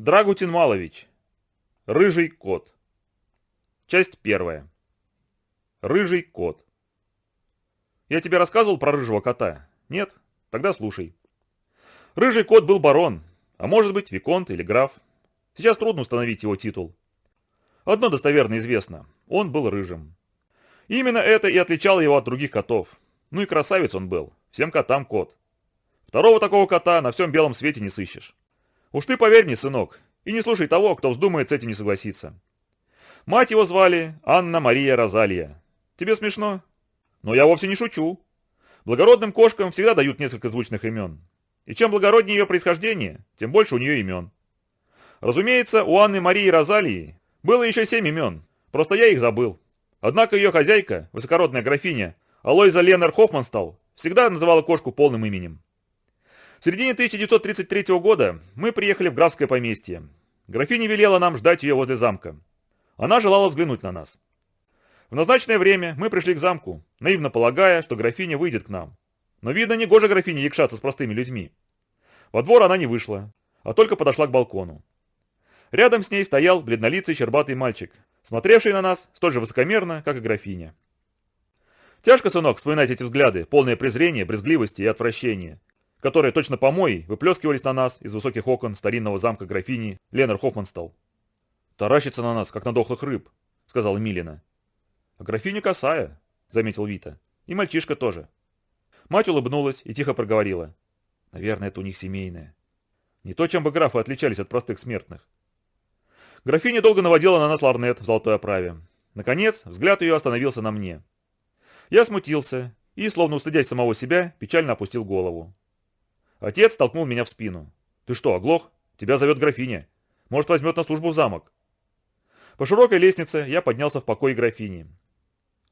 Драгутин Малович. Рыжий кот. Часть первая. Рыжий кот. Я тебе рассказывал про рыжего кота? Нет? Тогда слушай. Рыжий кот был барон, а может быть виконт или граф. Сейчас трудно установить его титул. Одно достоверно известно. Он был рыжим. Именно это и отличало его от других котов. Ну и красавец он был. Всем котам кот. Второго такого кота на всем белом свете не сыщешь. Уж ты поверь мне, сынок, и не слушай того, кто вздумает с этим не согласиться. Мать его звали Анна Мария Розалия. Тебе смешно? Но я вовсе не шучу. Благородным кошкам всегда дают несколько звучных имен. И чем благороднее ее происхождение, тем больше у нее имен. Разумеется, у Анны Марии Розалии было еще семь имен, просто я их забыл. Однако ее хозяйка, высокородная графиня, Алойза Ленар Хоффманстал, всегда называла кошку полным именем. В середине 1933 года мы приехали в графское поместье. Графиня велела нам ждать ее возле замка. Она желала взглянуть на нас. В назначенное время мы пришли к замку, наивно полагая, что графиня выйдет к нам. Но видно, не гоже графине якшаться с простыми людьми. Во двор она не вышла, а только подошла к балкону. Рядом с ней стоял бледнолицый щербатый мальчик, смотревший на нас столь же высокомерно, как и графиня. Тяжко, сынок, вспоминать эти взгляды, полное презрения, брезгливости и отвращения, которые точно помои выплескивались на нас из высоких окон старинного замка графини Ленар Хоффманстал. «Таращится на нас, как на дохлых рыб», — сказала Милина. «А графиня косая», — заметил Вита. «И мальчишка тоже». Мать улыбнулась и тихо проговорила. «Наверное, это у них семейное. Не то, чем бы графы отличались от простых смертных». Графиня долго наводила на нас ларнет в золотой оправе. Наконец, взгляд ее остановился на мне. Я смутился и, словно устыдясь самого себя, печально опустил голову. Отец толкнул меня в спину. «Ты что, оглох? Тебя зовет графиня. Может, возьмет на службу в замок». По широкой лестнице я поднялся в покой графини.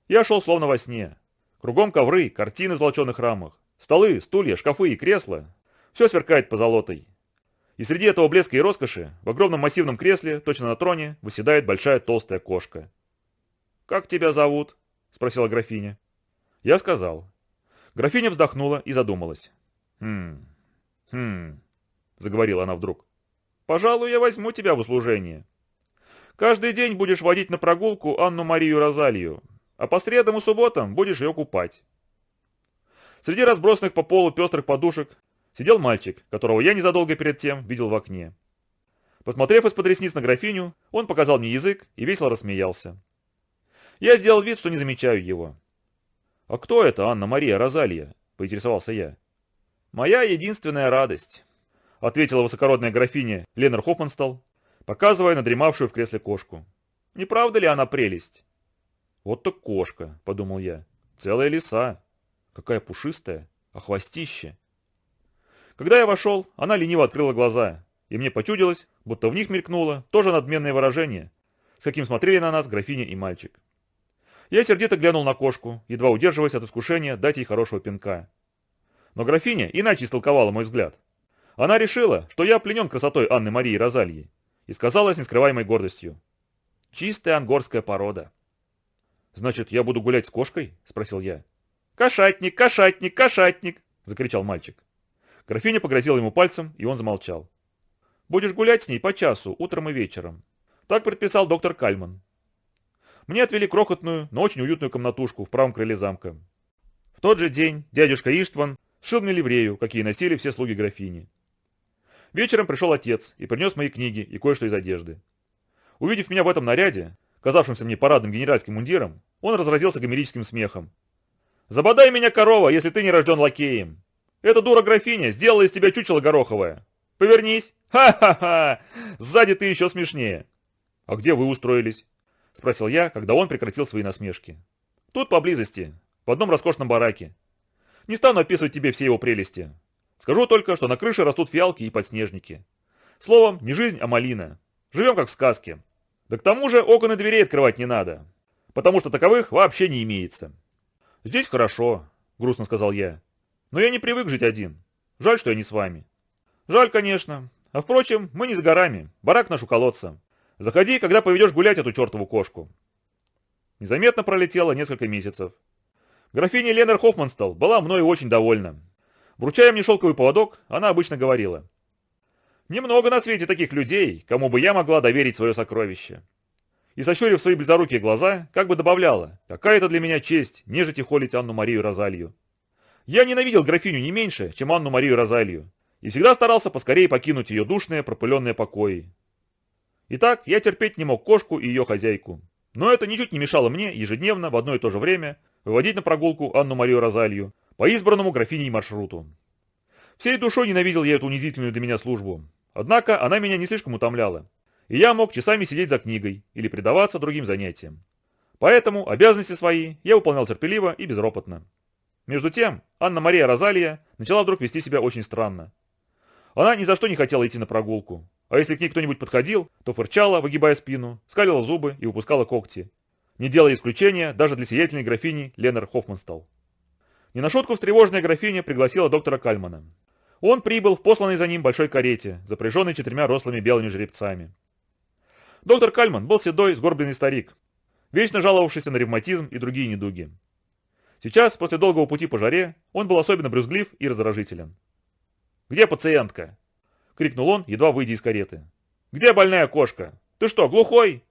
Я шел словно во сне. Кругом ковры, картины в золоченых рамах, столы, стулья, шкафы и кресла. Все сверкает позолотой. И среди этого блеска и роскоши в огромном массивном кресле, точно на троне, выседает большая толстая кошка. «Как тебя зовут?» – спросила графиня. Я сказал. Графиня вздохнула и задумалась. «Хм, «Хм...» — заговорила она вдруг. «Пожалуй, я возьму тебя в услужение. Каждый день будешь водить на прогулку Анну-Марию Розалию, а по средам и субботам будешь ее купать». Среди разбросанных по полу пестрых подушек сидел мальчик, которого я незадолго перед тем видел в окне. Посмотрев из-под ресниц на графиню, он показал мне язык и весело рассмеялся. Я сделал вид, что не замечаю его. «А кто это Анна-Мария Розалия?» – поинтересовался я. «Моя единственная радость», — ответила высокородная графиня Ленар Хоффманстал, показывая надремавшую в кресле кошку. «Не правда ли она прелесть?» «Вот так кошка», — подумал я. «Целая лиса. Какая пушистая, а хвостище». Когда я вошел, она лениво открыла глаза, и мне почудилось, будто в них мелькнуло тоже надменное выражение, с каким смотрели на нас графиня и мальчик. Я сердито глянул на кошку, едва удерживаясь от искушения дать ей хорошего пинка. Но графиня иначе истолковала мой взгляд. Она решила, что я пленен красотой Анны Марии Розальи, и сказала с нескрываемой гордостью. «Чистая ангорская порода». «Значит, я буду гулять с кошкой?» – спросил я. «Кошатник, кошатник, кошатник!» – закричал мальчик. Графиня погрозила ему пальцем, и он замолчал. «Будешь гулять с ней по часу, утром и вечером». Так предписал доктор Кальман. Мне отвели крохотную, но очень уютную комнатушку в правом крыле замка. В тот же день дядюшка Иштван Мне ливрею, какие носили все слуги графини. Вечером пришел отец и принес мои книги и кое-что из одежды. Увидев меня в этом наряде, казавшемся мне парадным генеральским мундиром, он разразился гомерическим смехом. «Забодай меня, корова, если ты не рожден лакеем! Эта дура графиня сделала из тебя чучело гороховое! Повернись! Ха-ха-ха! Сзади ты еще смешнее!» «А где вы устроились?» – спросил я, когда он прекратил свои насмешки. «Тут поблизости, в одном роскошном бараке. Не стану описывать тебе все его прелести. Скажу только, что на крыше растут фиалки и подснежники. Словом, не жизнь, а малина. Живем как в сказке. Да к тому же окон и дверей открывать не надо, потому что таковых вообще не имеется. Здесь хорошо, грустно сказал я. Но я не привык жить один. Жаль, что я не с вами. Жаль, конечно. А впрочем, мы не с горами. Барак наш у колодца. Заходи, когда поведешь гулять эту чертову кошку. Незаметно пролетело несколько месяцев. Графиня Ленер Хоффманстал была мною очень довольна. Вручая мне шелковый поводок, она обычно говорила. Немного на свете таких людей, кому бы я могла доверить свое сокровище. И сощурив свои близорукие глаза, как бы добавляла, какая это для меня честь нежить и холить Анну-Марию Розалью. Я ненавидел графиню не меньше, чем Анну-Марию Розалью, и всегда старался поскорее покинуть ее душные пропыленные покои. Итак, я терпеть не мог кошку и ее хозяйку. Но это ничуть не мешало мне ежедневно в одно и то же время выводить на прогулку Анну-Марию Розалью по избранному графиней маршруту. Всей душой ненавидел я эту унизительную для меня службу. Однако она меня не слишком утомляла, и я мог часами сидеть за книгой или предаваться другим занятиям. Поэтому обязанности свои я выполнял терпеливо и безропотно. Между тем, Анна-Мария Розалия начала вдруг вести себя очень странно. Она ни за что не хотела идти на прогулку, а если к ней кто-нибудь подходил, то фырчала, выгибая спину, скалила зубы и выпускала когти, не делая исключения даже для сиятельной графини Ленар Хоффманстал. Не на шутку встревоженная графиня пригласила доктора Кальмана. Он прибыл в посланной за ним большой карете, запряженной четырьмя рослыми белыми жеребцами. Доктор Кальман был седой, сгорбленный старик, вечно жаловавшийся на ревматизм и другие недуги. Сейчас, после долгого пути по жаре, он был особенно брюзглив и раздражителен. «Где пациентка?» — крикнул он, едва выйдя из кареты. «Где больная кошка? Ты что, глухой?»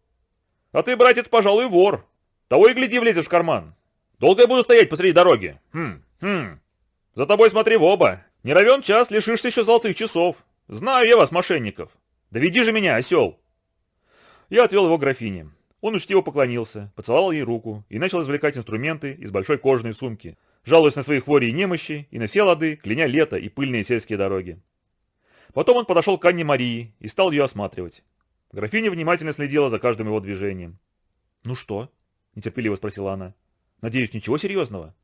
«А ты, братец, пожалуй, вор. Того и гляди влезешь в карман. Долго я буду стоять посреди дороги? Хм, хм. За тобой смотри в оба. Не равен час, лишишься еще золотых часов. Знаю я вас, мошенников. Доведи же меня, осел!» Я отвел его к графине. Он учтиво поклонился, поцеловал ей руку и начал извлекать инструменты из большой кожаной сумки, жалуясь на свои хвори и немощи и на все лады, кляня лето и пыльные сельские дороги. Потом он подошел к Анне Марии и стал ее осматривать. Графиня внимательно следила за каждым его движением. «Ну что?» – нетерпеливо спросила она. «Надеюсь, ничего серьезного?»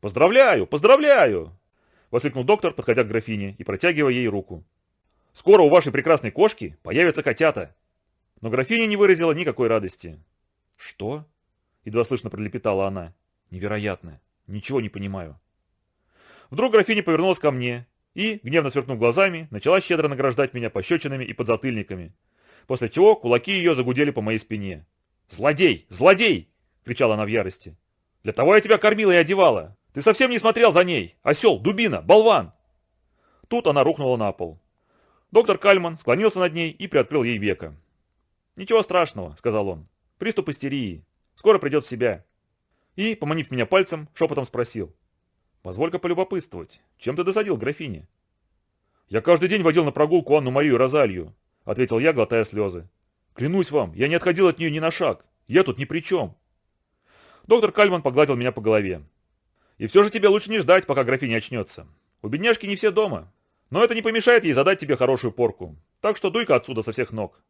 «Поздравляю, поздравляю!» – воскликнул доктор, подходя к графине и протягивая ей руку. «Скоро у вашей прекрасной кошки появятся котята!» Но графиня не выразила никакой радости. «Что?» — едва слышно пролепетала она. «Невероятно. Ничего не понимаю». Вдруг графиня повернулась ко мне и, гневно сверкнув глазами, начала щедро награждать меня пощечинами и подзатыльниками, после чего кулаки ее загудели по моей спине. «Злодей! Злодей!» — кричала она в ярости. «Для того я тебя кормила и одевала. Ты совсем не смотрел за ней! Осел, дубина, болван!» Тут она рухнула на пол. Доктор Кальман склонился над ней и приоткрыл ей века. «Ничего страшного», — сказал он. «Приступ истерии. Скоро придет в себя». И, поманив меня пальцем, шепотом спросил. «Позволь-ка полюбопытствовать. Чем ты досадил графине?» «Я каждый день водил на прогулку Анну Марию Розалью», — ответил я, глотая слезы. «Клянусь вам, я не отходил от нее ни на шаг. Я тут ни при чем». Доктор Кальман погладил меня по голове. «И все же тебе лучше не ждать, пока графиня очнется. У бедняжки не все дома. Но это не помешает ей задать тебе хорошую порку. Так что дуй-ка отсюда со всех ног.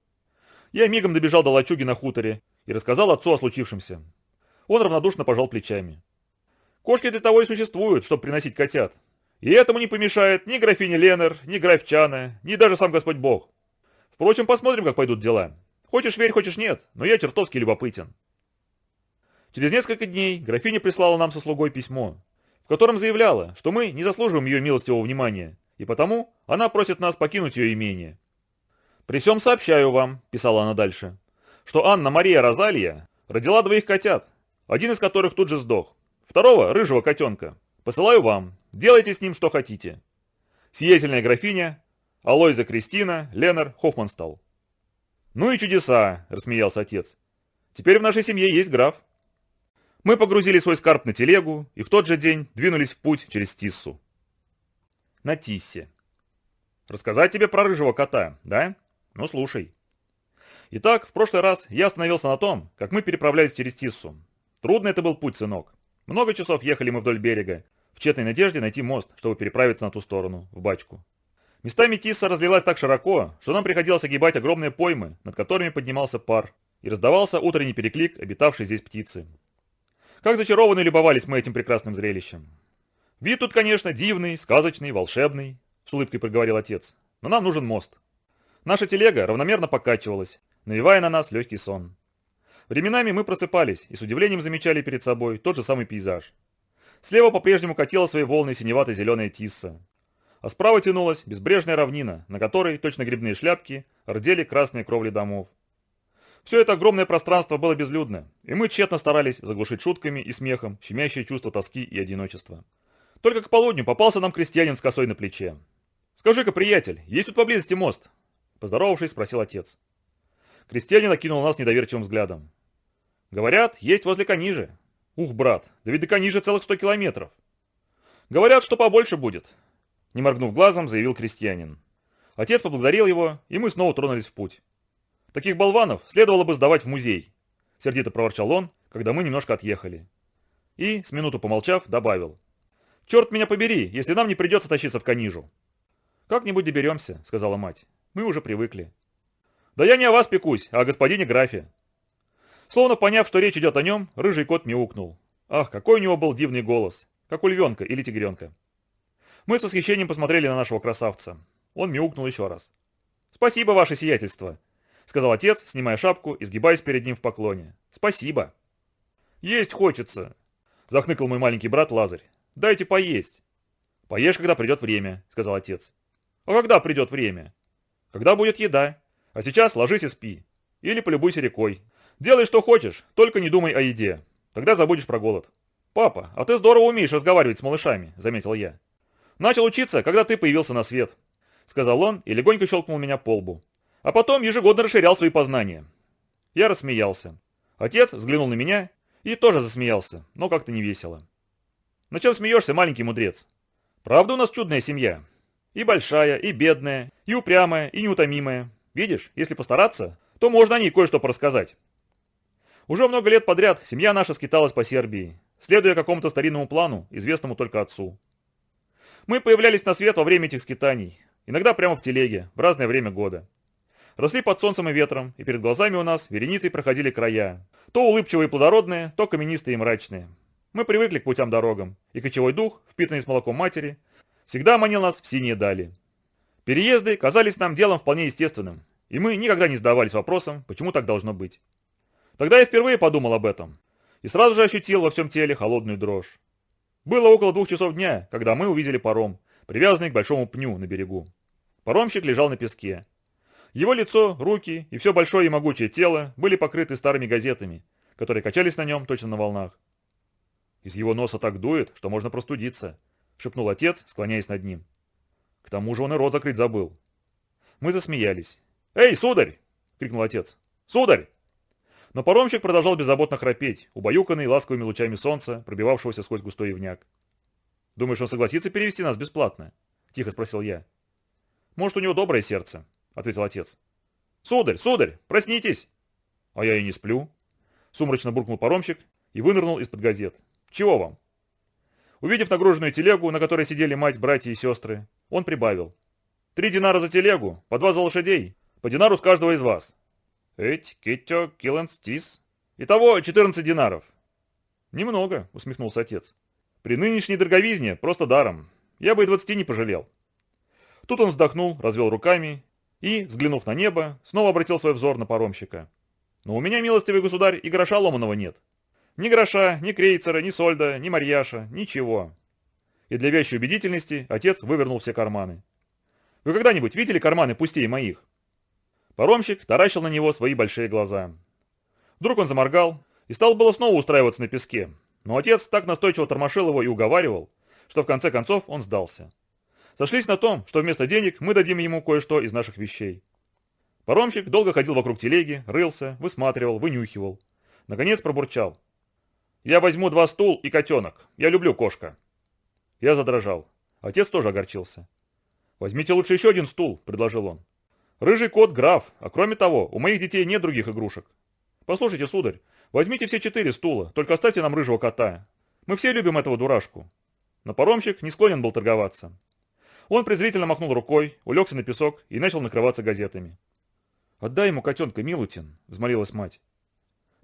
Я мигом добежал до лачуги на хуторе и рассказал отцу о случившемся. Он равнодушно пожал плечами. Кошки для того и существуют, чтобы приносить котят. И этому не помешает ни графиня Ленер, ни граф ни даже сам Господь Бог. Впрочем, посмотрим, как пойдут дела. Хочешь верь, хочешь нет, но я чертовски любопытен. Через несколько дней графиня прислала нам со слугой письмо, в котором заявляла, что мы не заслуживаем ее милостивого внимания, и потому она просит нас покинуть ее имение. «При всем сообщаю вам», – писала она дальше, – «что Анна-Мария Розалья родила двоих котят, один из которых тут же сдох, второго – рыжего котенка. Посылаю вам, делайте с ним что хотите. Сиятельная графиня, Алойза Кристина, Ленар Хоффманстал». «Ну и чудеса», – рассмеялся отец. «Теперь в нашей семье есть граф». Мы погрузили свой скарб на телегу и в тот же день двинулись в путь через Тиссу. На Тиссе. Рассказать тебе про рыжего кота, да? Ну, слушай. Итак, в прошлый раз я остановился на том, как мы переправлялись через Тиссу. Трудный это был путь, сынок. Много часов ехали мы вдоль берега, в тщетной надежде найти мост, чтобы переправиться на ту сторону, в бачку. Местами Тисса разлилась так широко, что нам приходилось огибать огромные поймы, над которыми поднимался пар, и раздавался утренний переклик обитавшей здесь птицы. Как зачарованно любовались мы этим прекрасным зрелищем. Вид тут, конечно, дивный, сказочный, волшебный, с улыбкой проговорил отец, но нам нужен мост. Наша телега равномерно покачивалась, навевая на нас легкий сон. Временами мы просыпались и с удивлением замечали перед собой тот же самый пейзаж. Слева по-прежнему катила свои волны синевато-зеленая тисса. А справа тянулась безбрежная равнина, на которой, точно грибные шляпки, рдели красные кровли домов. Все это огромное пространство было безлюдно, и мы тщетно старались заглушить шутками и смехом щемящее чувство тоски и одиночества. Только к полудню попался нам крестьянин с косой на плече. «Скажи-ка, приятель, есть тут поблизости мост?» Поздоровавшись, спросил отец. Крестьянин окинул нас недоверчивым взглядом. «Говорят, есть возле Канижи». «Ух, брат, да ведь до Канижи целых сто километров». «Говорят, что побольше будет», — не моргнув глазом, заявил крестьянин. Отец поблагодарил его, и мы снова тронулись в путь. «Таких болванов следовало бы сдавать в музей», — сердито проворчал он, когда мы немножко отъехали. И, с минуту помолчав, добавил. «Черт меня побери, если нам не придется тащиться в Канижу». «Как-нибудь доберемся», — сказала мать. «Мы уже привыкли». «Да я не о вас пекусь, а о господине графе». Словно поняв, что речь идет о нем, рыжий кот мяукнул. Ах, какой у него был дивный голос, как у львенка или тигренка. Мы с восхищением посмотрели на нашего красавца. Он мяукнул еще раз. «Спасибо, ваше сиятельство», — сказал отец, снимая шапку и сгибаясь перед ним в поклоне. «Спасибо». «Есть хочется», — захныкал мой маленький брат Лазарь. «Дайте поесть». «Поешь, когда придет время», — сказал отец. «А когда придет время?» «Когда будет еда. А сейчас ложись и спи. Или полюбуйся рекой. Делай, что хочешь, только не думай о еде. Тогда забудешь про голод». «Папа, а ты здорово умеешь разговаривать с малышами», — заметил я. «Начал учиться, когда ты появился на свет», — сказал он и легонько щелкнул меня по лбу. «А потом ежегодно расширял свои познания». Я рассмеялся. Отец взглянул на меня и тоже засмеялся, но как-то не весело. «На чем смеешься, маленький мудрец? Правда у нас чудная семья? И большая, и бедная, и упрямая, и неутомимая. Видишь, если постараться, то можно о ней кое-что порассказать». Уже много лет подряд семья наша скиталась по Сербии, следуя какому-то старинному плану, известному только отцу. Мы появлялись на свет во время этих скитаний, иногда прямо в телеге, в разное время года. Росли под солнцем и ветром, и перед глазами у нас вереницей проходили края, то улыбчивые и плодородные, то каменистые и мрачные. Мы привыкли к путям-дорогам, и кочевой дух, впитанный с молоком матери, всегда манил нас в синие дали. Переезды казались нам делом вполне естественным, и мы никогда не задавались вопросом, почему так должно быть. Тогда я впервые подумал об этом, и сразу же ощутил во всем теле холодную дрожь. Было около двух часов дня, когда мы увидели паром, привязанный к большому пню на берегу. Паромщик лежал на песке. Его лицо, руки и все большое и могучее тело были покрыты старыми газетами, которые качались на нем точно на волнах. «Из его носа так дует, что можно простудиться», — шепнул отец, склоняясь над ним. К тому же он и рот закрыть забыл. Мы засмеялись. «Эй, сударь!» — крикнул отец. «Сударь!» Но паромщик продолжал беззаботно храпеть, убаюканный ласковыми лучами солнца, пробивавшегося сквозь густой ивняк. «Думаешь, он согласится перевести нас бесплатно?» – тихо спросил я. «Может, у него доброе сердце», – ответил отец. «Сударь, сударь, проснитесь!» «А я и не сплю», – сумрачно буркнул паромщик и вынырнул из-под газет. «Чего вам?» Увидев нагруженную телегу, на которой сидели мать, братья и сестры, он прибавил. «Три динара за телегу, по два за лошадей, по динару с каждого из вас. Эть, Китё, Килленстис. Итого 14 динаров. Немного, усмехнулся отец. При нынешней дороговизне просто даром. Я бы и 20 не пожалел. Тут он вздохнул, развел руками и, взглянув на небо, снова обратил свой взор на паромщика. Но у меня, милостивый государь, и гроша ломаного нет. Ни гроша, ни крейцера, ни сольда, ни марьяша, ничего. И для вещей убедительности отец вывернул все карманы. Вы когда-нибудь видели карманы пустее моих? Паромщик таращил на него свои большие глаза. Вдруг он заморгал и стал было снова устраиваться на песке, но отец так настойчиво тормошил его и уговаривал, что в конце концов он сдался. Сошлись на том, что вместо денег мы дадим ему кое-что из наших вещей. Паромщик долго ходил вокруг телеги, рылся, высматривал, вынюхивал. Наконец пробурчал. «Я возьму два стул и котенок. Я люблю кошка». Я задрожал. Отец тоже огорчился. «Возьмите лучше еще один стул», — предложил он. Рыжий кот граф, а кроме того, у моих детей нет других игрушек. Послушайте, сударь, возьмите все четыре стула, только оставьте нам рыжего кота. Мы все любим этого дурашку. Но паромщик не склонен был торговаться. Он презрительно махнул рукой, улегся на песок и начал накрываться газетами. «Отдай ему котенка, Милутин», — взмолилась мать.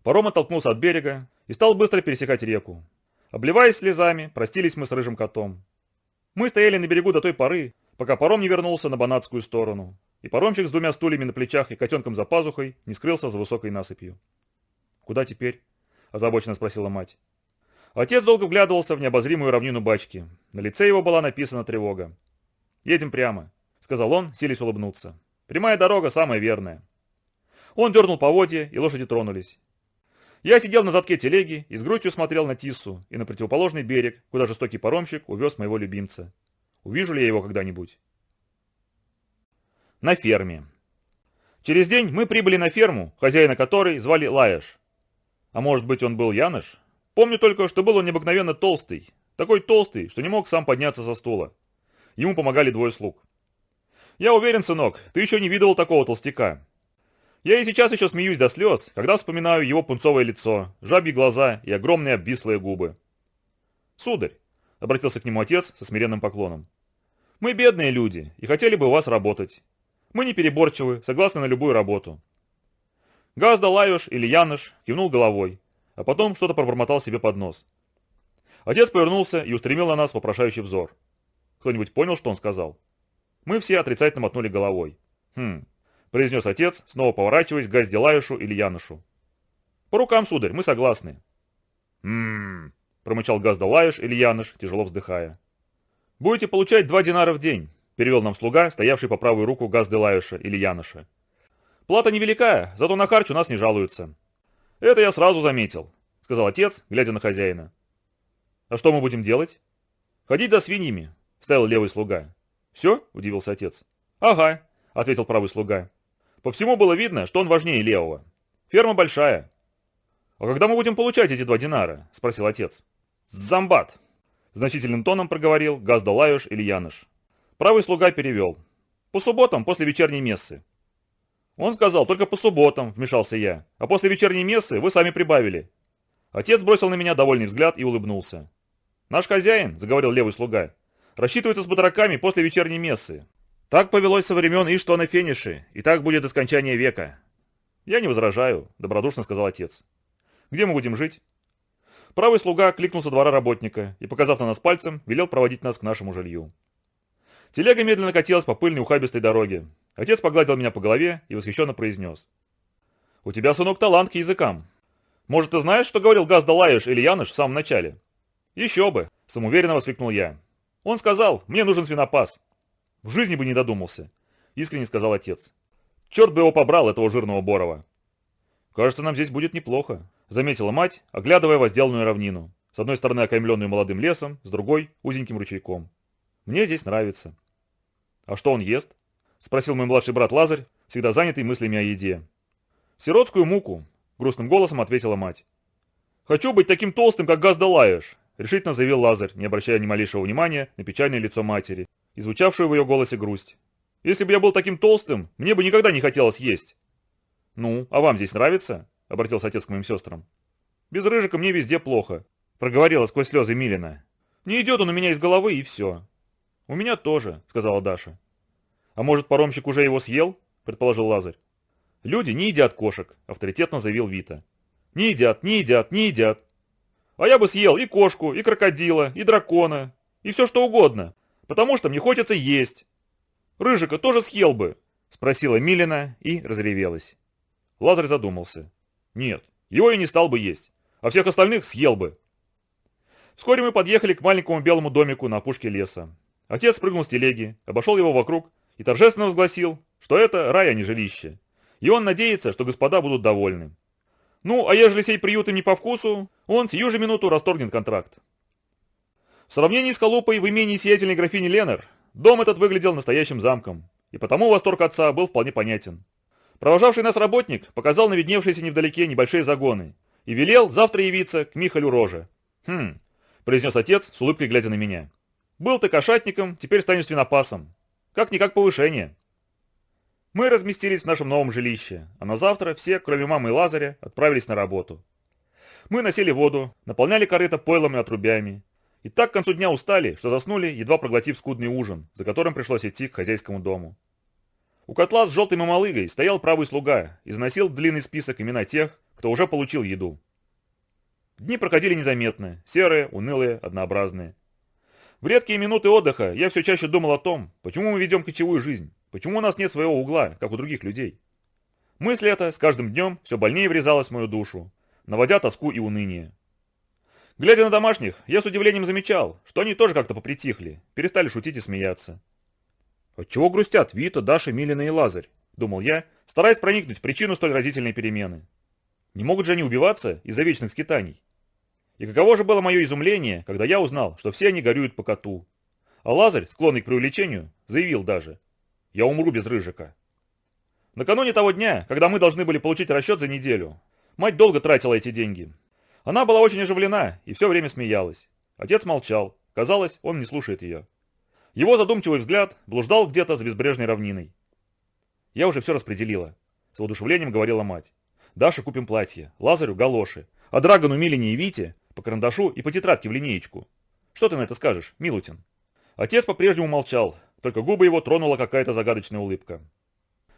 Паром оттолкнулся от берега и стал быстро пересекать реку. Обливаясь слезами, простились мы с рыжим котом. Мы стояли на берегу до той поры, пока паром не вернулся на банатскую сторону и паромщик с двумя стульями на плечах и котенком за пазухой не скрылся за высокой насыпью. «Куда теперь?» – озабоченно спросила мать. Отец долго вглядывался в необозримую равнину бачки. На лице его была написана тревога. «Едем прямо», – сказал он, силясь улыбнуться. «Прямая дорога самая верная». Он дернул поводья, и лошади тронулись. Я сидел на задке телеги и с грустью смотрел на Тиссу и на противоположный берег, куда жестокий паромщик увез моего любимца. Увижу ли я его когда-нибудь? На ферме. Через день мы прибыли на ферму, хозяина которой звали Лаеш. А может быть он был Яныш? Помню только, что был он необыкновенно толстый. Такой толстый, что не мог сам подняться со стула. Ему помогали двое слуг. Я уверен, сынок, ты еще не видел такого толстяка. Я и сейчас еще смеюсь до слез, когда вспоминаю его пунцовое лицо, жабьи глаза и огромные обвислые губы. «Сударь», — обратился к нему отец со смиренным поклоном, — «мы бедные люди и хотели бы у вас работать. Мы не переборчивы, согласны на любую работу». Газда Лаюш или Яныш кивнул головой, а потом что-то пробормотал себе под нос. Отец повернулся и устремил на нас вопрошающий взор. Кто-нибудь понял, что он сказал? Мы все отрицательно мотнули головой. «Хм», — произнес отец, снова поворачиваясь к Газде Лаюшу или Янушу. «По рукам, сударь, мы согласны». «Хм», — промычал Газда Лаюш или Яныш, тяжело вздыхая. «Будете получать два динара в день», — перевел нам слуга, стоявший по правую руку Газды Лаюша или Яныша. «Плата невелика, зато на харч у нас не жалуются». «Это я сразу заметил», — сказал отец, глядя на хозяина. «А что мы будем делать?» «Ходить за свиньями», — вставил левый слуга. «Все?» – удивился отец. «Ага», – ответил правый слуга. По всему было видно, что он важнее левого. Ферма большая. «А когда мы будем получать эти два динара?» – спросил отец. «Замбат!» – значительным тоном проговорил Газда Лаюш или Яныш. Правый слуга перевел. «По субботам, после вечерней мессы». «Он сказал, только по субботам», – вмешался я. «А после вечерней мессы вы сами прибавили». Отец бросил на меня довольный взгляд и улыбнулся. «Наш хозяин», – заговорил левый слуга, рассчитывается с батраками после вечерней мессы. Так повелось со времен Иштуана Фениши, и так будет до скончания века. Я не возражаю, добродушно сказал отец. Где мы будем жить? Правый слуга кликнул со двора работника и, показав на нас пальцем, велел проводить нас к нашему жилью. Телега медленно катилась по пыльной ухабистой дороге. Отец погладил меня по голове и восхищенно произнес. «У тебя, сынок, талант к языкам. Может, ты знаешь, что говорил Газда Лаеш или Яныш в самом начале?» «Еще бы!» – самоуверенно воскликнул я. Он сказал, мне нужен свинопас. В жизни бы не додумался, искренне сказал отец. Черт бы его побрал, этого жирного Борова. Кажется, нам здесь будет неплохо, заметила мать, оглядывая возделанную равнину. С одной стороны окаймленную молодым лесом, с другой узеньким ручейком. Мне здесь нравится. А что он ест? Спросил мой младший брат Лазарь, всегда занятый мыслями о еде. Сиротскую муку, грустным голосом ответила мать. Хочу быть таким толстым, как Газда Лаеш, решительно заявил Лазарь, не обращая ни малейшего внимания на печальное лицо матери и звучавшую в ее голосе грусть. «Если бы я был таким толстым, мне бы никогда не хотелось есть». «Ну, а вам здесь нравится?» – обратился отец к моим сестрам. «Без рыжика мне везде плохо», – проговорила сквозь слезы Милина. «Не идет он у меня из головы, и все». «У меня тоже», – сказала Даша. «А может, паромщик уже его съел?» – предположил Лазарь. «Люди не едят кошек», – авторитетно заявил Вита. «Не едят, не едят, не едят», а я бы съел и кошку, и крокодила, и дракона, и все что угодно, потому что мне хочется есть. Рыжика тоже съел бы, спросила Милина и разревелась. Лазарь задумался. Нет, его я не стал бы есть, а всех остальных съел бы. Вскоре мы подъехали к маленькому белому домику на опушке леса. Отец спрыгнул с телеги, обошел его вокруг и торжественно возгласил, что это рай, а не жилище. И он надеется, что господа будут довольны. Ну, а ежели сей приют им не по вкусу, он сию же минуту расторгнет контракт. В сравнении с халупой в имении сиятельной графини Ленер, дом этот выглядел настоящим замком, и потому восторг отца был вполне понятен. Провожавший нас работник показал на видневшиеся невдалеке небольшие загоны и велел завтра явиться к Михалю Роже. «Хм», — произнес отец, с улыбкой глядя на меня. «Был ты кошатником, теперь станешь свинопасом. Как-никак повышение». Мы разместились в нашем новом жилище, а на завтра все, кроме мамы и Лазаря, отправились на работу. Мы носили воду, наполняли корыто пойлом и отрубями. И так к концу дня устали, что заснули, едва проглотив скудный ужин, за которым пришлось идти к хозяйскому дому. У котла с желтой мамалыгой стоял правый слуга и заносил длинный список имена тех, кто уже получил еду. Дни проходили незаметно, серые, унылые, однообразные. В редкие минуты отдыха я все чаще думал о том, почему мы ведем кочевую жизнь. Почему у нас нет своего угла, как у других людей? Мысль эта с каждым днем все больнее врезалась в мою душу, наводя тоску и уныние. Глядя на домашних, я с удивлением замечал, что они тоже как-то попритихли, перестали шутить и смеяться. «Отчего грустят Вита, Даша, Милина и Лазарь?» – думал я, стараясь проникнуть в причину столь разительной перемены. Не могут же они убиваться из-за вечных скитаний? И каково же было мое изумление, когда я узнал, что все они горюют по коту. А Лазарь, склонный к преувеличению, заявил даже – Я умру без Рыжика. Накануне того дня, когда мы должны были получить расчет за неделю, мать долго тратила эти деньги. Она была очень оживлена и все время смеялась. Отец молчал. Казалось, он не слушает ее. Его задумчивый взгляд блуждал где-то за безбрежной равниной. «Я уже все распределила», — с воодушевлением говорила мать. «Даше купим платье, Лазарю — галоши, а Драгону, Милине и Вите — по карандашу и по тетрадке в линеечку. Что ты на это скажешь, Милутин?» Отец по-прежнему молчал, только губы его тронула какая-то загадочная улыбка.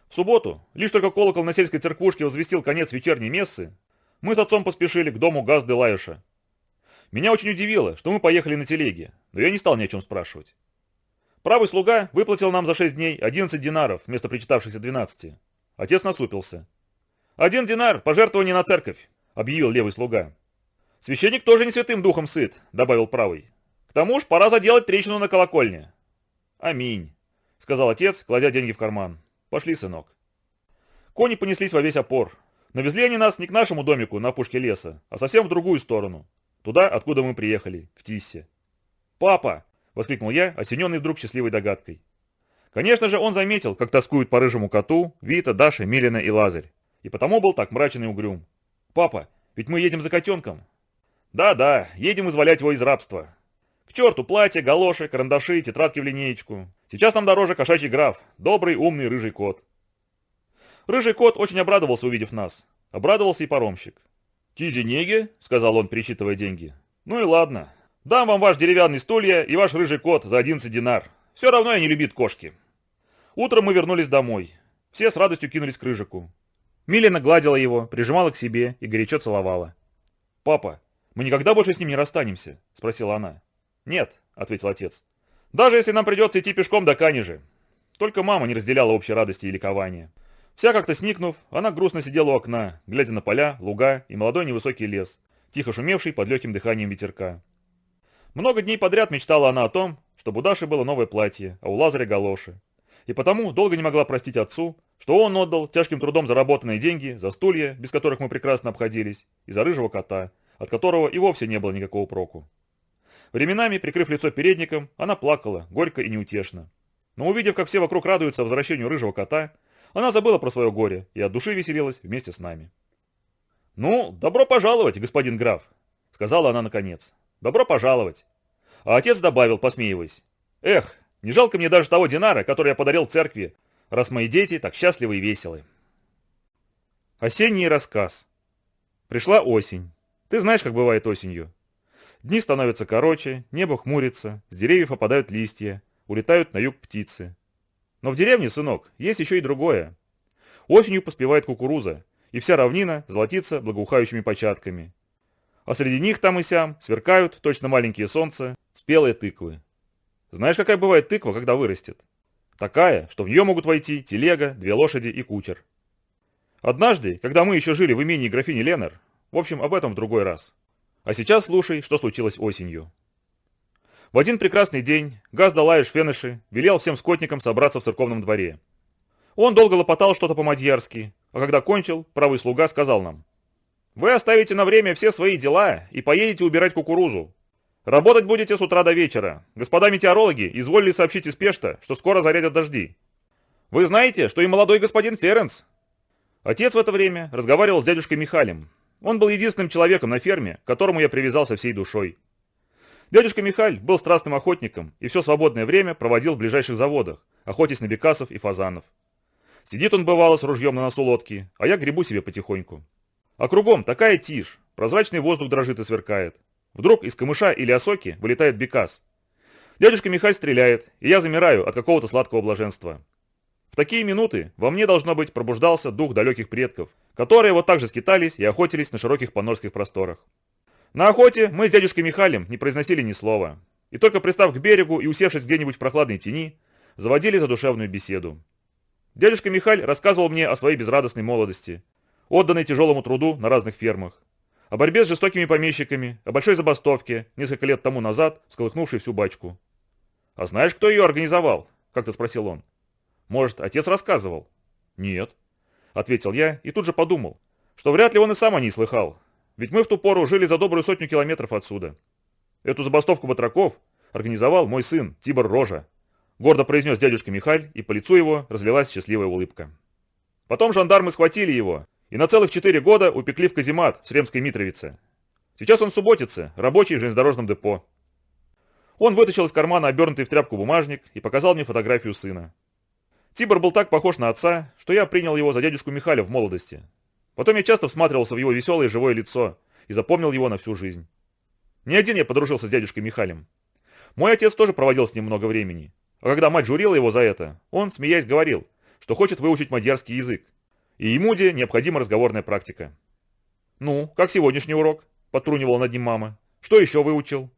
В субботу, лишь только колокол на сельской церквушке возвестил конец вечерней мессы, мы с отцом поспешили к дому Газды Лаюша. Меня очень удивило, что мы поехали на телеге, но я не стал ни о чем спрашивать. Правый слуга выплатил нам за 6 дней 11 динаров вместо причитавшихся 12. Отец насупился. «Один динар, пожертвование на церковь», — объявил левый слуга. «Священник тоже не святым духом сыт», — добавил правый. «К тому ж пора заделать трещину на колокольне». «Аминь», — сказал отец, кладя деньги в карман. Пошли, сынок. Кони понеслись во весь опор. Но везли они нас не к нашему домику на опушке леса, а совсем в другую сторону. Туда, откуда мы приехали, к Тиссе. «Папа!» — воскликнул я, осененный вдруг счастливой догадкой. Конечно же, он заметил, как тоскуют по рыжему коту Вита, Даша, Милина и Лазарь. И потому был так мрачен и угрюм. «Папа, ведь мы едем за котенком». «Да-да, едем извалять его из рабства. К черту платье, галоши, карандаши, тетрадки в линеечку. Сейчас нам дороже кошачий граф, добрый, умный, рыжий кот. Рыжий кот очень обрадовался, увидев нас. Обрадовался и паромщик. «Тизенеги?» — сказал он, перечитывая деньги. «Ну и ладно. Дам вам ваш деревянный стулья и ваш рыжий кот за 11 динар. Все равно я не любит кошки». Утром мы вернулись домой. Все с радостью кинулись к Рыжику. Милена гладила его, прижимала к себе и горячо целовала. «Папа, мы никогда больше с ним не расстанемся?» — спросила она. «Нет», — ответил отец. Даже если нам придется идти пешком до Канежи. Только мама не разделяла общей радости и ликования. Вся как-то сникнув, она грустно сидела у окна, глядя на поля, луга и молодой невысокий лес, тихо шумевший под легким дыханием ветерка. Много дней подряд мечтала она о том, чтобы у Даши было новое платье, а у Лазаря галоши. И потому долго не могла простить отцу, что он отдал тяжким трудом заработанные деньги за стулья, без которых мы прекрасно обходились, и за рыжего кота, от которого и вовсе не было никакого проку. Временами, прикрыв лицо передником, она плакала, горько и неутешно. Но увидев, как все вокруг радуются возвращению рыжего кота, она забыла про свое горе и от души веселилась вместе с нами. «Ну, добро пожаловать, господин граф», — сказала она наконец. «Добро пожаловать». А отец добавил, посмеиваясь. «Эх, не жалко мне даже того динара, который я подарил церкви, раз мои дети так счастливы и веселы». Осенний рассказ. Пришла осень. Ты знаешь, как бывает осенью. Дни становятся короче, небо хмурится, с деревьев опадают листья, улетают на юг птицы. Но в деревне, сынок, есть еще и другое. Осенью поспевает кукуруза, и вся равнина золотится благоухающими початками. А среди них там и сям сверкают, точно маленькие солнца, спелые тыквы. Знаешь, какая бывает тыква, когда вырастет? Такая, что в нее могут войти телега, две лошади и кучер. Однажды, когда мы еще жили в имении графини Ленар, в общем, об этом в другой раз, а сейчас слушай, что случилось осенью. В один прекрасный день Газда Лаиш Феныши велел всем скотникам собраться в церковном дворе. Он долго лопотал что-то по-мадьярски, а когда кончил, правый слуга сказал нам. «Вы оставите на время все свои дела и поедете убирать кукурузу. Работать будете с утра до вечера. Господа метеорологи изволили сообщить из Пешта, что скоро зарядят дожди. Вы знаете, что и молодой господин Ференс...» Отец в это время разговаривал с дядюшкой Михалем, он был единственным человеком на ферме, к которому я привязался всей душой. Дядюшка Михаль был страстным охотником и все свободное время проводил в ближайших заводах, охотясь на бекасов и фазанов. Сидит он бывало с ружьем на носу лодки, а я гребу себе потихоньку. А кругом такая тишь, прозрачный воздух дрожит и сверкает. Вдруг из камыша или осоки вылетает бекас. Дядюшка Михаль стреляет, и я замираю от какого-то сладкого блаженства. В такие минуты во мне, должно быть, пробуждался дух далеких предков, которые вот так же скитались и охотились на широких понорских просторах. На охоте мы с дядюшкой Михалем не произносили ни слова, и только пристав к берегу и усевшись где-нибудь в прохладной тени, заводили задушевную беседу. Дядюшка Михаль рассказывал мне о своей безрадостной молодости, отданной тяжелому труду на разных фермах, о борьбе с жестокими помещиками, о большой забастовке, несколько лет тому назад сколыхнувшей всю бачку. «А знаешь, кто ее организовал?» – как-то спросил он. Может, отец рассказывал? Нет, ответил я и тут же подумал, что вряд ли он и сам о ней слыхал, ведь мы в ту пору жили за добрую сотню километров отсюда. Эту забастовку батраков организовал мой сын Тибор Рожа. гордо произнес дядюшка Михаль, и по лицу его разлилась счастливая улыбка. Потом жандармы схватили его и на целых четыре года упекли в каземат в Сремской Митровице. Сейчас он субботице, рабочий в железнодорожном депо. Он вытащил из кармана обернутый в тряпку бумажник и показал мне фотографию сына. Тибор был так похож на отца, что я принял его за дядюшку Михаля в молодости. Потом я часто всматривался в его веселое живое лицо и запомнил его на всю жизнь. Не один я подружился с дядюшкой Михалем. Мой отец тоже проводил с ним много времени. А когда мать журила его за это, он, смеясь, говорил, что хочет выучить мадьярский язык. И ему де необходима разговорная практика. «Ну, как сегодняшний урок?» – потрунивала над ним мама. «Что еще выучил?»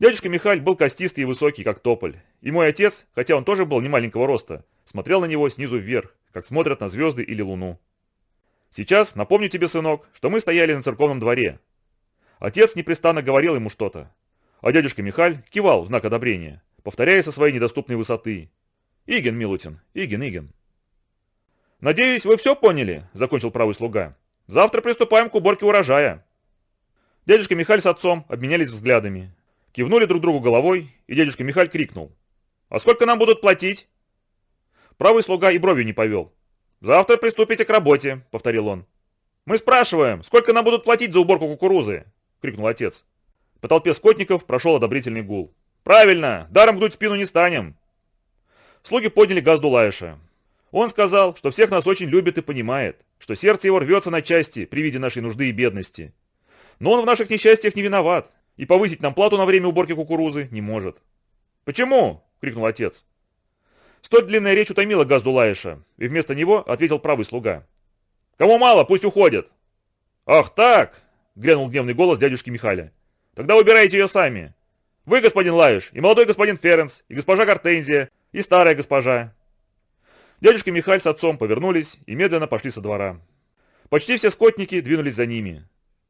Дядюшка Михаль был костистый и высокий, как тополь. И мой отец, хотя он тоже был не маленького роста, смотрел на него снизу вверх, как смотрят на звезды или луну. Сейчас напомню тебе, сынок, что мы стояли на церковном дворе. Отец непрестанно говорил ему что-то, а дядюшка Михаль кивал в знак одобрения, повторяя со своей недоступной высоты. «Иген, Милутин, Иген, Иген». «Надеюсь, вы все поняли?» – закончил правый слуга. «Завтра приступаем к уборке урожая». Дядюшка Михаль с отцом обменялись взглядами, Кивнули друг другу головой, и дядюшка Михаль крикнул. «А сколько нам будут платить?» Правый слуга и бровью не повел. «Завтра приступите к работе», — повторил он. «Мы спрашиваем, сколько нам будут платить за уборку кукурузы?» — крикнул отец. По толпе скотников прошел одобрительный гул. «Правильно, даром гнуть спину не станем!» Слуги подняли газду Лаиша. Он сказал, что всех нас очень любит и понимает, что сердце его рвется на части при виде нашей нужды и бедности. Но он в наших несчастьях не виноват, и повысить нам плату на время уборки кукурузы не может. «Почему?» — крикнул отец. Столь длинная речь утомила Газдулаиша, и вместо него ответил правый слуга. «Кому мало, пусть уходят!» «Ах так!» — глянул гневный голос дядюшки Михаля. «Тогда убирайте ее сами. Вы, господин Лаиш, и молодой господин Ференс, и госпожа Гортензия, и старая госпожа». Дядюшка Михаль с отцом повернулись и медленно пошли со двора. Почти все скотники двинулись за ними.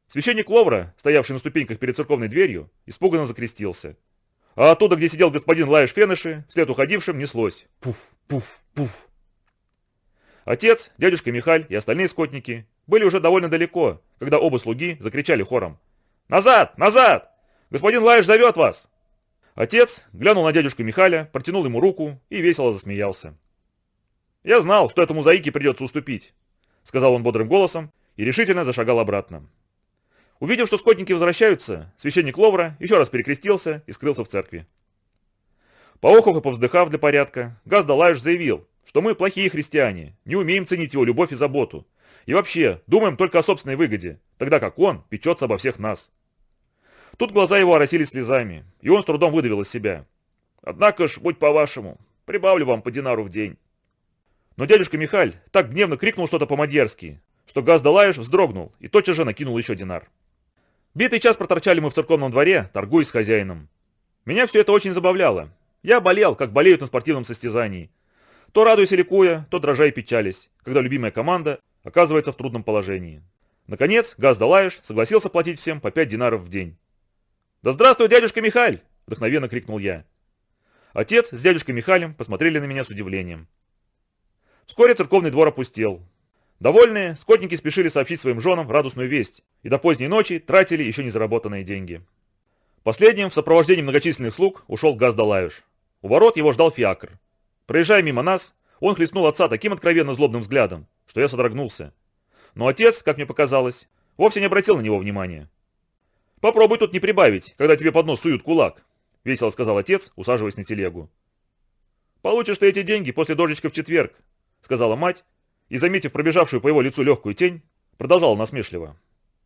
Священник Ловра, стоявший на ступеньках перед церковной дверью, испуганно закрестился. А оттуда, где сидел господин Лаеш Феныши, вслед уходившим неслось. Пуф, пуф, пуф. Отец, дядюшка Михаль и остальные скотники были уже довольно далеко, когда оба слуги закричали хором. «Назад! Назад! Господин Лаеш зовет вас!» Отец глянул на дядюшку Михаля, протянул ему руку и весело засмеялся. «Я знал, что этому заике придется уступить», — сказал он бодрым голосом и решительно зашагал обратно. Увидев, что скотники возвращаются, священник Ловра еще раз перекрестился и скрылся в церкви. Поохов и повздыхав для порядка, Газдалайш заявил, что мы плохие христиане, не умеем ценить его любовь и заботу. И вообще, думаем только о собственной выгоде, тогда как он печется обо всех нас. Тут глаза его оросились слезами, и он с трудом выдавил из себя. Однако ж, будь по-вашему, прибавлю вам по динару в день. Но дядюшка Михаль так гневно крикнул что-то по-мадьярски, что Газдалаеш вздрогнул и тотчас же накинул еще динар. Битый час проторчали мы в церковном дворе, торгуясь с хозяином. Меня все это очень забавляло. Я болел, как болеют на спортивном состязании. То радуясь и ликуя, то дрожа и печались, когда любимая команда оказывается в трудном положении. Наконец, Газ Далаеш согласился платить всем по 5 динаров в день. «Да здравствуй, дядюшка Михаль!» – вдохновенно крикнул я. Отец с дядюшкой Михалем посмотрели на меня с удивлением. Вскоре церковный двор опустел. Довольные, скотники спешили сообщить своим женам радостную весть, и до поздней ночи тратили еще не заработанные деньги. Последним в сопровождении многочисленных слуг ушел Газдалаюш. У ворот его ждал фиакр. Проезжая мимо нас, он хлестнул отца таким откровенно злобным взглядом, что я содрогнулся. Но отец, как мне показалось, вовсе не обратил на него внимания. «Попробуй тут не прибавить, когда тебе под нос суют кулак», — весело сказал отец, усаживаясь на телегу. «Получишь ты эти деньги после дождичка в четверг», — сказала мать, и, заметив пробежавшую по его лицу легкую тень, продолжал насмешливо.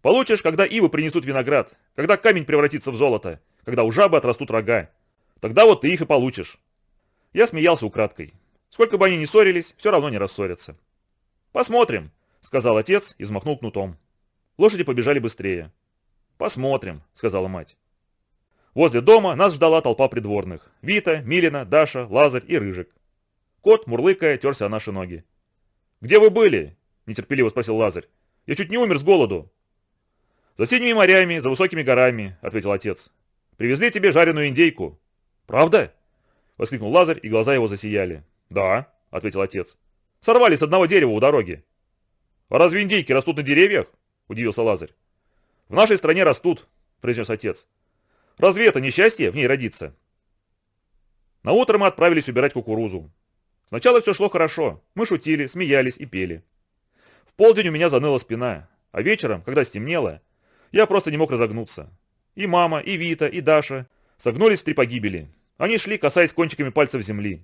«Получишь, когда ивы принесут виноград, когда камень превратится в золото, когда у жабы отрастут рога. Тогда вот ты их и получишь». Я смеялся украдкой. Сколько бы они ни ссорились, все равно не рассорятся. «Посмотрим», — сказал отец и взмахнул кнутом. Лошади побежали быстрее. «Посмотрим», — сказала мать. Возле дома нас ждала толпа придворных. Вита, Милина, Даша, Лазарь и Рыжик. Кот, мурлыкая, терся о наши ноги. «Где вы были?» – нетерпеливо спросил Лазарь. «Я чуть не умер с голоду». «За синими морями, за высокими горами», – ответил отец. «Привезли тебе жареную индейку». «Правда?» – воскликнул Лазарь, и глаза его засияли. «Да», – ответил отец. «Сорвали с одного дерева у дороги». «А разве индейки растут на деревьях?» – удивился Лазарь. «В нашей стране растут», – произнес отец. «Разве это несчастье в ней родиться?» На утро мы отправились убирать кукурузу. Сначала все шло хорошо. Мы шутили, смеялись и пели. В полдень у меня заныла спина, а вечером, когда стемнело, я просто не мог разогнуться. И мама, и Вита, и Даша согнулись в три погибели. Они шли, касаясь кончиками пальцев земли.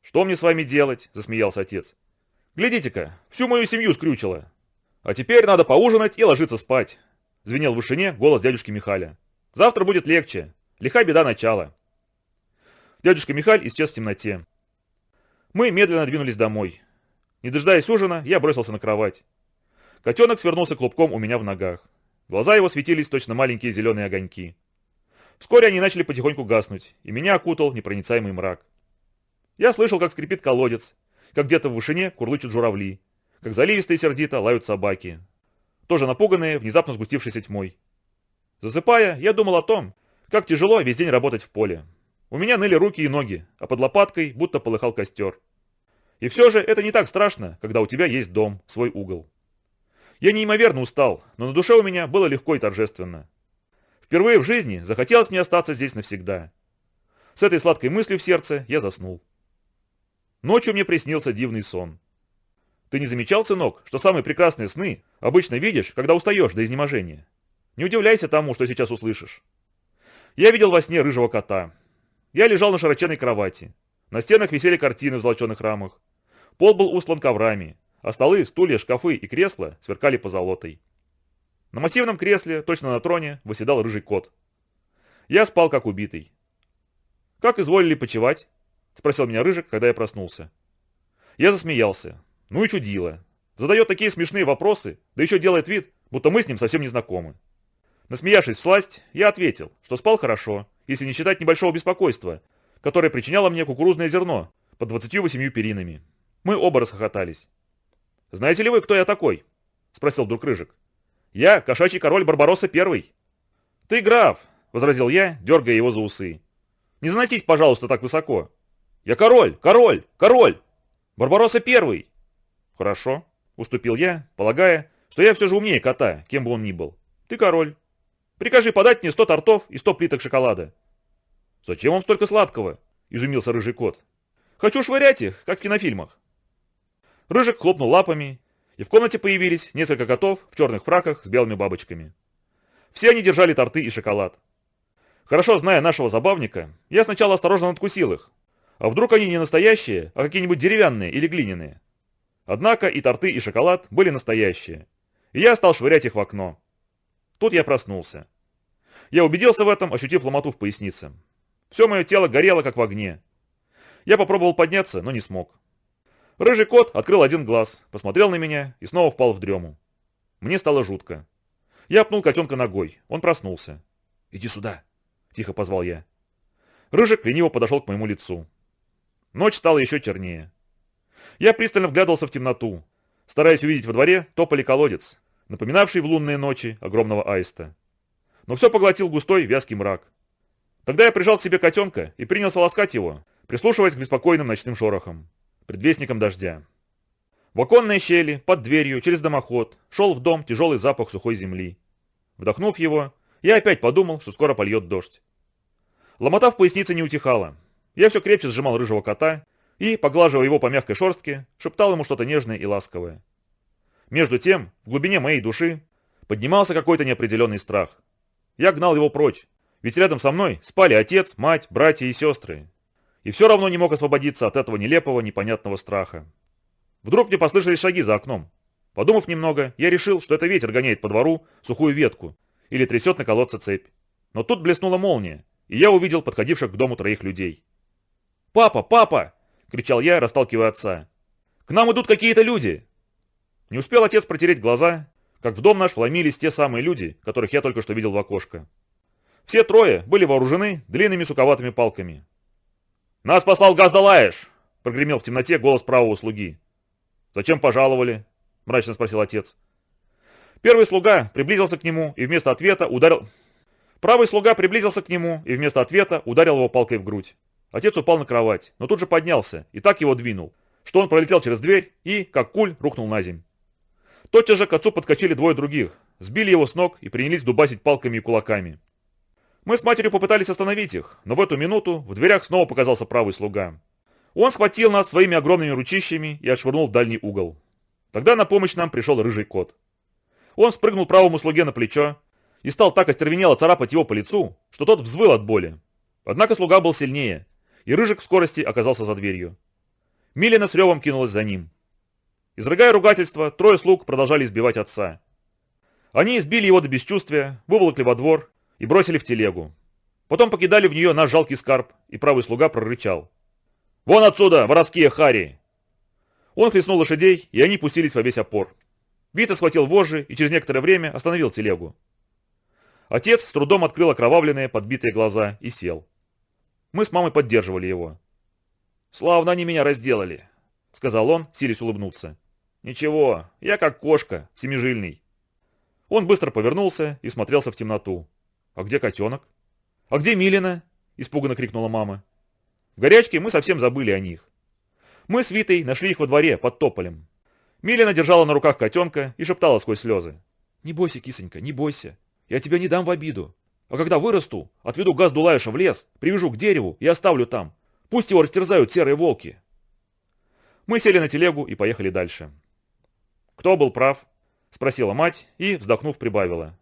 «Что мне с вами делать?» – засмеялся отец. «Глядите-ка, всю мою семью скрючило. А теперь надо поужинать и ложиться спать», – звенел в вышине голос дядюшки Михаля. «Завтра будет легче. Лиха беда начала». Дядюшка Михаль исчез в темноте. Мы медленно двинулись домой. Не дожидаясь ужина, я бросился на кровать. Котенок свернулся клубком у меня в ногах. Глаза его светились точно маленькие зеленые огоньки. Вскоре они начали потихоньку гаснуть, и меня окутал непроницаемый мрак. Я слышал, как скрипит колодец, как где-то в вышине курлычут журавли, как заливисто и сердито лают собаки, тоже напуганные внезапно сгустившейся тьмой. Засыпая, я думал о том, как тяжело весь день работать в поле. У меня ныли руки и ноги, а под лопаткой будто полыхал костер. И все же это не так страшно, когда у тебя есть дом, свой угол. Я неимоверно устал, но на душе у меня было легко и торжественно. Впервые в жизни захотелось мне остаться здесь навсегда. С этой сладкой мыслью в сердце я заснул. Ночью мне приснился дивный сон. Ты не замечал, сынок, что самые прекрасные сны обычно видишь, когда устаешь до изнеможения? Не удивляйся тому, что сейчас услышишь. Я видел во сне рыжего кота, я лежал на широченной кровати. На стенах висели картины в золоченых рамах. Пол был услан коврами, а столы, стулья, шкафы и кресла сверкали позолотой. На массивном кресле, точно на троне, восседал рыжий кот. Я спал как убитый. «Как изволили почевать?» – спросил меня Рыжик, когда я проснулся. Я засмеялся. Ну и чудило. Задает такие смешные вопросы, да еще делает вид, будто мы с ним совсем не знакомы. Насмеявшись в сласть, я ответил, что спал хорошо, если не считать небольшого беспокойства, которое причиняло мне кукурузное зерно под 28 перинами. Мы оба расхохотались. «Знаете ли вы, кто я такой?» – спросил вдруг Рыжик. «Я кошачий король Барбаросса Первый». «Ты граф», – возразил я, дергая его за усы. «Не заносись, пожалуйста, так высоко». «Я король, король, король! Барбаросса Первый!» «Хорошо», – уступил я, полагая, что я все же умнее кота, кем бы он ни был. «Ты король». Прикажи подать мне сто тортов и сто плиток шоколада». «Зачем вам столько сладкого?» – изумился рыжий кот. «Хочу швырять их, как в кинофильмах». Рыжик хлопнул лапами, и в комнате появились несколько котов в черных фраках с белыми бабочками. Все они держали торты и шоколад. Хорошо зная нашего забавника, я сначала осторожно надкусил их. А вдруг они не настоящие, а какие-нибудь деревянные или глиняные? Однако и торты, и шоколад были настоящие. И я стал швырять их в окно. Тут я проснулся. Я убедился в этом, ощутив ломоту в пояснице. Все мое тело горело, как в огне. Я попробовал подняться, но не смог. Рыжий кот открыл один глаз, посмотрел на меня и снова впал в дрему. Мне стало жутко. Я пнул котенка ногой, он проснулся. «Иди сюда», — тихо позвал я. Рыжик лениво подошел к моему лицу. Ночь стала еще чернее. Я пристально вглядывался в темноту, стараясь увидеть во дворе тополи колодец, напоминавший в лунные ночи огромного аиста. Но все поглотил густой вязкий мрак. Тогда я прижал к себе котенка и принялся ласкать его, прислушиваясь к беспокойным ночным шорохам, предвестникам дождя. В оконные щели, под дверью, через дымоход, шел в дом тяжелый запах сухой земли. Вдохнув его, я опять подумал, что скоро польет дождь. Ломота в пояснице не утихала. Я все крепче сжимал рыжего кота и, поглаживая его по мягкой шерстке, шептал ему что-то нежное и ласковое. Между тем, в глубине моей души поднимался какой-то неопределенный страх. Я гнал его прочь, ведь рядом со мной спали отец, мать, братья и сестры. И все равно не мог освободиться от этого нелепого, непонятного страха. Вдруг мне послышались шаги за окном. Подумав немного, я решил, что это ветер гоняет по двору сухую ветку или трясет на колодце цепь. Но тут блеснула молния, и я увидел подходивших к дому троих людей. «Папа, папа!» — кричал я, расталкивая отца. «К нам идут какие-то люди!» Не успел отец протереть глаза, как в дом наш вломились те самые люди, которых я только что видел в окошко. Все трое были вооружены длинными суковатыми палками. «Нас послал Газдалаеш!» – прогремел в темноте голос правого слуги. «Зачем пожаловали?» – мрачно спросил отец. Первый слуга приблизился к нему и вместо ответа ударил... Правый слуга приблизился к нему и вместо ответа ударил его палкой в грудь. Отец упал на кровать, но тут же поднялся и так его двинул, что он пролетел через дверь и, как куль, рухнул на земь. Тотчас же к отцу подскочили двое других, сбили его с ног и принялись дубасить палками и кулаками. Мы с матерью попытались остановить их, но в эту минуту в дверях снова показался правый слуга. Он схватил нас своими огромными ручищами и отшвырнул в дальний угол. Тогда на помощь нам пришел рыжий кот. Он спрыгнул правому слуге на плечо и стал так остервенело царапать его по лицу, что тот взвыл от боли. Однако слуга был сильнее, и рыжик в скорости оказался за дверью. Милина с ревом кинулась за ним. Изрыгая ругательства, трое слуг продолжали избивать отца. Они избили его до бесчувствия, выволокли во двор и бросили в телегу. Потом покидали в нее наш жалкий скарб, и правый слуга прорычал. «Вон отсюда, воровские хари!» Он хлестнул лошадей, и они пустились во весь опор. Вита схватил вожжи и через некоторое время остановил телегу. Отец с трудом открыл окровавленные, подбитые глаза и сел. Мы с мамой поддерживали его. «Славно они меня разделали», — сказал он, силясь улыбнуться. «Ничего, я как кошка, семижильный». Он быстро повернулся и смотрелся в темноту. «А где котенок?» «А где Милина?» — испуганно крикнула мама. В горячке мы совсем забыли о них. Мы с Витой нашли их во дворе, под тополем. Милина держала на руках котенка и шептала сквозь слезы. «Не бойся, кисонька, не бойся. Я тебя не дам в обиду. А когда вырасту, отведу газ Дулаеша в лес, привяжу к дереву и оставлю там. Пусть его растерзают серые волки. Мы сели на телегу и поехали дальше. Кто был прав? Спросила мать и, вздохнув, прибавила.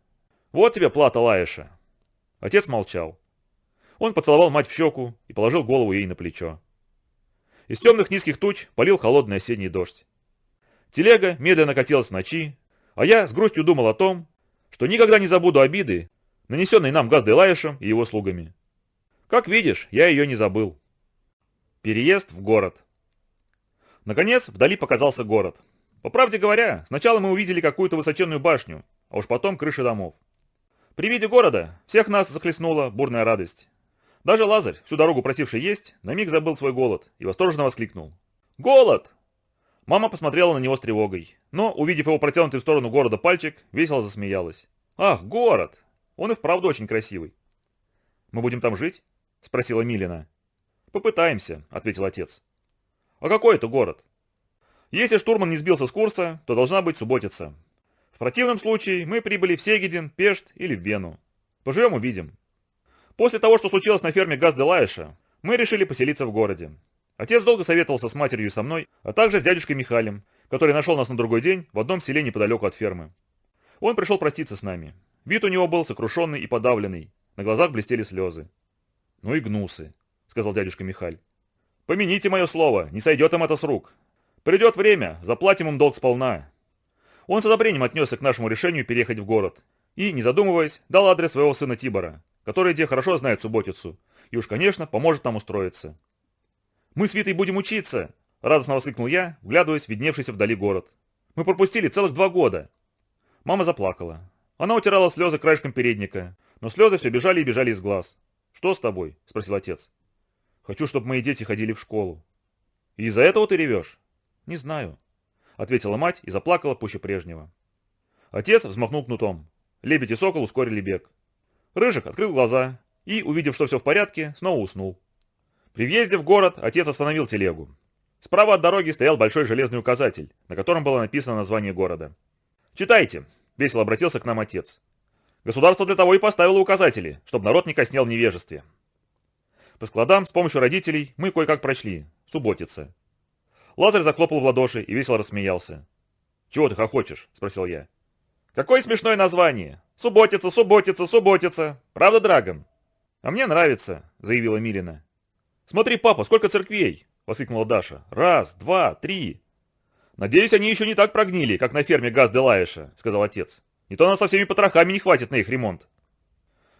Вот тебе плата Лаеша. Отец молчал. Он поцеловал мать в щеку и положил голову ей на плечо. Из темных низких туч полил холодный осенний дождь. Телега медленно катилась в ночи, а я с грустью думал о том, что никогда не забуду обиды, нанесенной нам Газдой Лаешем и его слугами. Как видишь, я ее не забыл. Переезд в город. Наконец, вдали показался город. По правде говоря, сначала мы увидели какую-то высоченную башню, а уж потом крыши домов. При виде города всех нас захлестнула бурная радость. Даже Лазарь, всю дорогу просивший есть, на миг забыл свой голод и восторженно воскликнул. «Голод!» Мама посмотрела на него с тревогой, но, увидев его протянутый в сторону города пальчик, весело засмеялась. «Ах, город! Он и вправду очень красивый. Мы будем там жить? Спросила Милина. Попытаемся, ответил отец. А какой это город? Если штурман не сбился с курса, то должна быть субботица. В противном случае мы прибыли в Сегедин, Пешт или в Вену. Поживем увидим. После того, что случилось на ферме Газделаиша, мы решили поселиться в городе. Отец долго советовался с матерью и со мной, а также с дядюшкой Михалем, который нашел нас на другой день в одном селе неподалеку от фермы. Он пришел проститься с нами. Вид у него был сокрушенный и подавленный. На глазах блестели слезы. «Ну и гнусы», — сказал дядюшка Михаль. «Помяните мое слово, не сойдет им это с рук. Придет время, заплатим им долг сполна». Он с одобрением отнесся к нашему решению переехать в город. И, не задумываясь, дал адрес своего сына Тибора, который где хорошо знает субботицу, и уж, конечно, поможет нам устроиться. «Мы с Витой будем учиться!» — радостно воскликнул я, вглядываясь в видневшийся вдали город. «Мы пропустили целых два года!» Мама заплакала. Она утирала слезы краешком передника, но слезы все бежали и бежали из глаз. «Что с тобой?» – спросил отец. «Хочу, чтобы мои дети ходили в школу». «И из-за этого ты ревешь?» «Не знаю», – ответила мать и заплакала пуще прежнего. Отец взмахнул кнутом. Лебедь и сокол ускорили бег. Рыжик открыл глаза и, увидев, что все в порядке, снова уснул. При въезде в город отец остановил телегу. Справа от дороги стоял большой железный указатель, на котором было написано название города. «Читайте!» — весело обратился к нам отец. «Государство для того и поставило указатели, чтобы народ не коснел невежестве». По складам с помощью родителей мы кое-как прочли. Субботица. Лазарь захлопал в ладоши и весело рассмеялся. «Чего ты хохочешь?» — спросил я. «Какое смешное название! Субботица, субботица, субботица! Правда, Драгон?» «А мне нравится», — заявила Милина. «Смотри, папа, сколько церквей!» — воскликнула Даша. «Раз, два, три!» «Надеюсь, они еще не так прогнили, как на ферме Газ Делаеша», — сказал отец. «Не то нас со всеми потрохами не хватит на их ремонт».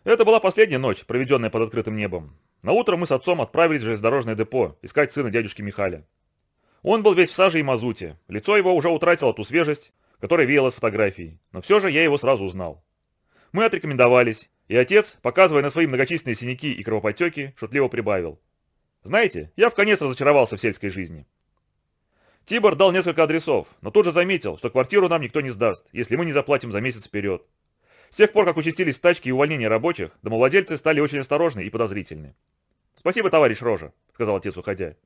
Это была последняя ночь, проведенная под открытым небом. На утро мы с отцом отправились в железнодорожное депо искать сына дядюшки Михаля. Он был весь в саже и мазуте, лицо его уже утратило ту свежесть, которая веяла с фотографией, но все же я его сразу узнал. Мы отрекомендовались, и отец, показывая на свои многочисленные синяки и кровоподтеки, шутливо прибавил. «Знаете, я в конец разочаровался в сельской жизни. Тибор дал несколько адресов, но тут же заметил, что квартиру нам никто не сдаст, если мы не заплатим за месяц вперед. С тех пор, как участились стачки и увольнения рабочих, домовладельцы стали очень осторожны и подозрительны. «Спасибо, товарищ Рожа», — сказал отец, уходя.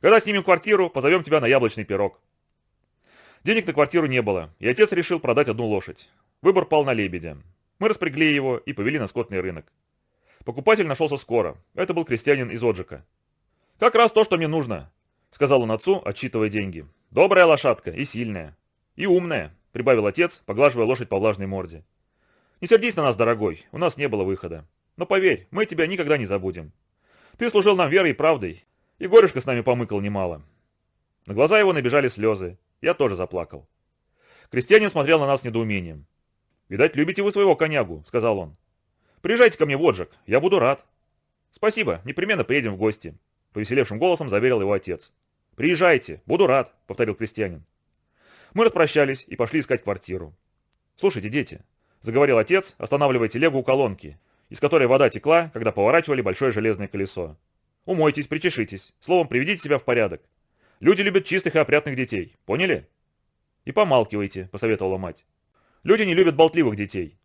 «Когда снимем квартиру, позовем тебя на яблочный пирог». Денег на квартиру не было, и отец решил продать одну лошадь. Выбор пал на лебедя. Мы распрягли его и повели на скотный рынок. Покупатель нашелся скоро. Это был крестьянин из Оджика. «Как раз то, что мне нужно», — сказал он отцу, отсчитывая деньги. «Добрая лошадка и сильная. И умная», — прибавил отец, поглаживая лошадь по влажной морде. «Не сердись на нас, дорогой, у нас не было выхода. Но поверь, мы тебя никогда не забудем. Ты служил нам верой и правдой, и горюшка с нами помыкал немало». На глаза его набежали слезы. Я тоже заплакал. Крестьянин смотрел на нас с недоумением. «Видать, любите вы своего конягу», — сказал он. «Приезжайте ко мне в Оджик, я буду рад». «Спасибо, непременно приедем в гости», — повеселевшим голосом заверил его отец. «Приезжайте, буду рад», — повторил крестьянин. Мы распрощались и пошли искать квартиру. «Слушайте, дети», — заговорил отец, останавливая телегу у колонки, из которой вода текла, когда поворачивали большое железное колесо. «Умойтесь, причешитесь, словом, приведите себя в порядок. Люди любят чистых и опрятных детей, поняли?» «И помалкивайте», — посоветовала мать. «Люди не любят болтливых детей».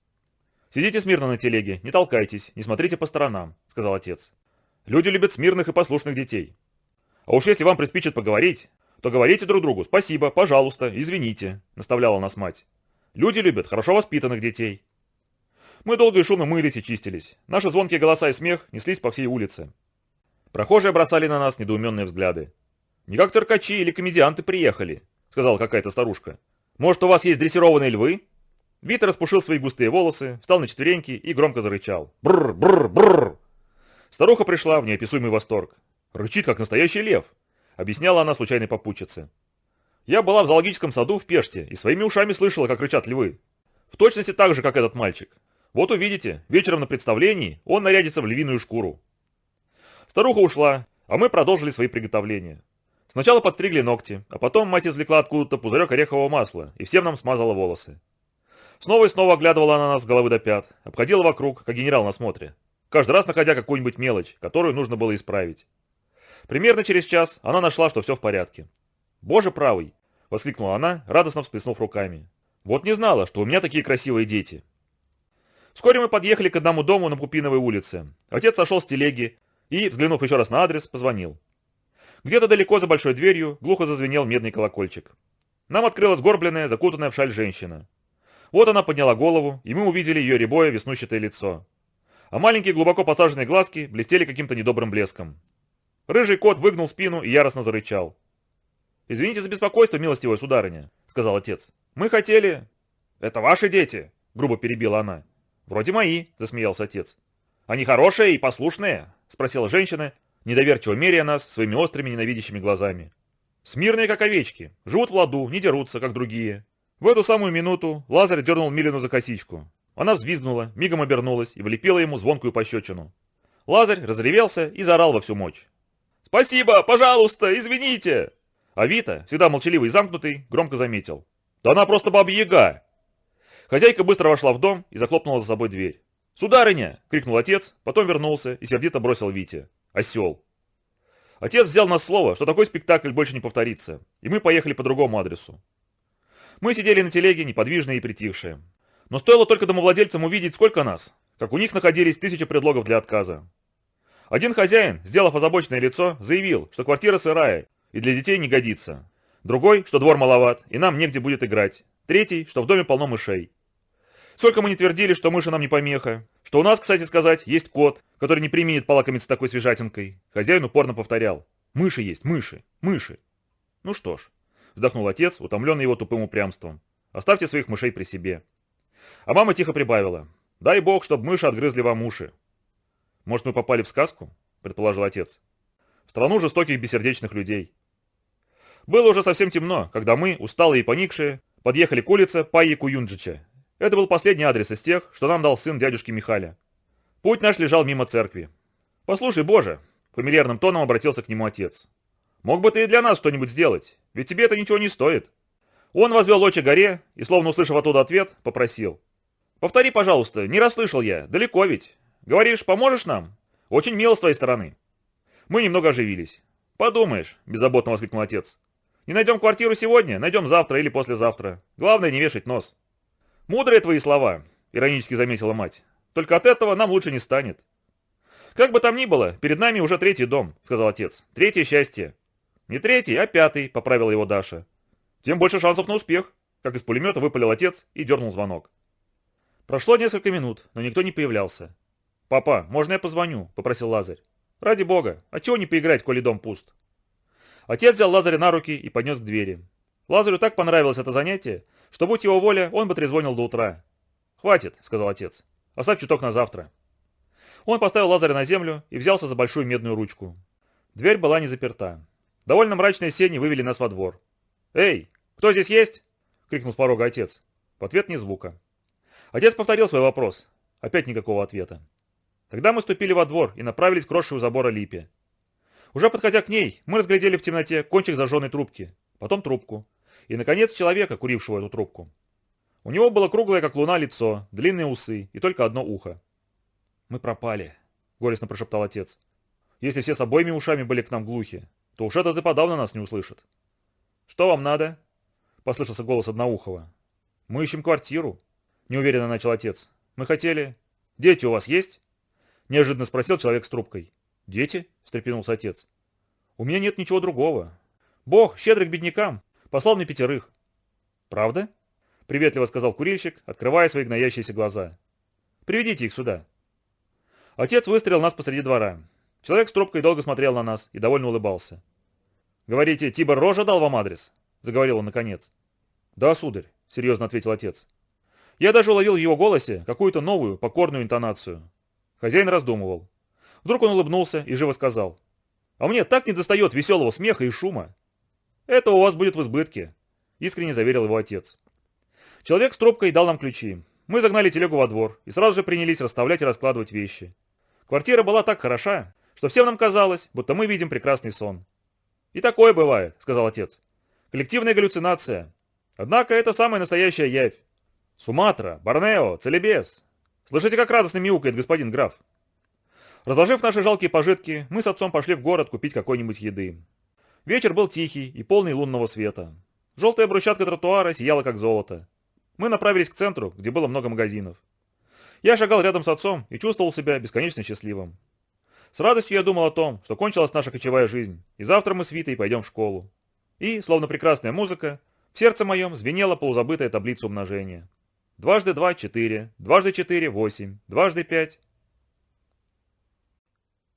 «Сидите смирно на телеге, не толкайтесь, не смотрите по сторонам», — сказал отец. «Люди любят смирных и послушных детей. А уж если вам приспичит поговорить, то говорите друг другу «спасибо», «пожалуйста», «извините», — наставляла нас мать. Люди любят хорошо воспитанных детей. Мы долго и шумно мылись и чистились. Наши звонкие голоса и смех неслись по всей улице. Прохожие бросали на нас недоуменные взгляды. «Не как циркачи или комедианты приехали», — сказала какая-то старушка. «Может, у вас есть дрессированные львы?» Витер распушил свои густые волосы, встал на четвереньки и громко зарычал. «Бррр, бррр, бррр!» Старуха пришла в неописуемый восторг. «Рычит, как настоящий лев», — объясняла она случайной попутчице. «Я была в зоологическом саду в Пеште и своими ушами слышала, как рычат львы. В точности так же, как этот мальчик. Вот увидите, вечером на представлении он нарядится в львиную шкуру». Старуха ушла, а мы продолжили свои приготовления. Сначала подстригли ногти, а потом мать извлекла откуда-то пузырек орехового масла и всем нам смазала волосы. Снова и снова оглядывала на нас с головы до пят, обходила вокруг, как генерал на смотре, каждый раз находя какую-нибудь мелочь, которую нужно было исправить. Примерно через час она нашла, что все в порядке. «Боже правый!» — воскликнула она, радостно всплеснув руками. «Вот не знала, что у меня такие красивые дети!» Вскоре мы подъехали к одному дому на Пупиновой улице. Отец сошел с телеги и, взглянув еще раз на адрес, позвонил. Где-то далеко за большой дверью глухо зазвенел медный колокольчик. Нам открылась горбленная, закутанная в шаль женщина. Вот она подняла голову, и мы увидели ее рябое веснущатое лицо. А маленькие глубоко посаженные глазки блестели каким-то недобрым блеском. Рыжий кот выгнул спину и яростно зарычал. «Извините за беспокойство, милостивая сударыня», — сказал отец. «Мы хотели...» «Это ваши дети?» — грубо перебила она. «Вроде мои», — засмеялся отец. «Они хорошие и послушные?» — спросила женщина, недоверчиво меряя нас своими острыми ненавидящими глазами. Смирные, как овечки, живут в ладу, не дерутся, как другие. В эту самую минуту Лазарь дернул Милину за косичку. Она взвизгнула, мигом обернулась и влепила ему звонкую пощечину. Лазарь разревелся и заорал во всю мощь. «Спасибо, пожалуйста, извините!» А Вита, всегда молчаливый и замкнутый, громко заметил. «Да она просто баба-яга!» Хозяйка быстро вошла в дом и захлопнула за собой дверь. «Сударыня!» — крикнул отец, потом вернулся и сердито бросил Вите. Осел. Отец взял на слово, что такой спектакль больше не повторится, и мы поехали по другому адресу. Мы сидели на телеге, неподвижные и притихшие. Но стоило только домовладельцам увидеть, сколько нас, как у них находились тысячи предлогов для отказа. Один хозяин, сделав озабоченное лицо, заявил, что квартира сырая и для детей не годится. Другой, что двор маловат, и нам негде будет играть. Третий, что в доме полно мышей. Сколько мы не твердили, что мыши нам не помеха, что у нас, кстати сказать, есть кот, который не применит полакомиться такой свежатинкой. Хозяин упорно повторял. Мыши есть, мыши, мыши. Ну что ж, вздохнул отец, утомленный его тупым упрямством. Оставьте своих мышей при себе. А мама тихо прибавила. Дай бог, чтобы мыши отгрызли вам уши. Может, мы попали в сказку? Предположил отец. В страну жестоких бессердечных людей. Было уже совсем темно, когда мы, усталые и поникшие, подъехали к улице Пайи Куюнджича это был последний адрес из тех, что нам дал сын дядюшки Михаля. Путь наш лежал мимо церкви. «Послушай, Боже!» — фамильярным тоном обратился к нему отец. «Мог бы ты и для нас что-нибудь сделать, ведь тебе это ничего не стоит». Он возвел очи горе и, словно услышав оттуда ответ, попросил. «Повтори, пожалуйста, не расслышал я, далеко ведь. Говоришь, поможешь нам? Очень мило с твоей стороны». Мы немного оживились. «Подумаешь», — беззаботно воскликнул отец. «Не найдем квартиру сегодня, найдем завтра или послезавтра. Главное не вешать нос». «Мудрые твои слова», — иронически заметила мать. «Только от этого нам лучше не станет». «Как бы там ни было, перед нами уже третий дом», — сказал отец. «Третье счастье». «Не третий, а пятый», — поправила его Даша. «Тем больше шансов на успех», — как из пулемета выпалил отец и дернул звонок. Прошло несколько минут, но никто не появлялся. «Папа, можно я позвоню?» – попросил Лазарь. «Ради бога, а чего не поиграть, коли дом пуст?» Отец взял Лазаря на руки и поднес к двери. Лазарю так понравилось это занятие, что, будь его воля, он бы трезвонил до утра. «Хватит», — сказал отец. «Оставь чуток на завтра». Он поставил Лазаря на землю и взялся за большую медную ручку. Дверь была не заперта. Довольно мрачные сени вывели нас во двор. «Эй, кто здесь есть?» — крикнул с порога отец. В ответ ни звука. Отец повторил свой вопрос. Опять никакого ответа. Тогда мы ступили во двор и направились к росшей у забора липе. Уже подходя к ней, мы разглядели в темноте кончик зажженной трубки, потом трубку, и, наконец, человека, курившего эту трубку. У него было круглое, как луна, лицо, длинные усы и только одно ухо. «Мы пропали», — горестно прошептал отец. «Если все с обоими ушами были к нам глухи, то уж этот и подавно нас не услышит». «Что вам надо?» — послышался голос Одноухова. «Мы ищем квартиру», — неуверенно начал отец. «Мы хотели...» «Дети у вас есть?» — неожиданно спросил человек с трубкой. «Дети?» — встрепенулся отец. «У меня нет ничего другого. Бог, щедрый к беднякам, послал мне пятерых». «Правда?» — приветливо сказал курильщик, открывая свои гноящиеся глаза. «Приведите их сюда». Отец выстрелил нас посреди двора. Человек с трубкой долго смотрел на нас и довольно улыбался. «Говорите, Тибор Рожа дал вам адрес?» — заговорил он наконец. «Да, сударь», — серьезно ответил отец. Я даже уловил в его голосе какую-то новую, покорную интонацию. Хозяин раздумывал. Вдруг он улыбнулся и живо сказал. «А мне так недостает веселого смеха и шума». «Это у вас будет в избытке», — искренне заверил его отец. Человек с трубкой дал нам ключи. Мы загнали телегу во двор и сразу же принялись расставлять и раскладывать вещи. Квартира была так хороша, что всем нам казалось, будто мы видим прекрасный сон. «И такое бывает», — сказал отец. «Коллективная галлюцинация. Однако это самая настоящая явь. Суматра, Борнео, Целебес. Слышите, как радостно мяукает господин граф?» Разложив наши жалкие пожитки, мы с отцом пошли в город купить какой-нибудь еды. Вечер был тихий и полный лунного света. Желтая брусчатка тротуара сияла как золото. Мы направились к центру, где было много магазинов. Я шагал рядом с отцом и чувствовал себя бесконечно счастливым. С радостью я думал о том, что кончилась наша кочевая жизнь, и завтра мы с Витой пойдем в школу. И, словно прекрасная музыка, в сердце моем звенела полузабытая таблица умножения. Дважды два – четыре, дважды четыре – восемь, дважды пять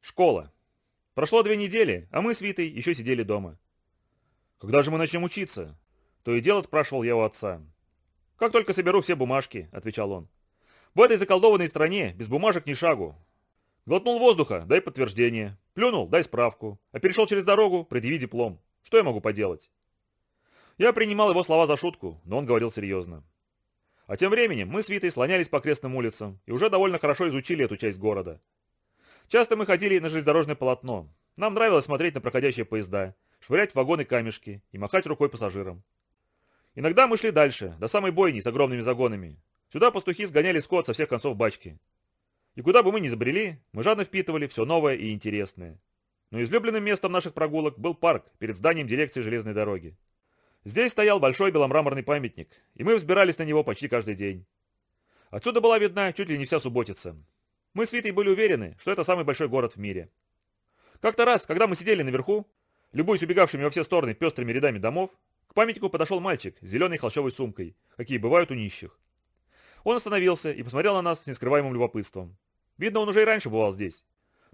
Школа. Прошло две недели, а мы с Витой еще сидели дома. «Когда же мы начнем учиться?» То и дело спрашивал я у отца. «Как только соберу все бумажки», — отвечал он. «В этой заколдованной стране без бумажек ни шагу. Глотнул воздуха, дай подтверждение. Плюнул, дай справку. А перешел через дорогу, предъяви диплом. Что я могу поделать?» Я принимал его слова за шутку, но он говорил серьезно. А тем временем мы с Витой слонялись по окрестным улицам и уже довольно хорошо изучили эту часть города. Часто мы ходили на железнодорожное полотно. Нам нравилось смотреть на проходящие поезда, швырять в вагоны камешки и махать рукой пассажирам. Иногда мы шли дальше, до самой бойни с огромными загонами. Сюда пастухи сгоняли скот со всех концов бачки. И куда бы мы ни забрели, мы жадно впитывали все новое и интересное. Но излюбленным местом наших прогулок был парк перед зданием дирекции железной дороги. Здесь стоял большой беломраморный памятник, и мы взбирались на него почти каждый день. Отсюда была видна чуть ли не вся субботица. Мы с Витой были уверены, что это самый большой город в мире. Как-то раз, когда мы сидели наверху, любуясь убегавшими во все стороны пестрыми рядами домов, к памятнику подошел мальчик с зеленой холщовой сумкой, какие бывают у нищих. Он остановился и посмотрел на нас с нескрываемым любопытством. Видно, он уже и раньше бывал здесь,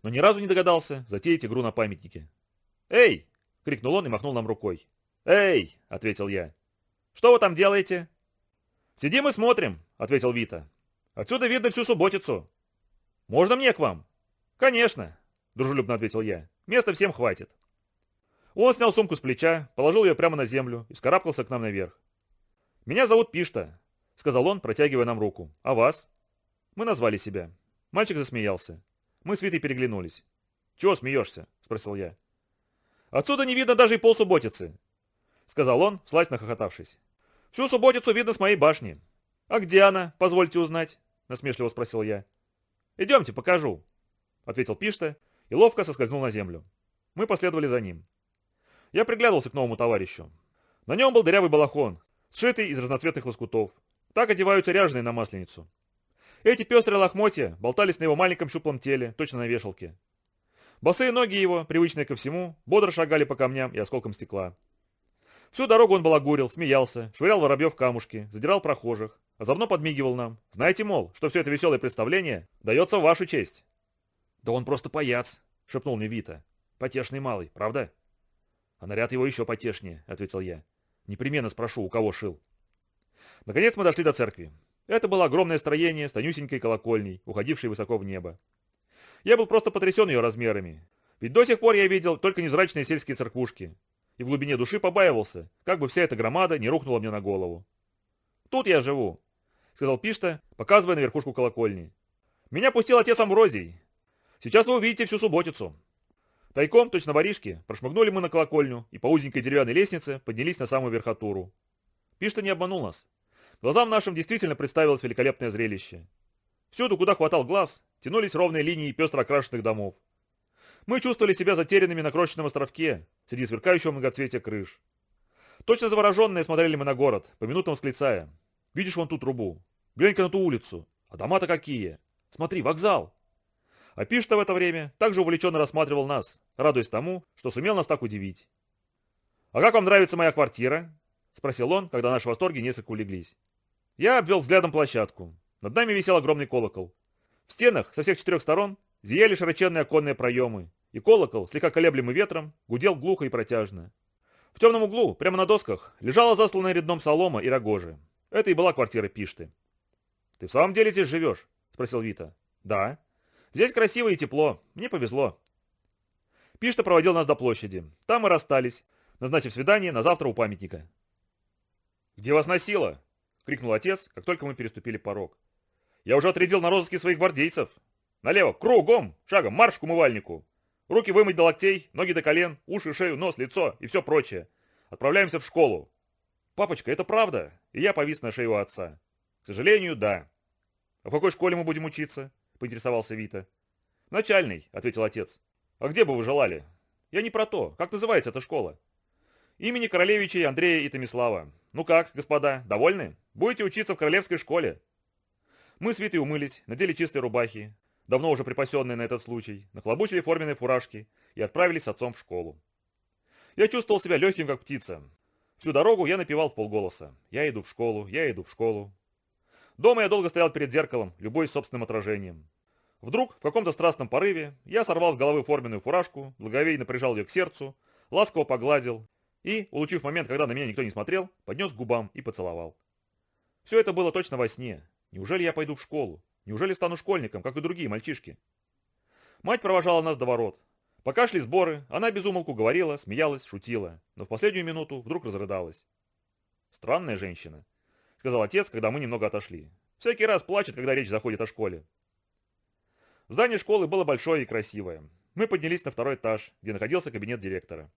но ни разу не догадался затеять игру на памятнике. «Эй!» — крикнул он и махнул нам рукой. «Эй!» — ответил я. «Что вы там делаете?» «Сидим и смотрим», — ответил Вита. «Отсюда видно всю субботицу. «Можно мне к вам?» «Конечно», — дружелюбно ответил я. «Места всем хватит». Он снял сумку с плеча, положил ее прямо на землю и скарабкался к нам наверх. «Меня зовут Пишта», — сказал он, протягивая нам руку. «А вас?» Мы назвали себя. Мальчик засмеялся. Мы с Витой переглянулись. «Чего смеешься?» — спросил я. «Отсюда не видно даже и полсубботицы», — сказал он, слазь нахохотавшись. «Всю субботицу видно с моей башни». «А где она, позвольте узнать?» — насмешливо спросил я. «Идемте, покажу», — ответил Пишта и ловко соскользнул на землю. Мы последовали за ним. Я приглядывался к новому товарищу. На нем был дырявый балахон, сшитый из разноцветных лоскутов. Так одеваются ряженые на масленицу. Эти пестрые лохмотья болтались на его маленьком щуплом теле, точно на вешалке. Босые ноги его, привычные ко всему, бодро шагали по камням и осколкам стекла. Всю дорогу он балагурил, смеялся, швырял воробьев камушки, задирал прохожих, а заодно подмигивал нам. Знаете, мол, что все это веселое представление дается в вашу честь. «Да он просто паяц», — шепнул мне Вита. «Потешный малый, правда?» «А наряд его еще потешнее», — ответил я. «Непременно спрошу, у кого шил». Наконец мы дошли до церкви. Это было огромное строение с тонюсенькой колокольней, уходившей высоко в небо. Я был просто потрясен ее размерами. Ведь до сих пор я видел только незрачные сельские церквушки. И в глубине души побаивался, как бы вся эта громада не рухнула мне на голову. «Тут я живу», — сказал Пишта, показывая на верхушку колокольни. «Меня пустил отец Амброзий. Сейчас вы увидите всю субботицу». Тайком, точно воришки, прошмыгнули мы на колокольню и по узенькой деревянной лестнице поднялись на самую верхотуру. Пишта не обманул нас. Глазам нашим действительно представилось великолепное зрелище. Всюду, куда хватал глаз, тянулись ровные линии пестро окрашенных домов. Мы чувствовали себя затерянными на крошечном островке, среди сверкающего многоцветия крыш. Точно завороженные смотрели мы на город, по минутам восклицая. «Видишь вон ту трубу? Глянь-ка на ту улицу. А дома-то какие! Смотри, вокзал!» А Пишта в это время также увлеченно рассматривал нас, радуясь тому, что сумел нас так удивить. «А как вам нравится моя квартира?» — спросил он, когда наши восторги несколько улеглись. Я обвел взглядом площадку. Над нами висел огромный колокол. В стенах со всех четырех сторон зияли широченные оконные проемы, и колокол, слегка колеблемый ветром, гудел глухо и протяжно. В темном углу, прямо на досках, лежала засланная рядном солома и рогожи. Это и была квартира Пишты. «Ты в самом деле здесь живешь?» — спросил Вита. «Да», Здесь красиво и тепло. Мне повезло. Пишта проводил нас до площади. Там мы расстались, назначив свидание на завтра у памятника. «Где вас носило?» — крикнул отец, как только мы переступили порог. «Я уже отрядил на розыске своих гвардейцев. Налево, кругом, шагом, марш к умывальнику. Руки вымыть до локтей, ноги до колен, уши, шею, нос, лицо и все прочее. Отправляемся в школу. Папочка, это правда?» И я повис на шею отца. «К сожалению, да. А в какой школе мы будем учиться?» поинтересовался Вита. «Начальный», — ответил отец. «А где бы вы желали?» «Я не про то. Как называется эта школа?» «Имени королевичей Андрея и Томислава. Ну как, господа, довольны? Будете учиться в королевской школе». Мы с Витой умылись, надели чистые рубахи, давно уже припасенные на этот случай, нахлобучили форменные фуражки и отправились с отцом в школу. Я чувствовал себя легким, как птица. Всю дорогу я напевал в полголоса. «Я иду в школу, я иду в школу». Дома я долго стоял перед зеркалом, любой собственным отражением. Вдруг, в каком-то страстном порыве, я сорвал с головы форменную фуражку, благовейно прижал ее к сердцу, ласково погладил и, улучив момент, когда на меня никто не смотрел, поднес к губам и поцеловал. Все это было точно во сне. Неужели я пойду в школу? Неужели стану школьником, как и другие мальчишки? Мать провожала нас до ворот. Пока шли сборы, она безумолку говорила, смеялась, шутила, но в последнюю минуту вдруг разрыдалась. Странная женщина, сказал отец, когда мы немного отошли. Всякий раз плачет, когда речь заходит о школе. Здание школы было большое и красивое. Мы поднялись на второй этаж, где находился кабинет директора.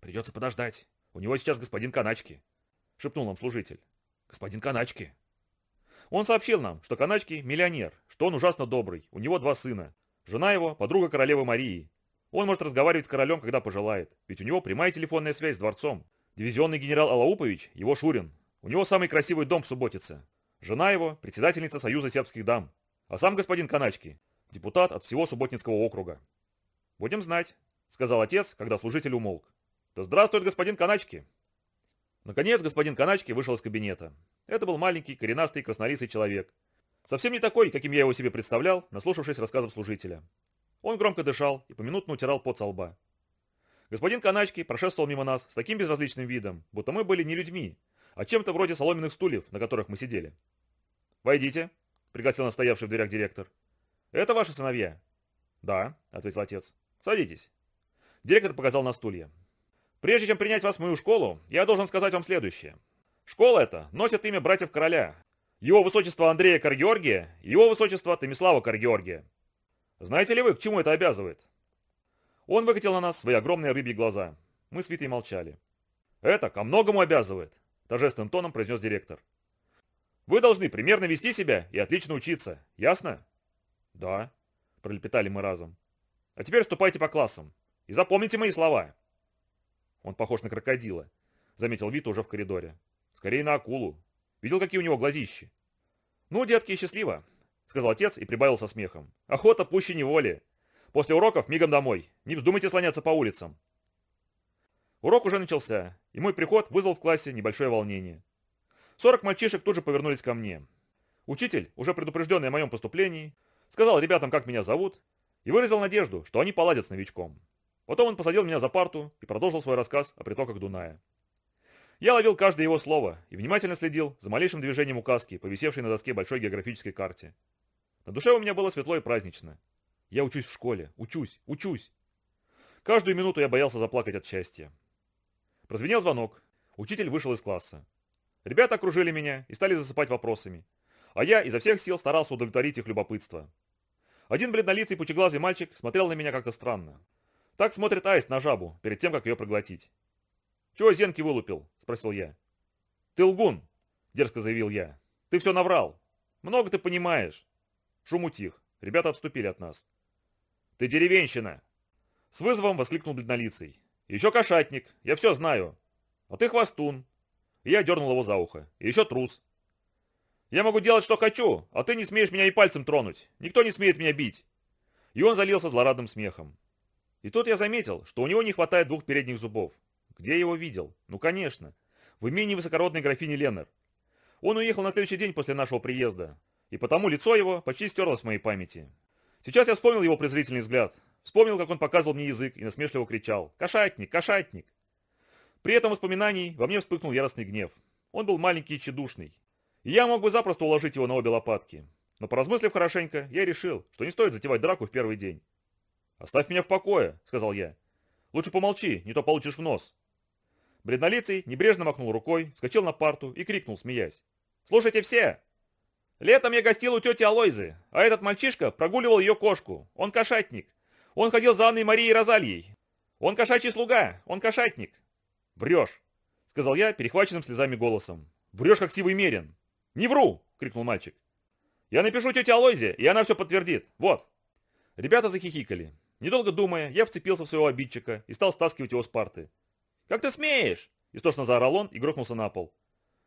«Придется подождать. У него сейчас господин Каначки», — шепнул нам служитель. «Господин Каначки». Он сообщил нам, что Каначки – миллионер, что он ужасно добрый, у него два сына. Жена его – подруга королевы Марии. Он может разговаривать с королем, когда пожелает, ведь у него прямая телефонная связь с дворцом. Дивизионный генерал Алаупович – его Шурин. У него самый красивый дом в Субботице. Жена его – председательница Союза сербских дам. А сам господин Каначки депутат от всего Субботницкого округа. «Будем знать», — сказал отец, когда служитель умолк. «Да здравствует господин Каначки!» Наконец господин Каначки вышел из кабинета. Это был маленький, коренастый, краснолицый человек. Совсем не такой, каким я его себе представлял, наслушавшись рассказов служителя. Он громко дышал и поминутно утирал пот со лба. Господин Каначки прошествовал мимо нас с таким безразличным видом, будто мы были не людьми, а чем-то вроде соломенных стульев, на которых мы сидели. «Войдите», — пригласил настоявший в дверях директор. «Это ваши сыновья?» «Да», — ответил отец. «Садитесь». Директор показал на стулья. «Прежде чем принять вас в мою школу, я должен сказать вам следующее. Школа эта носит имя братьев короля, его высочество Андрея Каргеоргия и его высочество Томислава Каргеоргия. Знаете ли вы, к чему это обязывает?» Он выкатил на нас свои огромные рыбьи глаза. Мы с Витой молчали. «Это ко многому обязывает», – торжественным тоном произнес директор. «Вы должны примерно вести себя и отлично учиться, ясно?» «Да», — пролепетали мы разом. «А теперь ступайте по классам и запомните мои слова». «Он похож на крокодила», — заметил Вита уже в коридоре. «Скорее на акулу. Видел, какие у него глазищи?» «Ну, детки, счастливо», — сказал отец и прибавил со смехом. «Охота пуще неволи. После уроков мигом домой. Не вздумайте слоняться по улицам». Урок уже начался, и мой приход вызвал в классе небольшое волнение. Сорок мальчишек тут же повернулись ко мне. Учитель, уже предупрежденный о моем поступлении, сказал ребятам, как меня зовут, и выразил надежду, что они поладят с новичком. Потом он посадил меня за парту и продолжил свой рассказ о притоках Дуная. Я ловил каждое его слово и внимательно следил за малейшим движением указки, повисевшей на доске большой географической карте. На душе у меня было светло и празднично. Я учусь в школе, учусь, учусь. Каждую минуту я боялся заплакать от счастья. Прозвенел звонок. Учитель вышел из класса. Ребята окружили меня и стали засыпать вопросами. А я изо всех сил старался удовлетворить их любопытство. Один бледнолицый пучеглазый мальчик смотрел на меня как-то странно. Так смотрит аист на жабу, перед тем, как ее проглотить. «Чего зенки вылупил?» – спросил я. «Ты лгун!» – дерзко заявил я. «Ты все наврал. Много ты понимаешь». Шум утих. Ребята отступили от нас. «Ты деревенщина!» С вызовом воскликнул бледнолицый. «Еще кошатник. Я все знаю. А ты хвостун». Я дернул его за ухо. И еще трус. «Я могу делать, что хочу, а ты не смеешь меня и пальцем тронуть. Никто не смеет меня бить». И он залился злорадным смехом. И тут я заметил, что у него не хватает двух передних зубов. Где я его видел? Ну, конечно. В имении высокородной графини Леннер. Он уехал на следующий день после нашего приезда. И потому лицо его почти стерлось в моей памяти. Сейчас я вспомнил его презрительный взгляд. Вспомнил, как он показывал мне язык и насмешливо кричал «Кошатник! Кошатник!». При этом воспоминании во мне вспыхнул яростный гнев. Он был маленький и тщедушный. И я мог бы запросто уложить его на обе лопатки. Но поразмыслив хорошенько, я решил, что не стоит затевать драку в первый день. «Оставь меня в покое», — сказал я. «Лучше помолчи, не то получишь в нос». Бледнолицый небрежно махнул рукой, вскочил на парту и крикнул, смеясь. «Слушайте все! Летом я гостил у тети Алойзы, а этот мальчишка прогуливал ее кошку. Он кошатник. Он ходил за Анной Марией Розальей. Он кошачий слуга, он кошатник». «Врешь», — сказал я перехваченным слезами голосом. «Врешь, как сивый мерин». «Не вру!» — крикнул мальчик. «Я напишу тете Алойзе, и она все подтвердит. Вот». Ребята захихикали. Недолго думая, я вцепился в своего обидчика и стал стаскивать его с парты. «Как ты смеешь?» – истошно заорал он и грохнулся на пол.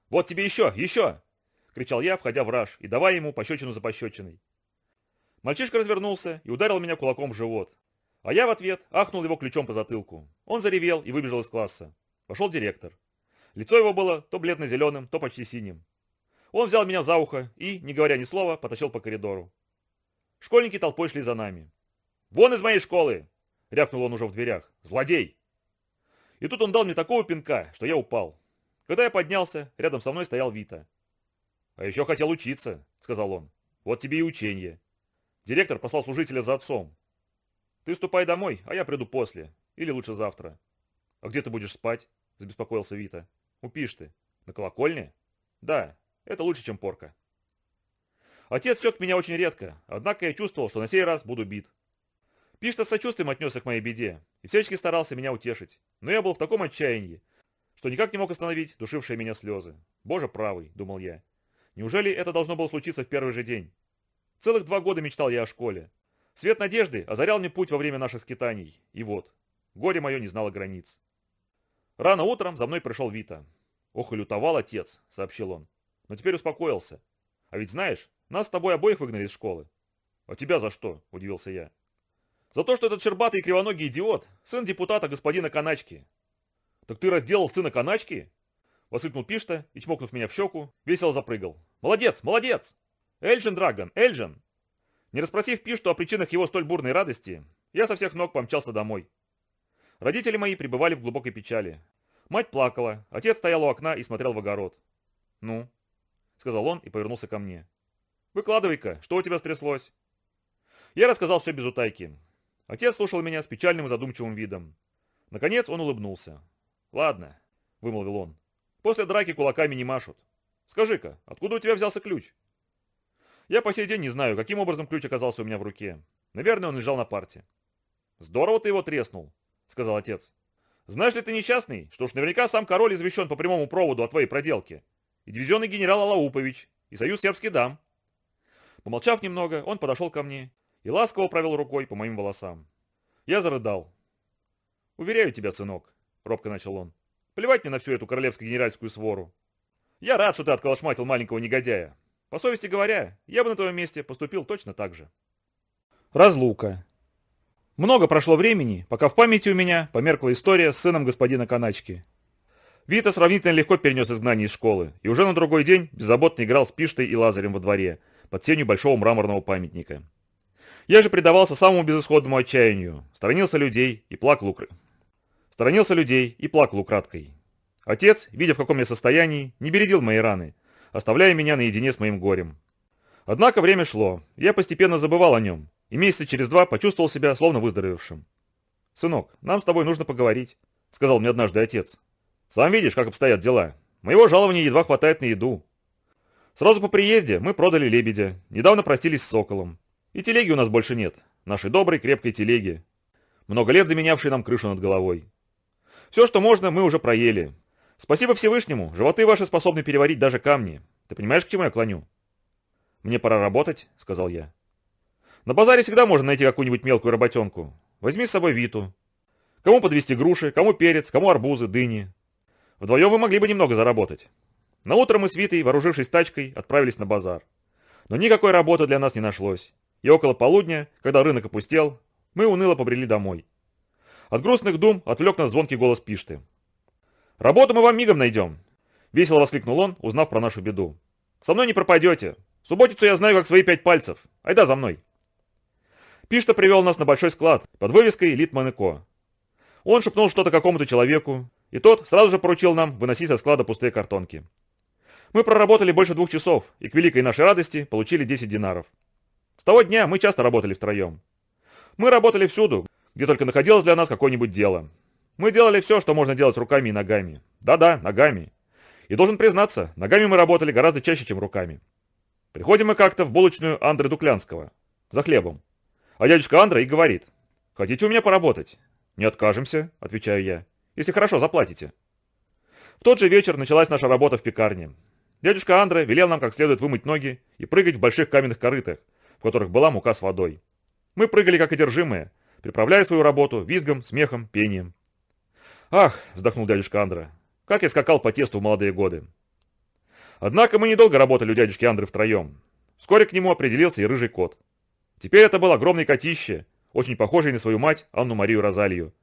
«Вот тебе еще, еще!» – кричал я, входя в раж и давая ему пощечину за пощечиной. Мальчишка развернулся и ударил меня кулаком в живот. А я в ответ ахнул его ключом по затылку. Он заревел и выбежал из класса. Пошел директор. Лицо его было то бледно-зеленым, то почти синим. Он взял меня за ухо и, не говоря ни слова, потащил по коридору. Школьники толпой шли за нами. «Вон из моей школы!» — рявкнул он уже в дверях. «Злодей!» И тут он дал мне такого пинка, что я упал. Когда я поднялся, рядом со мной стоял Вита. «А еще хотел учиться», — сказал он. «Вот тебе и учение». Директор послал служителя за отцом. «Ты ступай домой, а я приду после. Или лучше завтра». «А где ты будешь спать?» — забеспокоился Вита. «Упишь ты. На колокольне?» «Да, это лучше, чем порка». Отец сёк меня очень редко, однако я чувствовал, что на сей раз буду бит. Пишта с сочувствием отнесся к моей беде и всячески старался меня утешить, но я был в таком отчаянии, что никак не мог остановить душившие меня слезы. Боже правый, думал я. Неужели это должно было случиться в первый же день? Целых два года мечтал я о школе. Свет надежды озарял мне путь во время наших скитаний. И вот, горе мое не знало границ. Рано утром за мной пришел Вита. «Ох и лютовал отец», — сообщил он. «Но теперь успокоился. А ведь знаешь, нас с тобой обоих выгнали из школы». «А тебя за что?» — удивился я. За то, что этот щербатый и кривоногий идиот, сын депутата господина Каначки. Так ты разделал сына Каначки? Воскликнул Пишта и, чмокнув меня в щеку, весело запрыгал. Молодец, молодец! Эльжин Драгон, Эльжин! Не расспросив Пишту о причинах его столь бурной радости, я со всех ног помчался домой. Родители мои пребывали в глубокой печали. Мать плакала, отец стоял у окна и смотрел в огород. «Ну?» — сказал он и повернулся ко мне. «Выкладывай-ка, что у тебя стряслось?» Я рассказал все без утайки. Отец слушал меня с печальным и задумчивым видом. Наконец он улыбнулся. «Ладно», — вымолвил он. «После драки кулаками не машут. Скажи-ка, откуда у тебя взялся ключ?» Я по сей день не знаю, каким образом ключ оказался у меня в руке. Наверное, он лежал на парте. «Здорово ты его треснул», — сказал отец. «Знаешь ли ты несчастный, что уж наверняка сам король извещен по прямому проводу о твоей проделке? И дивизионный генерал Алаупович, и союз сербских дам». Помолчав немного, он подошел ко мне и ласково провел рукой по моим волосам. Я зарыдал. «Уверяю тебя, сынок», — робко начал он, — «плевать мне на всю эту королевско-генеральскую свору. Я рад, что ты отколошматил маленького негодяя. По совести говоря, я бы на твоем месте поступил точно так же». Разлука. Много прошло времени, пока в памяти у меня померкла история с сыном господина Каначки. Вита сравнительно легко перенес изгнание из школы, и уже на другой день беззаботно играл с Пиштой и Лазарем во дворе, под тенью большого мраморного памятника. Я же предавался самому безысходному отчаянию, сторонился людей и плакал. Сторонился людей и плакал украдкой. Отец, видя в каком я состоянии, не бередил мои раны, оставляя меня наедине с моим горем. Однако время шло, я постепенно забывал о нем, и месяца через два почувствовал себя словно выздоровевшим. «Сынок, нам с тобой нужно поговорить», — сказал мне однажды отец. «Сам видишь, как обстоят дела. Моего жалования едва хватает на еду. Сразу по приезде мы продали лебедя, недавно простились с соколом. И телеги у нас больше нет, нашей доброй крепкой телеги, много лет заменявшей нам крышу над головой. Все, что можно, мы уже проели. Спасибо Всевышнему, животы ваши способны переварить даже камни. Ты понимаешь, к чему я клоню? Мне пора работать, сказал я. На базаре всегда можно найти какую-нибудь мелкую работенку. Возьми с собой Виту. Кому подвести груши, кому перец, кому арбузы, дыни. Вдвоем вы могли бы немного заработать. На утро мы с Витой, вооружившись тачкой, отправились на базар. Но никакой работы для нас не нашлось. И около полудня, когда рынок опустел, мы уныло побрели домой. От грустных дум отвлек нас звонкий голос Пишты. «Работу мы вам мигом найдем!» Весело воскликнул он, узнав про нашу беду. «Со мной не пропадете. Субботицу я знаю, как свои пять пальцев. Айда за мной!» Пишта привел нас на большой склад под вывеской «Литман и Ко». Он шепнул что-то какому-то человеку, и тот сразу же поручил нам выносить со склада пустые картонки. Мы проработали больше двух часов, и к великой нашей радости получили 10 динаров. С того дня мы часто работали втроем. Мы работали всюду, где только находилось для нас какое-нибудь дело. Мы делали все, что можно делать руками и ногами. Да-да, ногами. И должен признаться, ногами мы работали гораздо чаще, чем руками. Приходим мы как-то в булочную Андры Дуклянского. За хлебом. А дядюшка Андра и говорит. Хотите у меня поработать? Не откажемся, отвечаю я. Если хорошо заплатите. В тот же вечер началась наша работа в пекарне. Дядюшка Андре велел нам как следует вымыть ноги и прыгать в больших каменных корытах, в которых была мука с водой. Мы прыгали как одержимые, приправляя свою работу визгом, смехом, пением. «Ах!» – вздохнул дядюшка Андре. «Как я скакал по тесту в молодые годы!» Однако мы недолго работали у дядюшки Андры втроем. Вскоре к нему определился и рыжий кот. Теперь это был огромный котище, очень похожий на свою мать Анну Марию Розалию,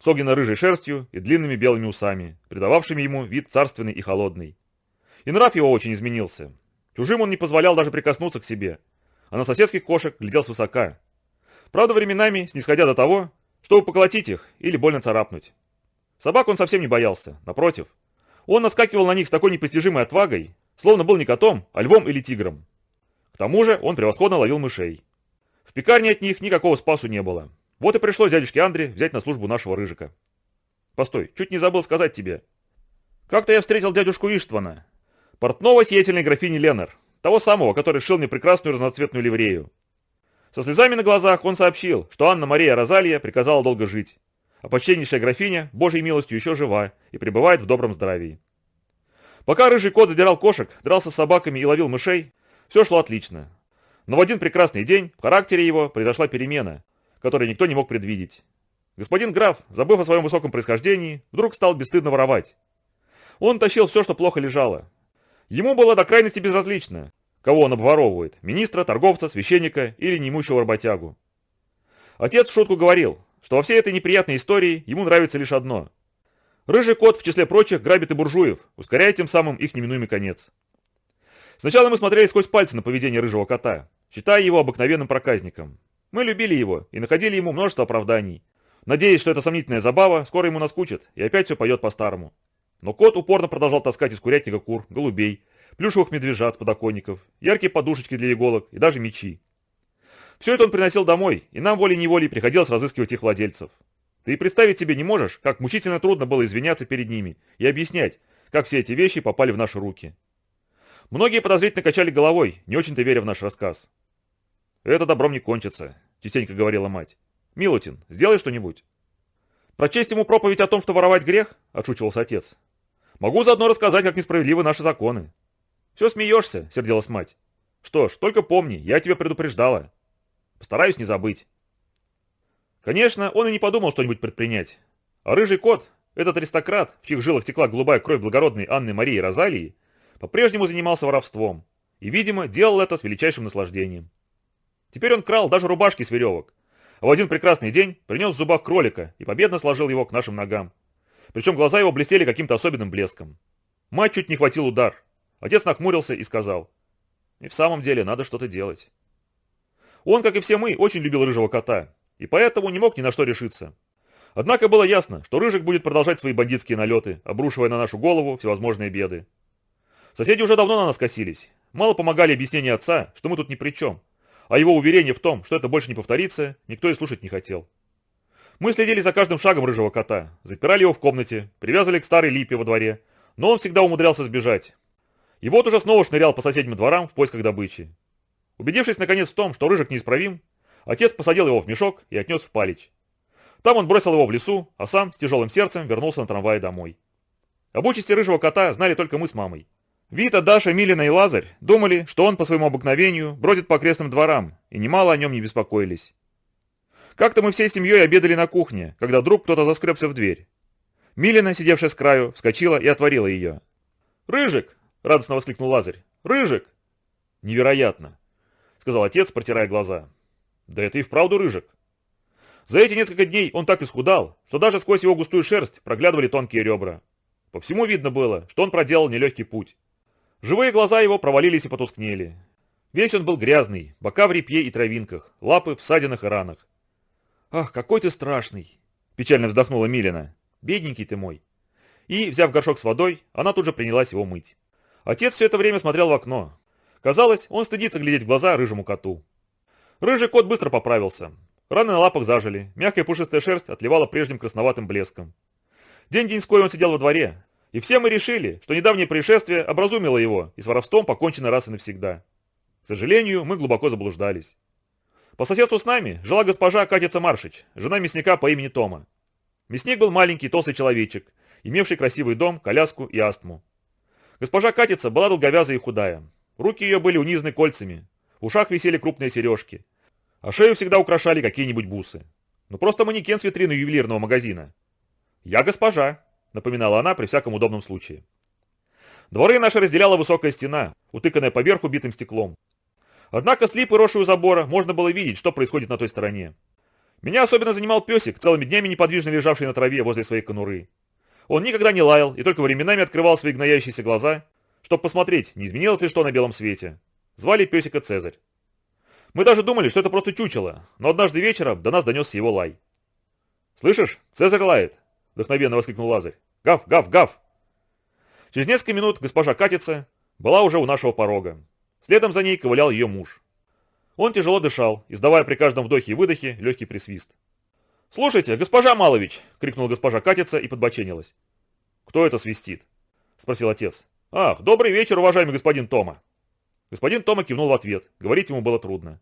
с огненно-рыжей шерстью и длинными белыми усами, придававшими ему вид царственный и холодный. И нрав его очень изменился. Чужим он не позволял даже прикоснуться к себе, а на соседских кошек глядел свысока. Правда, временами снисходя до того, чтобы поколотить их или больно царапнуть. Собак он совсем не боялся, напротив. Он наскакивал на них с такой непостижимой отвагой, словно был не котом, а львом или тигром. К тому же он превосходно ловил мышей. В пекарне от них никакого спасу не было. Вот и пришлось дядюшке Андре взять на службу нашего рыжика. Постой, чуть не забыл сказать тебе. Как-то я встретил дядюшку Иштвана, портного сиятельной графини Леннер, того самого, который шил мне прекрасную разноцветную ливрею. Со слезами на глазах он сообщил, что Анна-Мария Розалья приказала долго жить, а почтеннейшая графиня, божьей милостью, еще жива и пребывает в добром здравии. Пока рыжий кот задирал кошек, дрался с собаками и ловил мышей, все шло отлично. Но в один прекрасный день в характере его произошла перемена, которую никто не мог предвидеть. Господин граф, забыв о своем высоком происхождении, вдруг стал бесстыдно воровать. Он тащил все, что плохо лежало, Ему было до крайности безразлично, кого он обворовывает – министра, торговца, священника или неимущего работягу. Отец в шутку говорил, что во всей этой неприятной истории ему нравится лишь одно. Рыжий кот, в числе прочих, грабит и буржуев, ускоряя тем самым их неминуемый конец. Сначала мы смотрели сквозь пальцы на поведение рыжего кота, считая его обыкновенным проказником. Мы любили его и находили ему множество оправданий, надеясь, что эта сомнительная забава скоро ему наскучит и опять все пойдет по-старому. Но кот упорно продолжал таскать из курятника кур, голубей, плюшевых медвежат с подоконников, яркие подушечки для иголок и даже мечи. Все это он приносил домой, и нам волей-неволей приходилось разыскивать их владельцев. Ты представить себе не можешь, как мучительно трудно было извиняться перед ними и объяснять, как все эти вещи попали в наши руки. Многие подозрительно качали головой, не очень-то веря в наш рассказ. «Это добром не кончится», – частенько говорила мать. «Милутин, сделай что-нибудь». «Прочесть ему проповедь о том, что воровать грех?» – отшучивался отец. Могу заодно рассказать, как несправедливы наши законы. Все смеешься, сердилась мать. Что ж, только помни, я тебя предупреждала. Постараюсь не забыть. Конечно, он и не подумал что-нибудь предпринять. А рыжий кот, этот аристократ, в чьих жилах текла голубая кровь благородной Анны Марии Розалии, по-прежнему занимался воровством и, видимо, делал это с величайшим наслаждением. Теперь он крал даже рубашки с веревок, а в один прекрасный день принес в зубах кролика и победно сложил его к нашим ногам. Причем глаза его блестели каким-то особенным блеском. Мать чуть не хватил удар. Отец нахмурился и сказал. И в самом деле надо что-то делать. Он, как и все мы, очень любил рыжего кота, и поэтому не мог ни на что решиться. Однако было ясно, что Рыжик будет продолжать свои бандитские налеты, обрушивая на нашу голову всевозможные беды. Соседи уже давно на нас косились. Мало помогали объяснения отца, что мы тут ни при чем. А его уверение в том, что это больше не повторится, никто и слушать не хотел. Мы следили за каждым шагом рыжего кота, запирали его в комнате, привязывали к старой липе во дворе, но он всегда умудрялся сбежать. И вот уже снова шнырял по соседним дворам в поисках добычи. Убедившись наконец в том, что рыжик неисправим, отец посадил его в мешок и отнес в палич. Там он бросил его в лесу, а сам с тяжелым сердцем вернулся на трамвае домой. Об участи рыжего кота знали только мы с мамой. Вита, Даша, Милина и Лазарь думали, что он по своему обыкновению бродит по окрестным дворам, и немало о нем не беспокоились. Как-то мы всей семьей обедали на кухне, когда вдруг кто-то заскребся в дверь. Милина, сидевшая с краю, вскочила и отворила ее. «Рыжик!» — радостно воскликнул Лазарь. «Рыжик!» «Невероятно!» — сказал отец, протирая глаза. «Да это и вправду Рыжик!» За эти несколько дней он так исхудал, что даже сквозь его густую шерсть проглядывали тонкие ребра. По всему видно было, что он проделал нелегкий путь. Живые глаза его провалились и потускнели. Весь он был грязный, бока в репье и травинках, лапы в ссадинах и ранах. «Ах, какой ты страшный!» – печально вздохнула Милина. «Бедненький ты мой!» И, взяв горшок с водой, она тут же принялась его мыть. Отец все это время смотрел в окно. Казалось, он стыдится глядеть в глаза рыжему коту. Рыжий кот быстро поправился. Раны на лапах зажили, мягкая пушистая шерсть отливала прежним красноватым блеском. День-деньской он сидел во дворе, и все мы решили, что недавнее происшествие образумило его, и с воровством покончено раз и навсегда. К сожалению, мы глубоко заблуждались. По соседству с нами жила госпожа Катица Маршич, жена мясника по имени Тома. Мясник был маленький толстый человечек, имевший красивый дом, коляску и астму. Госпожа Катица была долговязая и худая. Руки ее были унизаны кольцами, в ушах висели крупные сережки, а шею всегда украшали какие-нибудь бусы. Ну просто манекен с витрины ювелирного магазина. «Я госпожа», — напоминала она при всяком удобном случае. Дворы наши разделяла высокая стена, утыканная поверху битым стеклом. Однако с липы, росшей у забора, можно было видеть, что происходит на той стороне. Меня особенно занимал песик, целыми днями неподвижно лежавший на траве возле своей конуры. Он никогда не лаял и только временами открывал свои гноящиеся глаза, чтобы посмотреть, не изменилось ли что на белом свете. Звали песика Цезарь. Мы даже думали, что это просто чучело, но однажды вечером до нас донесся его лай. «Слышишь, Цезарь лает!» – вдохновенно воскликнул Лазарь. «Гав, гав, гав!» Через несколько минут госпожа Катица была уже у нашего порога. Следом за ней ковылял ее муж. Он тяжело дышал, издавая при каждом вдохе и выдохе легкий присвист. «Слушайте, госпожа Малович!» — крикнула госпожа Катица и подбоченилась. «Кто это свистит?» — спросил отец. «Ах, добрый вечер, уважаемый господин Тома!» Господин Тома кивнул в ответ. Говорить ему было трудно.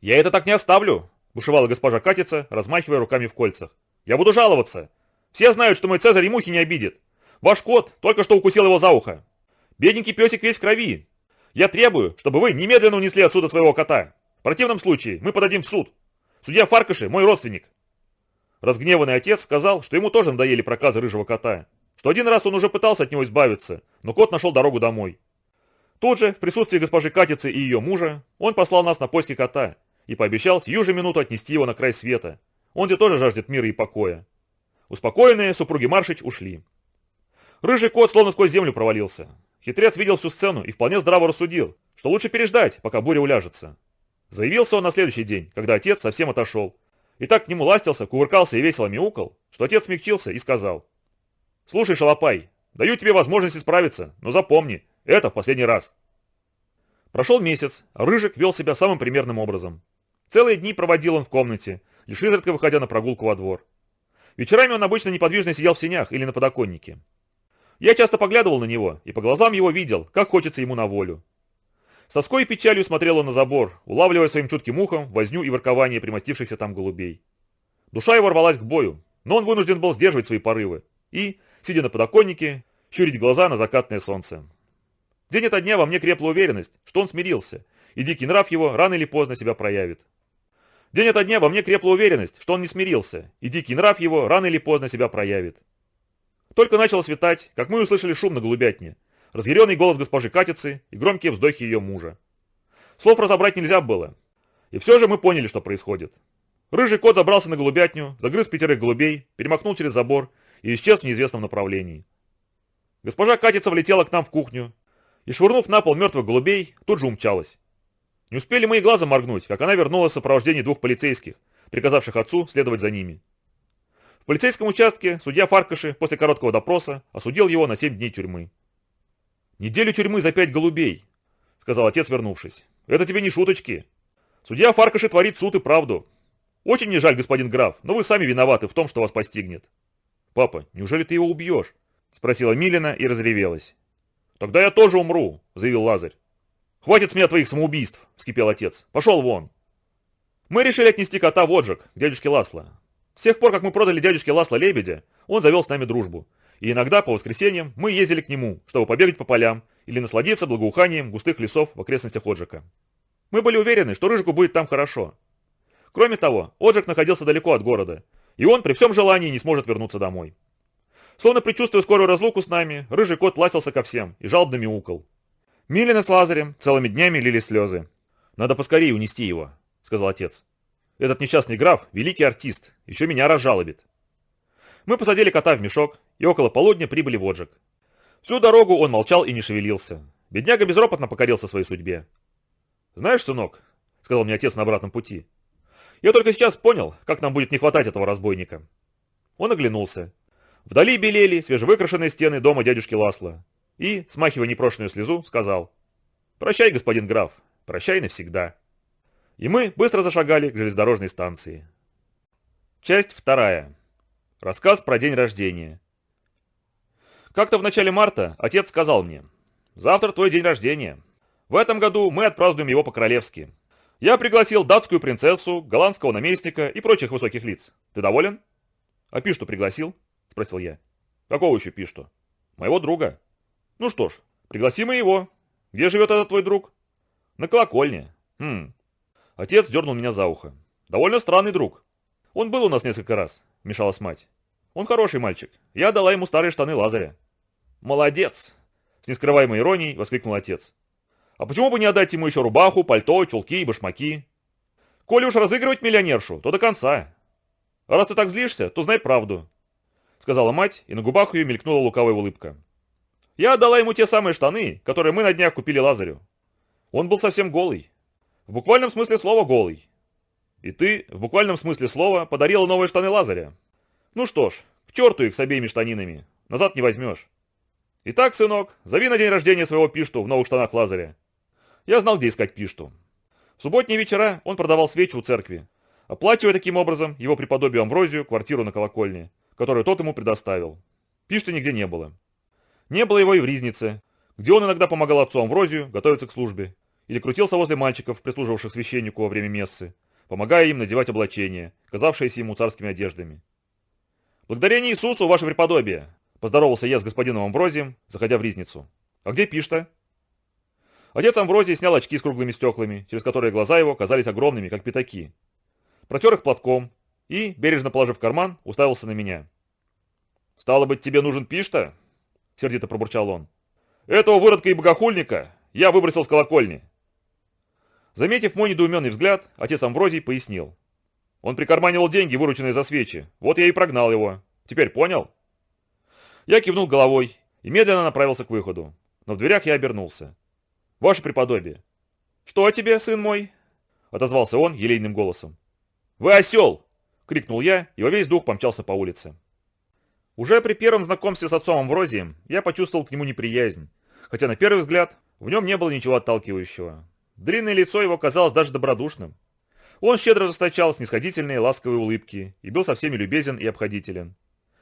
«Я это так не оставлю!» — бушевала госпожа Катица, размахивая руками в кольцах. «Я буду жаловаться! Все знают, что мой Цезарь и мухи не обидит! Ваш кот только что укусил его за ухо! Бедненький песик весь в крови, я требую, чтобы вы немедленно унесли отсюда своего кота. В противном случае мы подадим в суд. Судья Фаркаши мой родственник. Разгневанный отец сказал, что ему тоже надоели проказы рыжего кота, что один раз он уже пытался от него избавиться, но кот нашел дорогу домой. Тут же, в присутствии госпожи Катицы и ее мужа, он послал нас на поиски кота и пообещал сию же минуту отнести его на край света. Он где тоже жаждет мира и покоя. Успокоенные супруги Маршич ушли. Рыжий кот словно сквозь землю провалился. Хитрец видел всю сцену и вполне здраво рассудил, что лучше переждать, пока буря уляжется. Заявился он на следующий день, когда отец совсем отошел. И так к нему ластился, кувыркался и весело мяукал, что отец смягчился и сказал. «Слушай, шалопай, даю тебе возможность исправиться, но запомни, это в последний раз». Прошел месяц, Рыжик вел себя самым примерным образом. Целые дни проводил он в комнате, лишь изредка выходя на прогулку во двор. Вечерами он обычно неподвижно сидел в сенях или на подоконнике. Я часто поглядывал на него и по глазам его видел, как хочется ему на волю. С тоской и печалью смотрел он на забор, улавливая своим чутким ухом возню и воркование примостившихся там голубей. Душа его рвалась к бою, но он вынужден был сдерживать свои порывы и, сидя на подоконнике, щурить глаза на закатное солнце. День ото дня во мне крепла уверенность, что он смирился, и дикий нрав его рано или поздно себя проявит. День ото дня во мне крепла уверенность, что он не смирился, и дикий нрав его рано или поздно себя проявит. Только начало светать, как мы услышали шум на голубятне, разъяренный голос госпожи Катицы и громкие вздохи ее мужа. Слов разобрать нельзя было. И все же мы поняли, что происходит. Рыжий кот забрался на голубятню, загрыз пятерых голубей, перемахнул через забор и исчез в неизвестном направлении. Госпожа Катица влетела к нам в кухню и, швырнув на пол мертвых голубей, тут же умчалась. Не успели мы и глазом моргнуть, как она вернулась в сопровождении двух полицейских, приказавших отцу следовать за ними. В полицейском участке судья Фаркаши после короткого допроса осудил его на 7 дней тюрьмы. «Неделю тюрьмы за пять голубей», — сказал отец, вернувшись. «Это тебе не шуточки. Судья Фаркаши творит суд и правду. Очень мне жаль, господин граф, но вы сами виноваты в том, что вас постигнет». «Папа, неужели ты его убьешь?» — спросила Милина и разревелась. «Тогда я тоже умру», — заявил Лазарь. «Хватит с меня твоих самоубийств», — вскипел отец. «Пошел вон». Мы решили отнести кота в отжиг, дядюшке Ласло. С тех пор, как мы продали дядюшке Ласло лебедя, он завел с нами дружбу. И иногда по воскресеньям мы ездили к нему, чтобы побегать по полям или насладиться благоуханием густых лесов в окрестностях Оджика. Мы были уверены, что Рыжику будет там хорошо. Кроме того, Оджик находился далеко от города, и он при всем желании не сможет вернуться домой. Словно предчувствуя скорую разлуку с нами, рыжий кот ласился ко всем и жалобно мяукал. Милина с Лазарем целыми днями лили слезы. «Надо поскорее унести его», — сказал отец. «Этот несчастный граф — великий артист, еще меня разжалобит». Мы посадили кота в мешок и около полудня прибыли в Оджик. Всю дорогу он молчал и не шевелился. Бедняга безропотно покорился своей судьбе. «Знаешь, сынок», — сказал мне отец на обратном пути, — «я только сейчас понял, как нам будет не хватать этого разбойника». Он оглянулся. Вдали белели свежевыкрашенные стены дома дядюшки Ласла. И, смахивая непрошенную слезу, сказал «Прощай, господин граф, прощай навсегда». И мы быстро зашагали к железнодорожной станции. Часть вторая. Рассказ про день рождения. Как-то в начале марта отец сказал мне, «Завтра твой день рождения. В этом году мы отпразднуем его по-королевски. Я пригласил датскую принцессу, голландского наместника и прочих высоких лиц. Ты доволен?» «А Пишту пригласил?» – спросил я. «Какого еще Пишту?» «Моего друга». «Ну что ж, пригласи мы его. Где живет этот твой друг?» «На колокольне». «Хм». Отец дернул меня за ухо. «Довольно странный друг. Он был у нас несколько раз», – мешалась мать. «Он хороший мальчик. Я дала ему старые штаны Лазаря». «Молодец!» – с нескрываемой иронией воскликнул отец. «А почему бы не отдать ему еще рубаху, пальто, чулки и башмаки? Коли уж разыгрывать миллионершу, то до конца. А раз ты так злишься, то знай правду», – сказала мать, и на губах ее мелькнула лукавая улыбка. «Я отдала ему те самые штаны, которые мы на днях купили Лазарю. Он был совсем голый. В буквальном смысле слова голый. И ты, в буквальном смысле слова, подарила новые штаны Лазаря. Ну что ж, к черту их с обеими штанинами. Назад не возьмешь. Итак, сынок, зови на день рождения своего Пишту в новых штанах Лазаря. Я знал, где искать Пишту. В субботние вечера он продавал свечи у церкви, оплачивая таким образом его преподобию Амврозию квартиру на колокольне, которую тот ему предоставил. Пишта нигде не было. Не было его и в Ризнице, где он иногда помогал отцу Амврозию готовиться к службе, или крутился возле мальчиков, прислуживавших священнику во время мессы, помогая им надевать облачения, казавшиеся ему царскими одеждами. «Благодарение Иисусу, ваше преподобие!» – поздоровался я с господином Амврозием, заходя в Ризницу. «А где Пишта?» Отец Амврозий снял очки с круглыми стеклами, через которые глаза его казались огромными, как пятаки. Протер их платком и, бережно положив в карман, уставился на меня. «Стало быть, тебе нужен Пишта?» — сердито пробурчал он. «Этого выродка и богохульника я выбросил с колокольни». Заметив мой недоуменный взгляд, отец Амврозий пояснил. Он прикарманивал деньги, вырученные за свечи. Вот я и прогнал его. Теперь понял? Я кивнул головой и медленно направился к выходу. Но в дверях я обернулся. «Ваше преподобие!» «Что тебе, сын мой?» Отозвался он елейным голосом. «Вы осел!» — крикнул я и во весь дух помчался по улице. Уже при первом знакомстве с отцом Амврозием я почувствовал к нему неприязнь, хотя на первый взгляд в нем не было ничего отталкивающего. Длинное лицо его казалось даже добродушным. Он щедро расточал снисходительные ласковые улыбки и был со всеми любезен и обходителен.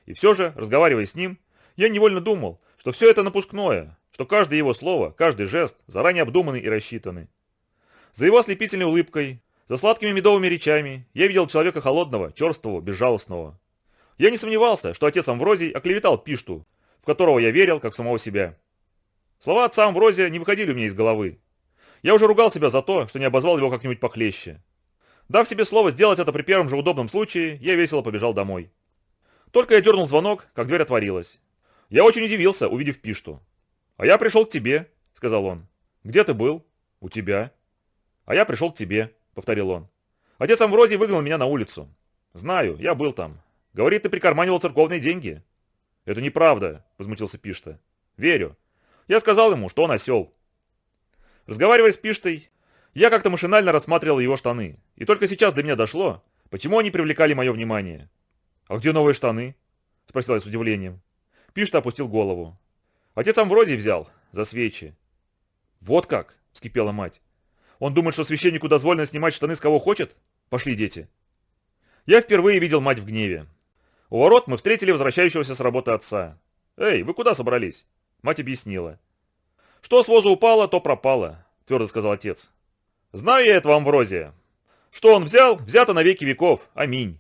И все же, разговаривая с ним, я невольно думал, что все это напускное, что каждое его слово, каждый жест заранее обдуманы и рассчитаны. За его ослепительной улыбкой, за сладкими медовыми речами я видел человека холодного, черствого, безжалостного. Я не сомневался, что отец Амврозий оклеветал Пишту, в которого я верил, как в самого себя. Слова отца Амврозия не выходили у меня из головы. Я уже ругал себя за то, что не обозвал его как-нибудь похлеще. Дав себе слово сделать это при первом же удобном случае, я весело побежал домой. Только я дернул звонок, как дверь отворилась. Я очень удивился, увидев Пишту. «А я пришел к тебе», — сказал он. «Где ты был?» «У тебя». «А я пришел к тебе», — повторил он. «Отец Амврозий выгнал меня на улицу». «Знаю, я был там. Говорит, ты прикарманивал церковные деньги». «Это неправда», — возмутился Пишта. «Верю. Я сказал ему, что он осел». Разговаривая с Пиштой, Я как-то машинально рассматривал его штаны, и только сейчас до меня дошло, почему они привлекали мое внимание. «А где новые штаны?» – спросил я с удивлением. Пишта опустил голову. «Отец Амврозий взял, за свечи». «Вот как!» – вскипела мать. «Он думает, что священнику дозволено снимать штаны с кого хочет? Пошли, дети!» Я впервые видел мать в гневе. У ворот мы встретили возвращающегося с работы отца. «Эй, вы куда собрались?» Мать объяснила. «Что с воза упало, то пропало», — твердо сказал отец. «Знаю я этого Амврозия. Что он взял, взято на веки веков. Аминь.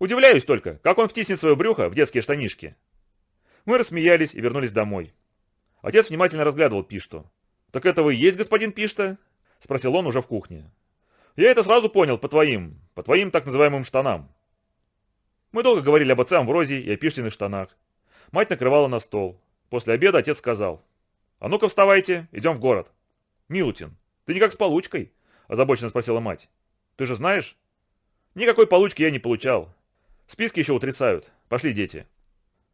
Удивляюсь только, как он втиснет свое брюхо в детские штанишки». Мы рассмеялись и вернулись домой. Отец внимательно разглядывал Пишту. «Так это вы и есть господин Пишта?» — спросил он уже в кухне. «Я это сразу понял по твоим, по твоим так называемым штанам». Мы долго говорили об отце Амврозии и о Пиштиных штанах. Мать накрывала на стол. После обеда отец сказал. «А ну-ка вставайте, идем в город». «Милутин, ты никак с получкой?» – озабоченно спросила мать. «Ты же знаешь?» «Никакой получки я не получал. Списки еще утрясают. Пошли, дети».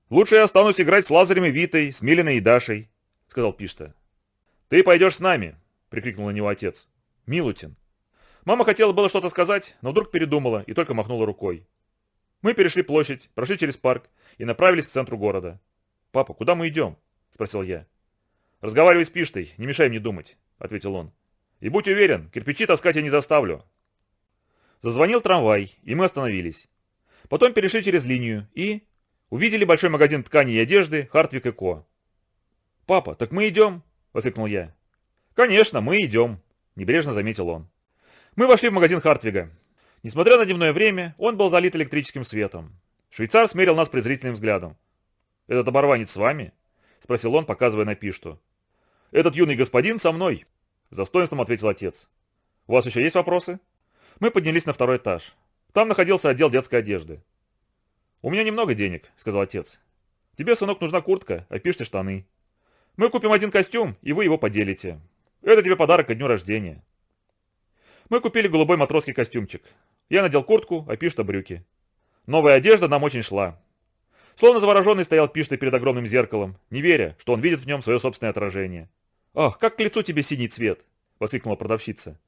«Лучше я останусь играть с Лазарем и Витой, с Милиной и Дашей», – сказал Пишта. «Ты пойдешь с нами», – прикрикнул на него отец. «Милутин». Мама хотела было что-то сказать, но вдруг передумала и только махнула рукой. Мы перешли площадь, прошли через парк и направились к центру города. «Папа, куда мы идем?» – спросил я. «Разговаривай с Пиштой, не мешай мне думать», – ответил он. «И будь уверен, кирпичи таскать я не заставлю». Зазвонил трамвай, и мы остановились. Потом перешли через линию и... Увидели большой магазин тканей и одежды «Хартвик и Ко». «Папа, так мы идем?» – воскликнул я. «Конечно, мы идем», – небрежно заметил он. Мы вошли в магазин Хартвига. Несмотря на дневное время, он был залит электрическим светом. Швейцар смерил нас презрительным взглядом. «Этот оборванец с вами?» – спросил он, показывая на пишту. «Этот юный господин со мной», – с достоинством ответил отец. «У вас еще есть вопросы?» Мы поднялись на второй этаж. Там находился отдел детской одежды. «У меня немного денег», – сказал отец. «Тебе, сынок, нужна куртка, а пишите штаны. Мы купим один костюм, и вы его поделите. Это тебе подарок ко дню рождения». Мы купили голубой матросский костюмчик. Я надел куртку, а Пишта брюки. Новая одежда нам очень шла. Словно завороженный стоял Пишта перед огромным зеркалом, не веря, что он видит в нем свое собственное отражение. «Ах, как к лицу тебе синий цвет!» — воскликнула продавщица.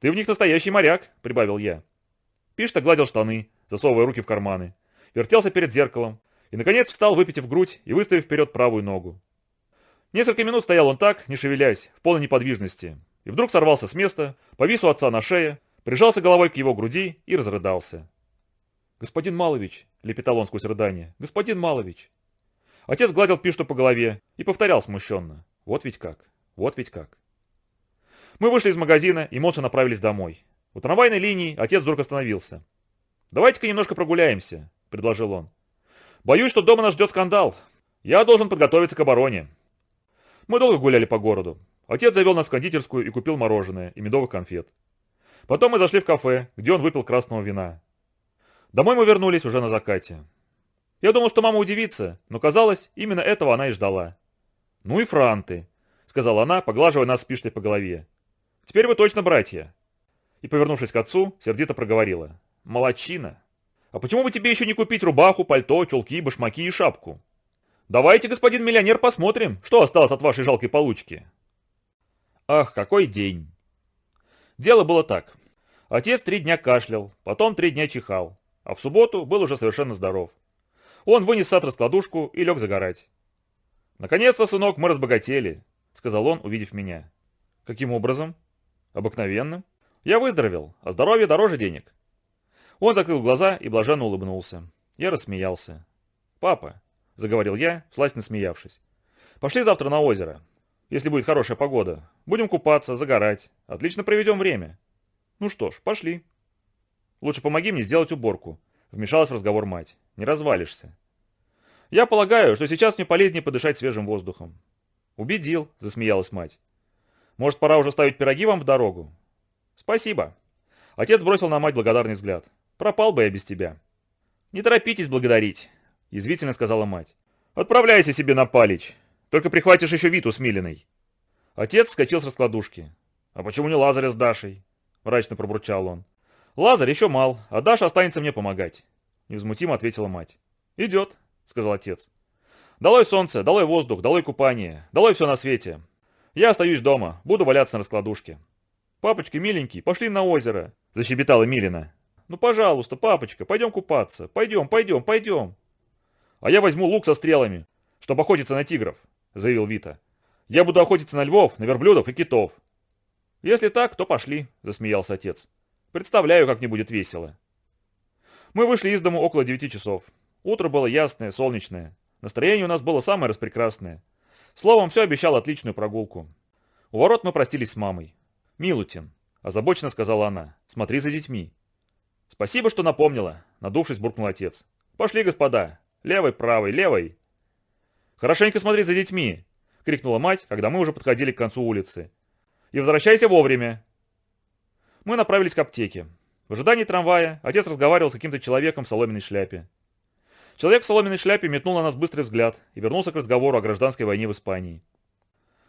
«Ты в них настоящий моряк!» — прибавил я. Пишта гладил штаны, засовывая руки в карманы, вертелся перед зеркалом и, наконец, встал, выпитив грудь и выставив вперед правую ногу. Несколько минут стоял он так, не шевелясь, в полной неподвижности, и вдруг сорвался с места, повис у отца на шее, прижался головой к его груди и разрыдался. «Господин Малович», — лепетал он сквозь рыдание, — «господин Малович». Отец гладил Пишту по голове и повторял смущенно. «Вот ведь как, вот ведь как». Мы вышли из магазина и молча направились домой. У трамвайной линии отец вдруг остановился. «Давайте-ка немножко прогуляемся», — предложил он. «Боюсь, что дома нас ждет скандал. Я должен подготовиться к обороне». Мы долго гуляли по городу. Отец завел нас в кондитерскую и купил мороженое и медовых конфет. Потом мы зашли в кафе, где он выпил красного вина. Домой мы вернулись уже на закате. Я думал, что мама удивится, но казалось, именно этого она и ждала. «Ну и франты», — сказала она, поглаживая нас с Пиштой по голове. «Теперь вы точно братья». И, повернувшись к отцу, сердито проговорила. «Молодчина! А почему бы тебе еще не купить рубаху, пальто, чулки, башмаки и шапку? Давайте, господин миллионер, посмотрим, что осталось от вашей жалкой получки». Ах, какой день! Дело было так. Отец три дня кашлял, потом три дня чихал, а в субботу был уже совершенно здоров. Он вынес сад раскладушку и лег загорать. «Наконец-то, сынок, мы разбогатели», — сказал он, увидев меня. «Каким образом?» «Обыкновенным. Я выздоровел, а здоровье дороже денег». Он закрыл глаза и блаженно улыбнулся. Я рассмеялся. «Папа», — заговорил я, всласть насмеявшись, — «пошли завтра на озеро если будет хорошая погода. Будем купаться, загорать. Отлично проведем время. Ну что ж, пошли. Лучше помоги мне сделать уборку. Вмешалась в разговор мать. Не развалишься. Я полагаю, что сейчас мне полезнее подышать свежим воздухом. Убедил, засмеялась мать. Может, пора уже ставить пироги вам в дорогу? Спасибо. Отец бросил на мать благодарный взгляд. Пропал бы я без тебя. Не торопитесь благодарить, язвительно сказала мать. Отправляйся себе на палич. Только прихватишь еще Виту с Милиной. Отец вскочил с раскладушки. А почему не Лазаря с Дашей? Мрачно пробурчал он. Лазарь еще мал, а Даша останется мне помогать. Невозмутимо ответила мать. Идет, сказал отец. Долой солнце, долой воздух, долой купание, долой все на свете. Я остаюсь дома, буду валяться на раскладушке. «Папочка, миленький, пошли на озеро!» – защебетала Милина. «Ну, пожалуйста, папочка, пойдем купаться. Пойдем, пойдем, пойдем!» «А я возьму лук со стрелами, чтобы охотиться на тигров», – заявил Вита. «Я буду охотиться на львов, на верблюдов и китов». «Если так, то пошли», – засмеялся отец. «Представляю, как мне будет весело». Мы вышли из дома около девяти часов. Утро было ясное, солнечное. Настроение у нас было самое распрекрасное. Словом, все обещало отличную прогулку. У ворот мы простились с мамой. «Милутин», – озабоченно сказала она, – «смотри за детьми». «Спасибо, что напомнила», – надувшись, буркнул отец. «Пошли, господа. Левой, правой, левой». «Хорошенько смотри за детьми», – крикнула мать, когда мы уже подходили к концу улицы. «И возвращайся вовремя». Мы направились к аптеке. В ожидании трамвая отец разговаривал с каким-то человеком в соломенной шляпе. Человек в соломенной шляпе метнул на нас быстрый взгляд и вернулся к разговору о гражданской войне в Испании.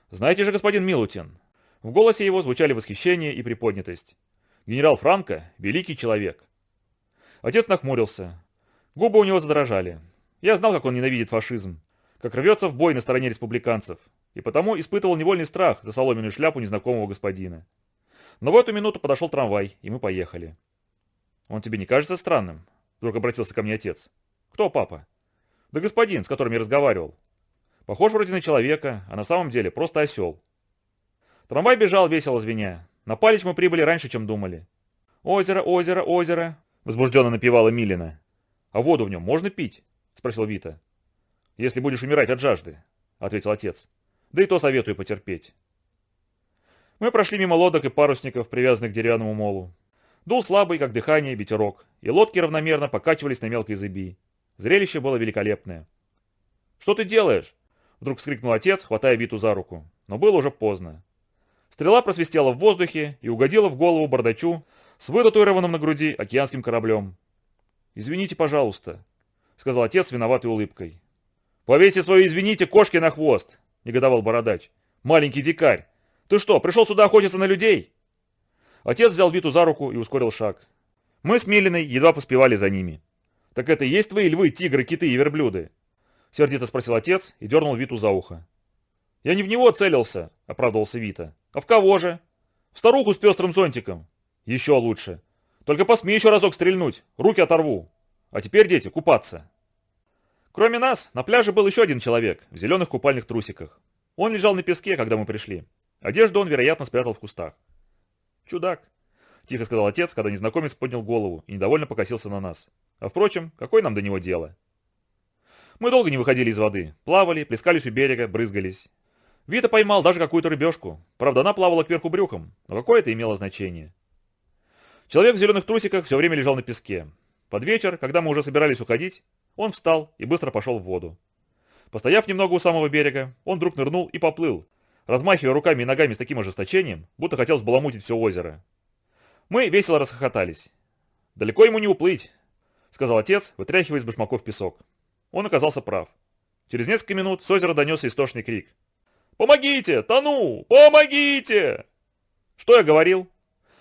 «Знаете же, господин Милутин...» В голосе его звучали восхищение и приподнятость. «Генерал Франко – великий человек». Отец нахмурился. Губы у него задрожали. Я знал, как он ненавидит фашизм, как рвется в бой на стороне республиканцев, и потому испытывал невольный страх за соломенную шляпу незнакомого господина. Но в эту минуту подошел трамвай, и мы поехали. «Он тебе не кажется странным?» – вдруг обратился ко мне отец. «Кто папа?» «Да господин, с которым я разговаривал. Похож вроде на человека, а на самом деле просто осел». Трамвай бежал весело звеня. На Палич мы прибыли раньше, чем думали. «Озеро, озеро, озеро!» – возбужденно напевала Милина. «А воду в нем можно пить?» – спросил Вита. «Если будешь умирать от жажды», – ответил отец. «Да и то советую потерпеть». Мы прошли мимо лодок и парусников, привязанных к деревянному молу. Дул слабый, как дыхание, ветерок, и лодки равномерно покачивались на мелкой зыби. Зрелище было великолепное. «Что ты делаешь?» Вдруг вскрикнул отец, хватая Виту за руку. Но было уже поздно. Стрела просвистела в воздухе и угодила в голову бардачу с вытатуированным на груди океанским кораблем. «Извините, пожалуйста», — сказал отец с виноватой улыбкой. «Повесьте свое «извините» кошки на хвост», — негодовал бородач. «Маленький дикарь! Ты что, пришел сюда охотиться на людей?» Отец взял Виту за руку и ускорил шаг. Мы с Милиной едва поспевали за ними. «Так это и есть твои львы, тигры, киты и верблюды?» Сердито спросил отец и дернул Виту за ухо. «Я не в него целился», — оправдывался Вита. «А в кого же?» «В старуху с пестрым зонтиком». «Еще лучше. Только посмей еще разок стрельнуть, руки оторву. А теперь, дети, купаться». Кроме нас, на пляже был еще один человек в зеленых купальных трусиках. Он лежал на песке, когда мы пришли. Одежду он, вероятно, спрятал в кустах. «Чудак», — тихо сказал отец, когда незнакомец поднял голову и недовольно покосился на нас. А впрочем, какое нам до него дело? Мы долго не выходили из воды. Плавали, плескались у берега, брызгались. Вита поймал даже какую-то рыбешку. Правда, она плавала кверху брюхом, но какое это имело значение? Человек в зеленых трусиках все время лежал на песке. Под вечер, когда мы уже собирались уходить, он встал и быстро пошел в воду. Постояв немного у самого берега, он вдруг нырнул и поплыл, размахивая руками и ногами с таким ожесточением, будто хотел сбаламутить все озеро. Мы весело расхохотались. Далеко ему не уплыть, — сказал отец, вытряхивая из башмаков песок. Он оказался прав. Через несколько минут с озера донесся истошный крик. «Помогите! Тону! Помогите!» «Что я говорил?»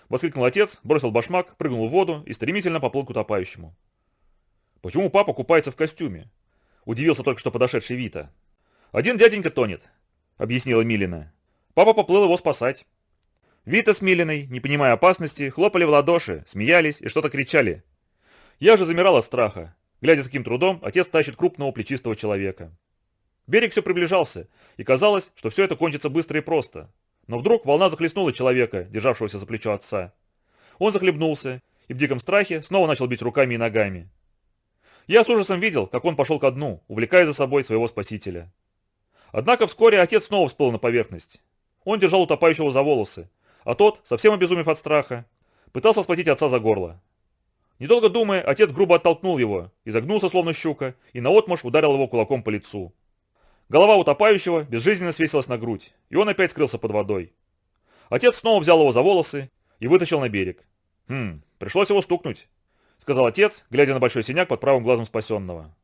Воскликнул отец, бросил башмак, прыгнул в воду и стремительно поплыл к утопающему. «Почему папа купается в костюме?» Удивился только что подошедший Вита. «Один дяденька тонет», — объяснила Милина. «Папа поплыл его спасать». Вита с Милиной, не понимая опасности, хлопали в ладоши, смеялись и что-то кричали, я же замирал от страха, глядя с каким трудом отец тащит крупного плечистого человека. Берег все приближался, и казалось, что все это кончится быстро и просто. Но вдруг волна захлестнула человека, державшегося за плечо отца. Он захлебнулся и в диком страхе снова начал бить руками и ногами. Я с ужасом видел, как он пошел ко дну, увлекая за собой своего спасителя. Однако вскоре отец снова всплыл на поверхность. Он держал утопающего за волосы, а тот, совсем обезумев от страха, пытался схватить отца за горло. Недолго думая, отец грубо оттолкнул его, изогнулся словно щука и наотмашь ударил его кулаком по лицу. Голова утопающего безжизненно свесилась на грудь, и он опять скрылся под водой. Отец снова взял его за волосы и вытащил на берег. «Хм, пришлось его стукнуть», — сказал отец, глядя на большой синяк под правым глазом спасенного.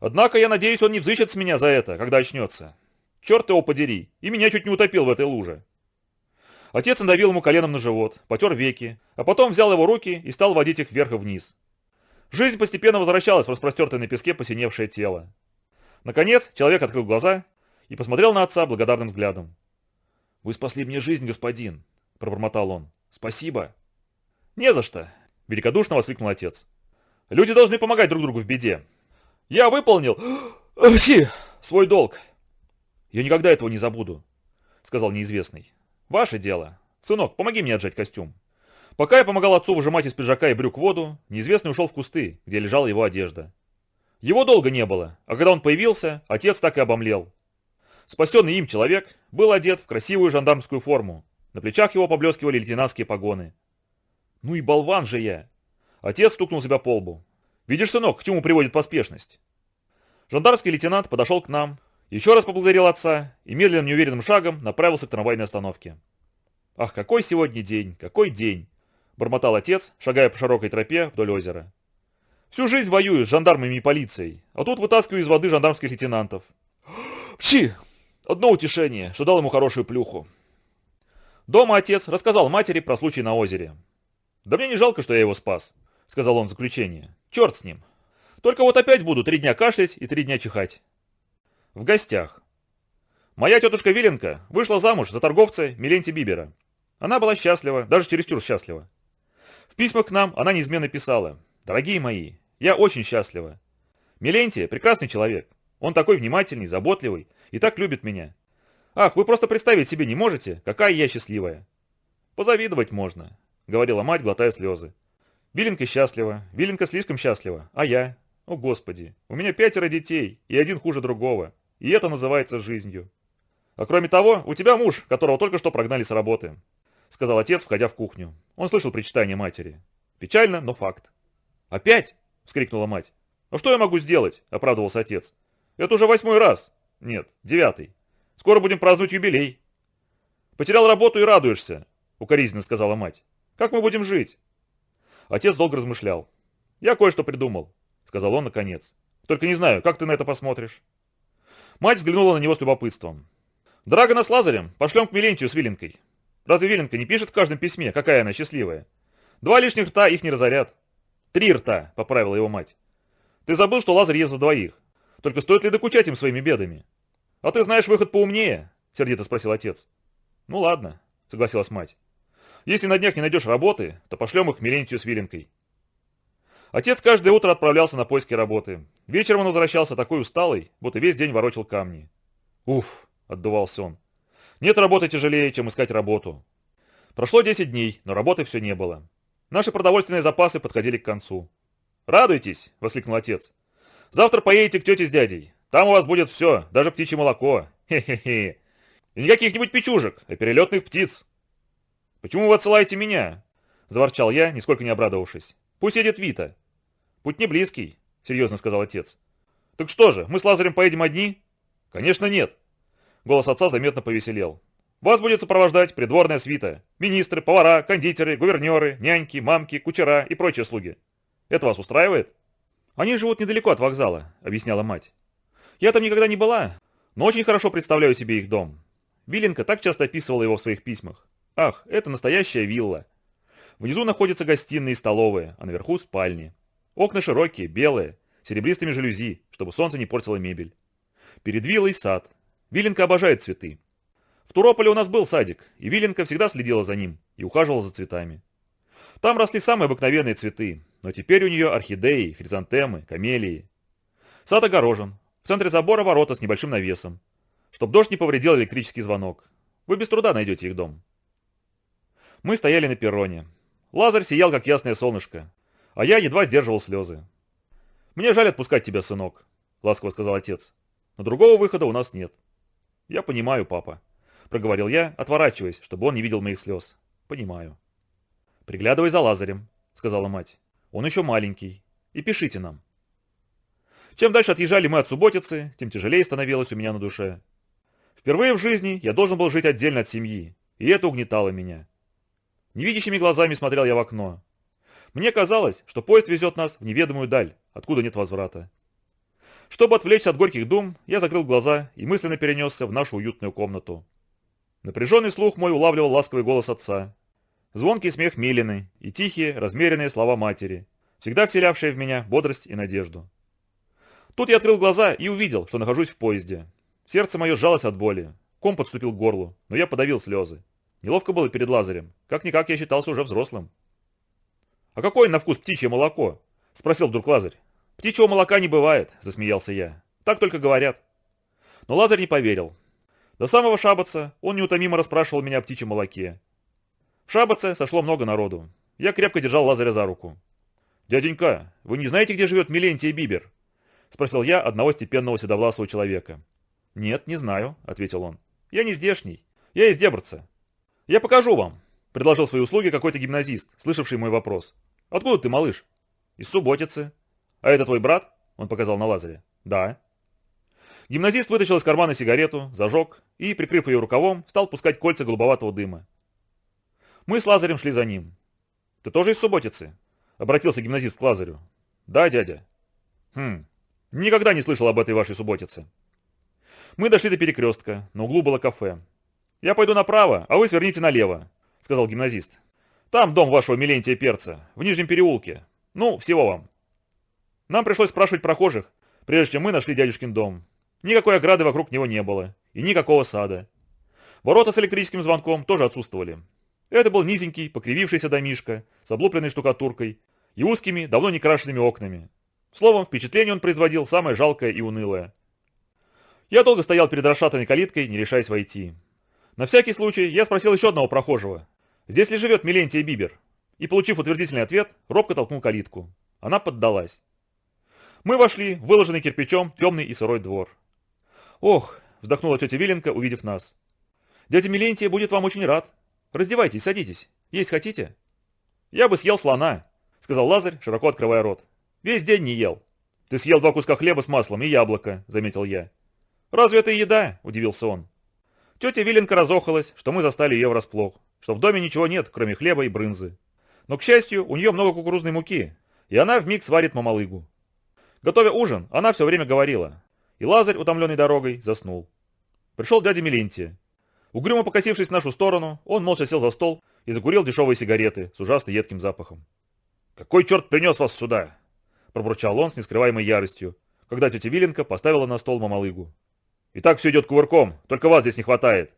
«Однако я надеюсь, он не взыщет с меня за это, когда очнется. Черт его подери, и меня чуть не утопил в этой луже». Отец надавил ему коленом на живот, потер веки, а потом взял его руки и стал водить их вверх и вниз. Жизнь постепенно возвращалась в распростертое на песке посиневшее тело. Наконец, человек открыл глаза и посмотрел на отца благодарным взглядом. «Вы спасли мне жизнь, господин», — пробормотал он. «Спасибо». «Не за что», — великодушно воскликнул отец. «Люди должны помогать друг другу в беде. Я выполнил свой долг». «Я никогда этого не забуду», — сказал неизвестный. «Ваше дело. Сынок, помоги мне отжать костюм». Пока я помогал отцу выжимать из пиджака и брюк воду, неизвестный ушел в кусты, где лежала его одежда. Его долго не было, а когда он появился, отец так и обомлел. Спасенный им человек был одет в красивую жандармскую форму. На плечах его поблескивали лейтенантские погоны. Ну и болван же я. Отец стукнул себя по лбу. Видишь, сынок, к чему приводит поспешность? Жандармский лейтенант подошел к нам, еще раз поблагодарил отца и медленным неуверенным шагом направился к трамвайной остановке. Ах, какой сегодня день, какой день! бормотал отец, шагая по широкой тропе вдоль озера. Всю жизнь воюю с жандармами и полицией, а тут вытаскиваю из воды жандармских лейтенантов. Пчи! Одно утешение, что дал ему хорошую плюху. Дома отец рассказал матери про случай на озере. «Да мне не жалко, что я его спас», — сказал он в заключение. «Черт с ним. Только вот опять буду три дня кашлять и три дня чихать». В гостях. Моя тетушка Виленко вышла замуж за торговца Миленти Бибера. Она была счастлива, даже чересчур счастлива. В письмах к нам она неизменно писала. «Дорогие мои, я очень счастлива. Милентия – прекрасный человек. Он такой внимательный, заботливый и так любит меня. Ах, вы просто представить себе не можете, какая я счастливая». «Позавидовать можно», – говорила мать, глотая слезы. «Виленка счастлива, Виленка слишком счастлива, а я? О, Господи, у меня пятеро детей, и один хуже другого, и это называется жизнью. А кроме того, у тебя муж, которого только что прогнали с работы. — сказал отец, входя в кухню. Он слышал причитание матери. Печально, но факт. «Опять?» — вскрикнула мать. «А что я могу сделать?» — оправдывался отец. «Это уже восьмой раз. Нет, девятый. Скоро будем праздновать юбилей». «Потерял работу и радуешься», — укоризненно сказала мать. «Как мы будем жить?» Отец долго размышлял. «Я кое-что придумал», — сказал он наконец. «Только не знаю, как ты на это посмотришь?» Мать взглянула на него с любопытством. «Драгона с Лазарем пошлем к Милентию с Виленкой. Разве Виленко не пишет в каждом письме, какая она счастливая? Два лишних рта их не разорят. Три рта, поправила его мать. Ты забыл, что Лазарь ест за двоих. Только стоит ли докучать им своими бедами? А ты знаешь выход поумнее? Сердито спросил отец. Ну ладно, согласилась мать. Если на днях не найдешь работы, то пошлем их к Милентию с Виленкой. Отец каждое утро отправлялся на поиски работы. Вечером он возвращался такой усталый, будто весь день ворочал камни. «Уф!» – отдувался он. Нет работы тяжелее, чем искать работу. Прошло 10 дней, но работы все не было. Наши продовольственные запасы подходили к концу. «Радуйтесь!» – воскликнул отец. «Завтра поедете к тете с дядей. Там у вас будет все, даже птичье молоко. Хе-хе-хе. И не каких-нибудь печужек, а перелетных птиц». «Почему вы отсылаете меня?» – заворчал я, нисколько не обрадовавшись. «Пусть едет Вита». «Путь не близкий», – серьезно сказал отец. «Так что же, мы с Лазарем поедем одни?» «Конечно нет. Голос отца заметно повеселел. «Вас будет сопровождать придворная свита. Министры, повара, кондитеры, гувернеры, няньки, мамки, кучера и прочие слуги. Это вас устраивает?» «Они живут недалеко от вокзала», — объясняла мать. «Я там никогда не была, но очень хорошо представляю себе их дом. Виленко так часто описывала его в своих письмах. Ах, это настоящая вилла. Внизу находятся гостиные и столовые, а наверху спальни. Окна широкие, белые, серебристыми жалюзи, чтобы солнце не портило мебель. Перед виллой сад, Виленко обожает цветы. В Турополе у нас был садик, и Виленко всегда следила за ним и ухаживала за цветами. Там росли самые обыкновенные цветы, но теперь у нее орхидеи, хризантемы, камелии. Сад огорожен. В центре забора ворота с небольшим навесом. Чтоб дождь не повредил электрический звонок. Вы без труда найдете их дом. Мы стояли на перроне. Лазарь сиял, как ясное солнышко, а я едва сдерживал слезы. «Мне жаль отпускать тебя, сынок», — ласково сказал отец. «Но другого выхода у нас нет». «Я понимаю, папа», — проговорил я, отворачиваясь, чтобы он не видел моих слез. «Понимаю». «Приглядывай за Лазарем», — сказала мать. «Он еще маленький. И пишите нам». Чем дальше отъезжали мы от субботицы, тем тяжелее становилось у меня на душе. Впервые в жизни я должен был жить отдельно от семьи, и это угнетало меня. Невидящими глазами смотрел я в окно. Мне казалось, что поезд везет нас в неведомую даль, откуда нет возврата. Чтобы отвлечься от горьких дум, я закрыл глаза и мысленно перенесся в нашу уютную комнату. Напряженный слух мой улавливал ласковый голос отца, звонкий смех Милины и тихие, размеренные слова матери, всегда вселявшие в меня бодрость и надежду. Тут я открыл глаза и увидел, что нахожусь в поезде. Сердце мое сжалось от боли, ком подступил к горлу, но я подавил слезы. Неловко было перед Лазарем. Как-никак я считался уже взрослым. «А какое на вкус птичье молоко?» – спросил вдруг Лазарь. «Птичьего молока не бывает», – засмеялся я. «Так только говорят». Но Лазарь не поверил. До самого Шабаца он неутомимо расспрашивал меня о птичьем молоке. В Шабаце сошло много народу. Я крепко держал Лазаря за руку. «Дяденька, вы не знаете, где живет Милентий Бибер?» – спросил я одного степенного седовласого человека. «Нет, не знаю», – ответил он. «Я не здешний. Я из Дебрца». «Я покажу вам», – предложил свои услуги какой-то гимназист, слышавший мой вопрос. «Откуда ты, малыш?» «Из Субботицы». «А это твой брат?» – он показал на Лазаре. «Да». Гимназист вытащил из кармана сигарету, зажег и, прикрыв ее рукавом, стал пускать кольца голубоватого дыма. Мы с Лазарем шли за ним. «Ты тоже из Субботицы?» — обратился гимназист к Лазарю. «Да, дядя». «Хм, никогда не слышал об этой вашей Субботице». Мы дошли до перекрестка, на углу было кафе. «Я пойду направо, а вы сверните налево», — сказал гимназист. «Там дом вашего Милентия Перца, в Нижнем переулке. Ну, всего вам». Нам пришлось спрашивать прохожих, прежде чем мы нашли дядюшкин дом. Никакой ограды вокруг него не было, и никакого сада. Ворота с электрическим звонком тоже отсутствовали. Это был низенький, покривившийся домишко, с облупленной штукатуркой и узкими, давно не крашенными окнами. Словом, впечатление он производил самое жалкое и унылое. Я долго стоял перед расшатанной калиткой, не решаясь войти. На всякий случай я спросил еще одного прохожего, здесь ли живет Милентия Бибер, и, получив утвердительный ответ, робко толкнул калитку. Она поддалась. Мы вошли в выложенный кирпичом темный и сырой двор. «Ох!» – вздохнула тетя Виленко, увидев нас. «Дядя Милентия будет вам очень рад. Раздевайтесь, садитесь. Есть хотите?» «Я бы съел слона», – сказал Лазарь, широко открывая рот. «Весь день не ел». «Ты съел два куска хлеба с маслом и яблоко», – заметил я. «Разве это еда?» – удивился он. Тетя Виленко разохалась, что мы застали ее врасплох, что в доме ничего нет, кроме хлеба и брынзы. Но, к счастью, у нее много кукурузной муки, и она вмиг сварит мамалыгу. Готовя ужин, она все время говорила, и Лазарь, утомленный дорогой, заснул. Пришел дядя Мелентия. Угрюмо покосившись в нашу сторону, он молча сел за стол и закурил дешевые сигареты с ужасно едким запахом. «Какой черт принес вас сюда?» – пробурчал он с нескрываемой яростью, когда тетя Виленко поставила на стол мамалыгу. «И так все идет кувырком, только вас здесь не хватает».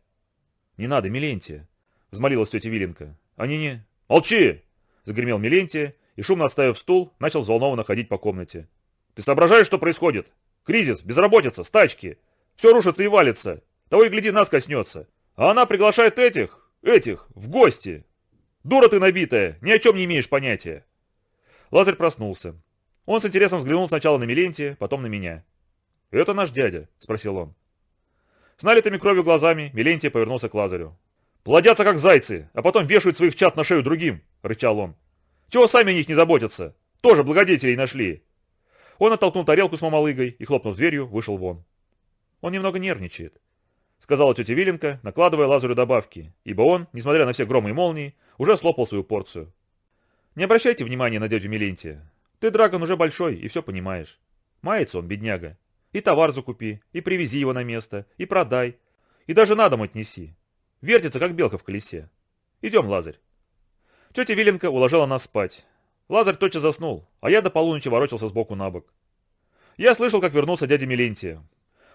«Не надо, Милентия», – взмолилась тетя Виленко. «Они не...» «Молчи!» – загремел Милентия и, шумно отставив стул, начал взволнованно ходить по комнате. «Ты соображаешь, что происходит? Кризис, безработица, стачки. Все рушится и валится. Того и гляди, нас коснется. А она приглашает этих, этих, в гости. Дура ты набитая, ни о чем не имеешь понятия. Лазарь проснулся. Он с интересом взглянул сначала на Милентия, потом на меня. «Это наш дядя?» – спросил он. С налитыми кровью глазами Милентий повернулся к Лазарю. «Плодятся как зайцы, а потом вешают своих чат на шею другим», – рычал он. «Чего сами о них не заботятся? Тоже благодетелей нашли. Он оттолкнул тарелку с мамалыгой и, хлопнув дверью, вышел вон. Он немного нервничает, сказала тетя Виленко, накладывая Лазарю добавки, ибо он, несмотря на все громы и молнии, уже слопал свою порцию. Не обращайте внимания на дядю Милентия. Ты, Драгон, уже большой и все понимаешь. Мается он, бедняга. И товар закупи, и привези его на место, и продай, и даже на дом отнеси. Вертится, как белка в колесе. Идем, Лазарь. Тетя Виленко уложила нас спать, Лазарь тотчас заснул, а я до полуночи ворочался сбоку на бок. Я слышал, как вернулся дядя Милентия.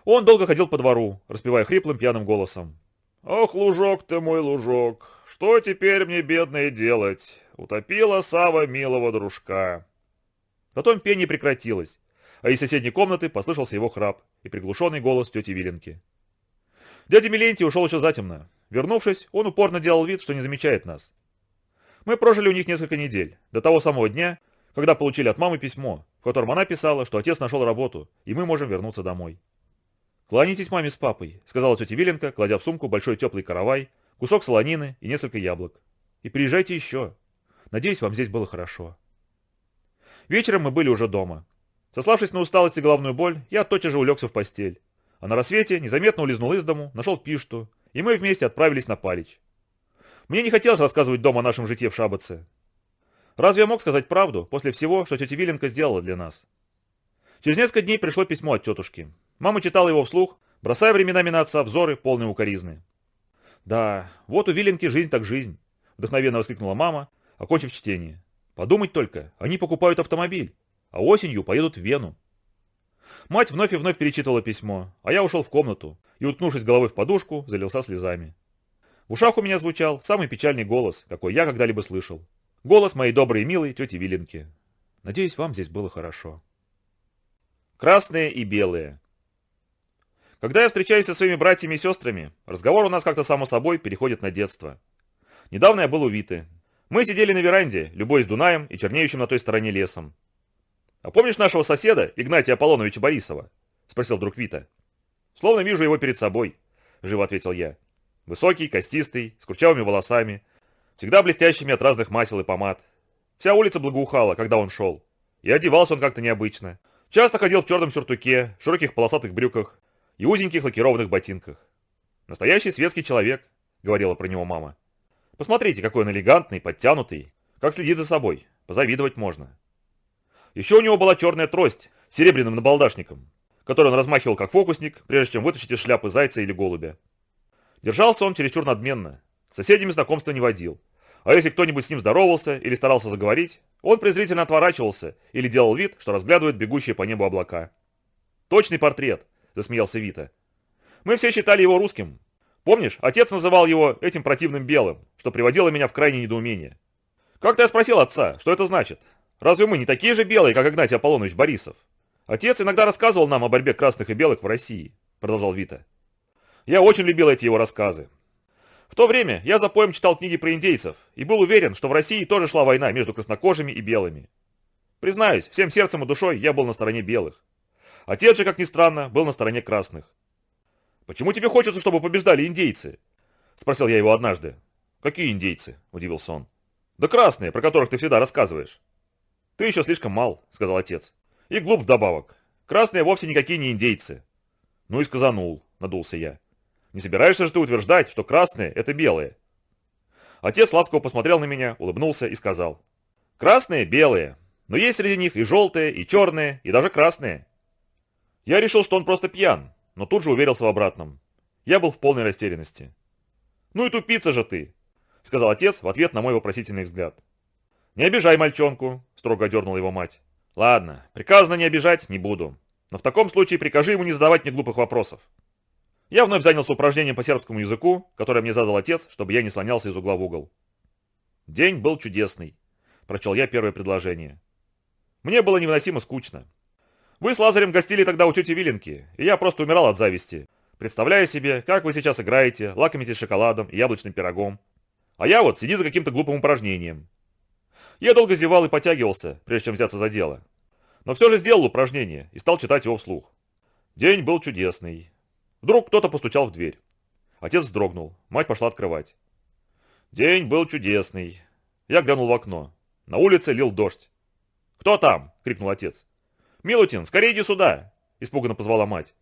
Он долго ходил по двору, распевая хриплым пьяным голосом. «Ох, лужок ты мой, лужок, что теперь мне, бедное, делать? Утопила Сава милого дружка». Потом пение прекратилось, а из соседней комнаты послышался его храп и приглушенный голос тети Виленки. Дядя Милентий ушел еще затемно. Вернувшись, он упорно делал вид, что не замечает нас. Мы прожили у них несколько недель, до того самого дня, когда получили от мамы письмо, в котором она писала, что отец нашел работу, и мы можем вернуться домой. «Кланяйтесь маме с папой», — сказала тетя Виленко, кладя в сумку большой теплый каравай, кусок солонины и несколько яблок. «И приезжайте еще. Надеюсь, вам здесь было хорошо». Вечером мы были уже дома. Сославшись на усталость и головную боль, я тотчас же улегся в постель. А на рассвете незаметно улизнул из дому, нашел пишту, и мы вместе отправились на Палич. Мне не хотелось рассказывать дома о нашем житье в Шабаце. Разве я мог сказать правду после всего, что тетя Виленко сделала для нас? Через несколько дней пришло письмо от тетушки. Мама читала его вслух, бросая временами на отца взоры, полные укоризны. «Да, вот у Виленки жизнь так жизнь», — вдохновенно воскликнула мама, окончив чтение. «Подумать только, они покупают автомобиль, а осенью поедут в Вену». Мать вновь и вновь перечитывала письмо, а я ушел в комнату и, уткнувшись головой в подушку, залился слезами. В ушах у меня звучал самый печальный голос, какой я когда-либо слышал. Голос моей доброй и милой тети Виленки. Надеюсь, вам здесь было хорошо. Красные и белые. Когда я встречаюсь со своими братьями и сестрами, разговор у нас как-то само собой переходит на детство. Недавно я был у Виты. Мы сидели на веранде, любой с Дунаем и чернеющим на той стороне лесом. «А помнишь нашего соседа, Игнатия Аполлоновича Борисова?» – спросил друг Вита. «Словно вижу его перед собой», – живо ответил я. «Высокий, костистый, с курчавыми волосами, всегда блестящими от разных масел и помад. Вся улица благоухала, когда он шел. И одевался он как-то необычно. Часто ходил в черном сюртуке, широких полосатых брюках и узеньких лакированных ботинках. «Настоящий светский человек», — говорила про него мама. «Посмотрите, какой он элегантный, подтянутый, как следит за собой. Позавидовать можно». Еще у него была черная трость с серебряным набалдашником, который он размахивал как фокусник, прежде чем вытащить из шляпы зайца или голубя. Держался он чересчур надменно, с соседями знакомства не водил. А если кто-нибудь с ним здоровался или старался заговорить, он презрительно отворачивался или делал вид, что разглядывает бегущие по небу облака. «Точный портрет», — засмеялся Вита. «Мы все считали его русским. Помнишь, отец называл его этим противным белым, что приводило меня в крайнее недоумение. Как-то я спросил отца, что это значит. Разве мы не такие же белые, как Игнатий Аполлонович Борисов? Отец иногда рассказывал нам о борьбе красных и белых в России, продолжал Вита. Я очень любил эти его рассказы. В то время я за поем читал книги про индейцев и был уверен, что в России тоже шла война между краснокожими и белыми. Признаюсь, всем сердцем и душой я был на стороне белых. Отец же, как ни странно, был на стороне красных. «Почему тебе хочется, чтобы побеждали индейцы?» – спросил я его однажды. «Какие индейцы?» – удивился он. «Да красные, про которых ты всегда рассказываешь». «Ты еще слишком мал», — сказал отец. «И глуп вдобавок. Красные вовсе никакие не индейцы». «Ну и сказанул», — надулся я. «Не собираешься же ты утверждать, что красные — это белые?» Отец ласково посмотрел на меня, улыбнулся и сказал. «Красные — белые, но есть среди них и желтые, и черные, и даже красные». Я решил, что он просто пьян, но тут же уверился в обратном. Я был в полной растерянности. «Ну и тупица же ты!» — сказал отец в ответ на мой вопросительный взгляд. «Не обижай мальчонку», — строго одернула его мать. «Ладно, приказано не обижать, не буду. Но в таком случае прикажи ему не задавать мне глупых вопросов». Я вновь занялся упражнением по сербскому языку, которое мне задал отец, чтобы я не слонялся из угла в угол. «День был чудесный», — прочел я первое предложение. Мне было невыносимо скучно. Вы с Лазарем гостили тогда у тети Виленки, и я просто умирал от зависти, представляя себе, как вы сейчас играете, лакомитесь шоколадом и яблочным пирогом. А я вот сиди за каким-то глупым упражнением. Я долго зевал и потягивался, прежде чем взяться за дело. Но все же сделал упражнение и стал читать его вслух. День был чудесный. Вдруг кто-то постучал в дверь. Отец вздрогнул, мать пошла открывать. День был чудесный. Я глянул в окно. На улице лил дождь. «Кто там?» — крикнул отец. «Милутин, скорее иди сюда!» — испуганно позвала мать.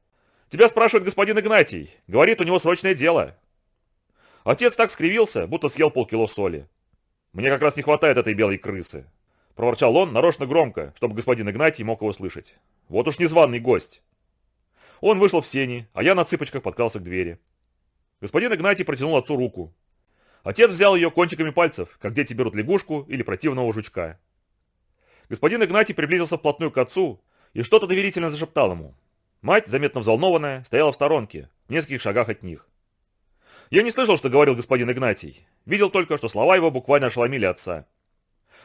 «Тебя спрашивает господин Игнатий. Говорит, у него срочное дело». Отец так скривился, будто съел полкило соли. Мне как раз не хватает этой белой крысы. Проворчал он нарочно громко, чтобы господин Игнатий мог его слышать. Вот уж незваный гость. Он вышел в сени, а я на цыпочках подкрался к двери. Господин Игнатий протянул отцу руку. Отец взял ее кончиками пальцев, как дети берут лягушку или противного жучка. Господин Игнатий приблизился вплотную к отцу и что-то доверительно зашептал ему. Мать, заметно взволнованная, стояла в сторонке, в нескольких шагах от них. Я не слышал, что говорил господин Игнатий. Видел только, что слова его буквально ошеломили отца.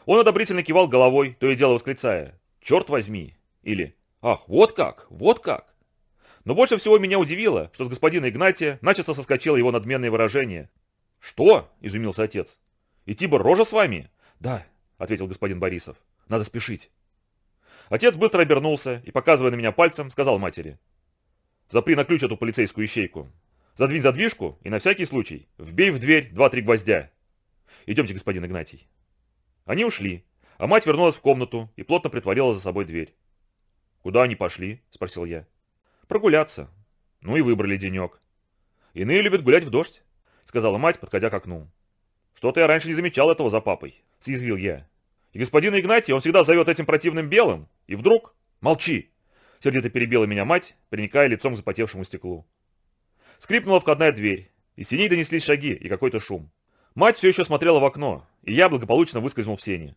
Он одобрительно кивал головой, то и дело восклицая «Черт возьми!» или «Ах, вот как, вот как!» Но больше всего меня удивило, что с господина Игнатия начисто соскочило его надменное выражение. «Что?» – изумился отец. «И Тибор рожа с вами?» «Да», – ответил господин Борисов. «Надо спешить». Отец быстро обернулся и, показывая на меня пальцем, сказал матери. «Запри на ключ эту полицейскую ищейку. Задвинь задвижку и на всякий случай вбей в дверь два-три гвоздя. Идемте, господин Игнатий. Они ушли, а мать вернулась в комнату и плотно притворила за собой дверь. «Куда они пошли?» – спросил я. «Прогуляться. Ну и выбрали денек». «Иные любят гулять в дождь», – сказала мать, подходя к окну. «Что-то я раньше не замечал этого за папой», – съязвил я. «И господина Игнатия он всегда зовет этим противным белым, и вдруг...» «Молчи!» – сердито перебила меня мать, приникая лицом к запотевшему стеклу. Скрипнула входная дверь. Из синей донеслись шаги и какой-то шум. Мать все еще смотрела в окно, и я благополучно выскользнул в сени.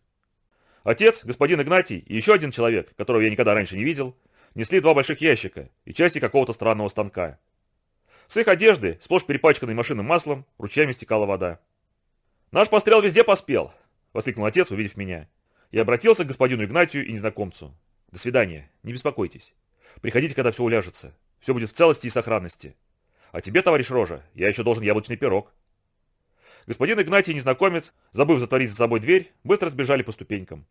Отец, господин Игнатий и еще один человек, которого я никогда раньше не видел, несли два больших ящика и части какого-то странного станка. С их одежды, сплошь перепачканной машинным маслом, ручьями стекала вода. «Наш пострел везде поспел!» — воскликнул отец, увидев меня. И обратился к господину Игнатию и незнакомцу. «До свидания, не беспокойтесь. Приходите, когда все уляжется. Все будет в целости и сохранности. А тебе, товарищ Рожа, я еще должен яблочный пирог». Господин Игнатий и незнакомец, забыв затворить за собой дверь, быстро сбежали по ступенькам.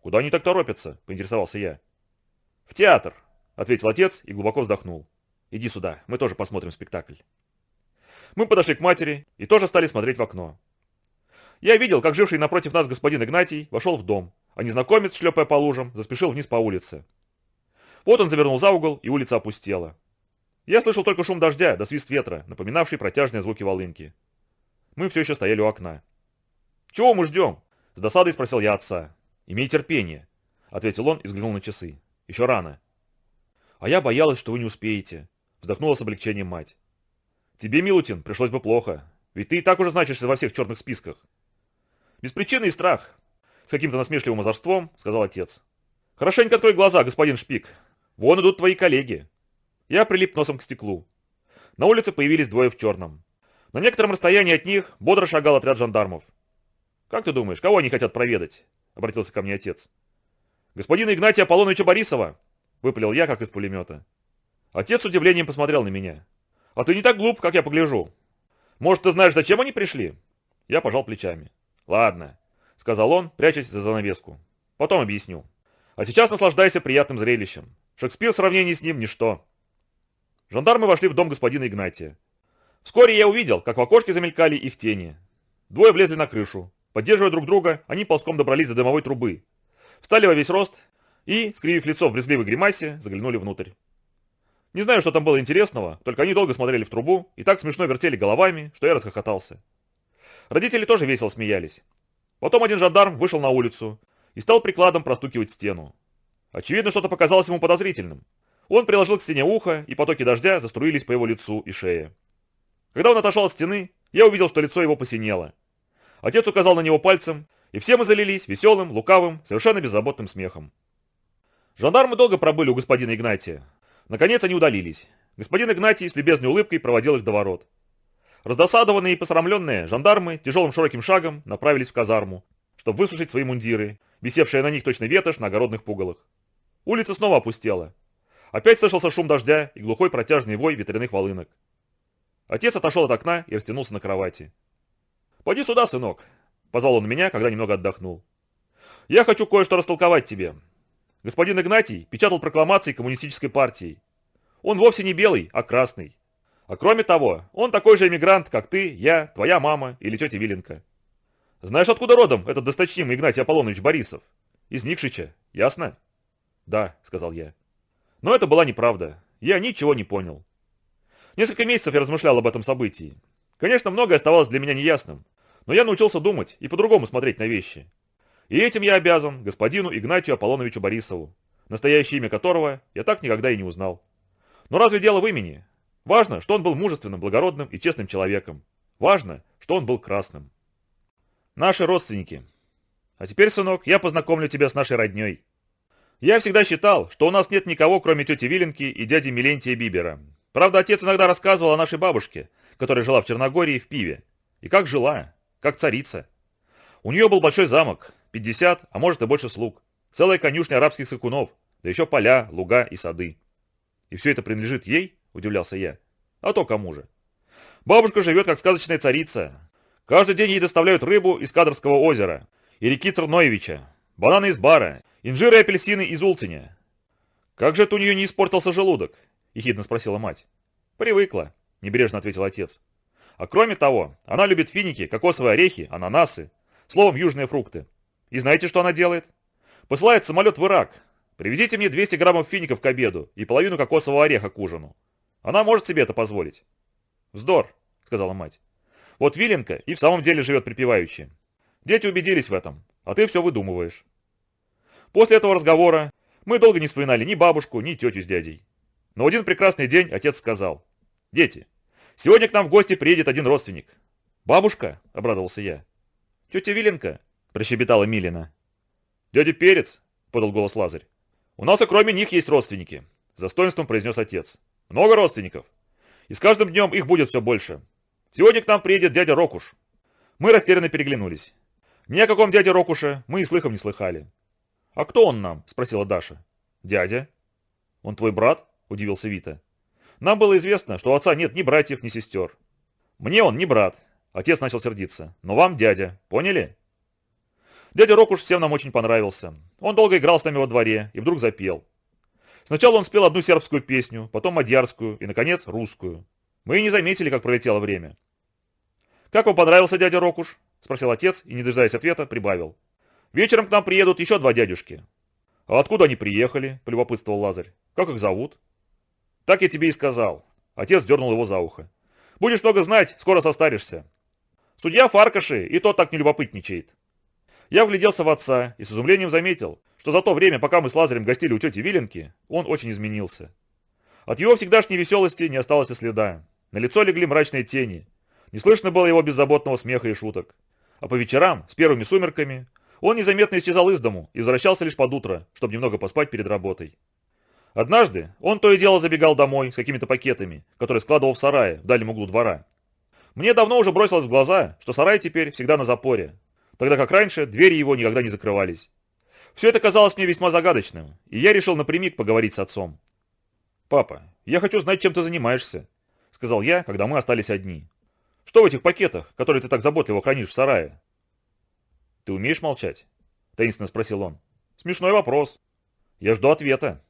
«Куда они так торопятся?» – поинтересовался я. «В театр», – ответил отец и глубоко вздохнул. «Иди сюда, мы тоже посмотрим спектакль». Мы подошли к матери и тоже стали смотреть в окно. Я видел, как живший напротив нас господин Игнатий вошел в дом, а незнакомец, шлепая по лужам, заспешил вниз по улице. Вот он завернул за угол, и улица опустела. Я слышал только шум дождя да свист ветра, напоминавший протяжные звуки волынки. Мы все еще стояли у окна. «Чего мы ждем?» – с досадой спросил я отца. «Имей терпение», – ответил он и взглянул на часы. «Еще рано». «А я боялась, что вы не успеете», – вздохнула с облегчением мать. «Тебе, Милутин, пришлось бы плохо, ведь ты и так уже значишься во всех черных списках». «Беспричинный страх», – с каким-то насмешливым озорством сказал отец. «Хорошенько открой глаза, господин Шпик. Вон идут твои коллеги». Я прилип носом к стеклу. На улице появились двое в черном. На некотором расстоянии от них бодро шагал отряд жандармов. «Как ты думаешь, кого они хотят проведать?» — обратился ко мне отец. «Господина Игнатия Аполлоновича Борисова!» — выпалил я, как из пулемета. Отец с удивлением посмотрел на меня. «А ты не так глуп, как я погляжу. Может, ты знаешь, зачем они пришли?» Я пожал плечами. «Ладно», — сказал он, прячась за занавеску. «Потом объясню. А сейчас наслаждайся приятным зрелищем. Шекспир в сравнении с ним ничто». Жандармы вошли в дом господина Игнатия. Вскоре я увидел, как в окошке замелькали их тени. Двое влезли на крышу. Поддерживая друг друга, они ползком добрались до дымовой трубы. Встали во весь рост и, скривив лицо в брезгливой гримасе, заглянули внутрь. Не знаю, что там было интересного, только они долго смотрели в трубу и так смешно вертели головами, что я расхохотался. Родители тоже весело смеялись. Потом один жандарм вышел на улицу и стал прикладом простукивать стену. Очевидно, что-то показалось ему подозрительным. Он приложил к стене ухо, и потоки дождя заструились по его лицу и шее. Когда он отошел от стены, я увидел, что лицо его посинело. Отец указал на него пальцем, и все мы залились веселым, лукавым, совершенно беззаботным смехом. Жандармы долго пробыли у господина Игнатия. Наконец они удалились. Господин Игнатий с любезной улыбкой проводил их до ворот. Раздосадованные и посрамленные, жандармы тяжелым широким шагом направились в казарму, чтобы высушить свои мундиры, висевшие на них точно ветошь на огородных пугалах. Улица снова опустела. Опять слышался шум дождя и глухой протяжный вой ветряных волынок. Отец отошел от окна и растянулся на кровати. «Пойди сюда, сынок», — позвал он меня, когда немного отдохнул. «Я хочу кое-что растолковать тебе. Господин Игнатий печатал прокламации коммунистической партии. Он вовсе не белый, а красный. А кроме того, он такой же эмигрант, как ты, я, твоя мама или тетя Виленко. Знаешь, откуда родом этот досточтимый Игнатий Аполлонович Борисов? Из Никшича, ясно? Да, сказал я. Но это была неправда. Я ничего не понял. Несколько месяцев я размышлял об этом событии. Конечно, многое оставалось для меня неясным, но я научился думать и по-другому смотреть на вещи. И этим я обязан господину Игнатию Аполлоновичу Борисову, настоящее имя которого я так никогда и не узнал. Но разве дело в имени? Важно, что он был мужественным, благородным и честным человеком. Важно, что он был красным. Наши родственники. А теперь, сынок, я познакомлю тебя с нашей родней. Я всегда считал, что у нас нет никого, кроме тети Виленки и дяди Милентия Бибера, Правда, отец иногда рассказывал о нашей бабушке, которая жила в Черногории в пиве. И как жила, как царица. У нее был большой замок, 50, а может и больше слуг. Целая конюшня арабских сыкунов, да еще поля, луга и сады. И все это принадлежит ей? Удивлялся я. А то кому же? Бабушка живет как сказочная царица. Каждый день ей доставляют рыбу из Кадровского озера и реки Церноевича, бананы из Бара, инжиры и апельсины из Улциня. Как же это у нее не испортился желудок? — ехидно спросила мать. «Привыкла», — небрежно ответил отец. «А кроме того, она любит финики, кокосовые орехи, ананасы, словом, южные фрукты. И знаете, что она делает? Посылает самолет в Ирак. Привезите мне 200 граммов фиников к обеду и половину кокосового ореха к ужину. Она может себе это позволить». «Вздор», — сказала мать. «Вот Виленко и в самом деле живет припеваючи. Дети убедились в этом, а ты все выдумываешь». После этого разговора мы долго не вспоминали ни бабушку, ни тетю с дядей. Но один прекрасный день отец сказал. «Дети, сегодня к нам в гости приедет один родственник». «Бабушка?» – обрадовался я. «Тетя Виленко», – прощебетала Милина. «Дядя Перец», – подал голос Лазарь. «У нас и кроме них есть родственники», – с произнес отец. «Много родственников. И с каждым днем их будет все больше. Сегодня к нам приедет дядя Рокуш. Мы растерянно переглянулись. Ни о каком дяде Рокуше мы и слыхом не слыхали. «А кто он нам?» – спросила Даша. «Дядя». «Он твой брат?» – удивился Вита. «Нам было известно, что у отца нет ни братьев, ни сестер. Мне он не брат». Отец начал сердиться. «Но вам дядя. Поняли?» Дядя Рокуш всем нам очень понравился. Он долго играл с нами во дворе и вдруг запел. Сначала он спел одну сербскую песню, потом мадьярскую и, наконец, русскую. Мы и не заметили, как пролетело время. «Как вам понравился дядя Рокуш?» – спросил отец и, не дожидаясь ответа, прибавил. «Вечером к нам приедут еще два дядюшки». «А откуда они приехали?» – полюбопытствовал Лазарь. «Как их зовут?» «Так я тебе и сказал». Отец дернул его за ухо. «Будешь много знать, скоро состаришься. Судья Фаркаши и тот так не любопытничает. Я вгляделся в отца и с изумлением заметил, что за то время, пока мы с Лазарем гостили у тети Виленки, он очень изменился. От его всегдашней веселости не осталось и следа. На лицо легли мрачные тени. Не слышно было его беззаботного смеха и шуток. А по вечерам, с первыми сумерками, он незаметно исчезал из дому и возвращался лишь под утро, чтобы немного поспать перед работой. Однажды он то и дело забегал домой с какими-то пакетами, которые складывал в сарае в дальнем углу двора. Мне давно уже бросилось в глаза, что сарай теперь всегда на запоре, тогда как раньше двери его никогда не закрывались. Все это казалось мне весьма загадочным, и я решил напрямик поговорить с отцом. «Папа, я хочу знать, чем ты занимаешься», — сказал я, когда мы остались одни. «Что в этих пакетах, которые ты так заботливо хранишь в сарае?» «Ты умеешь молчать?» — таинственно спросил он. «Смешной вопрос. Я жду ответа.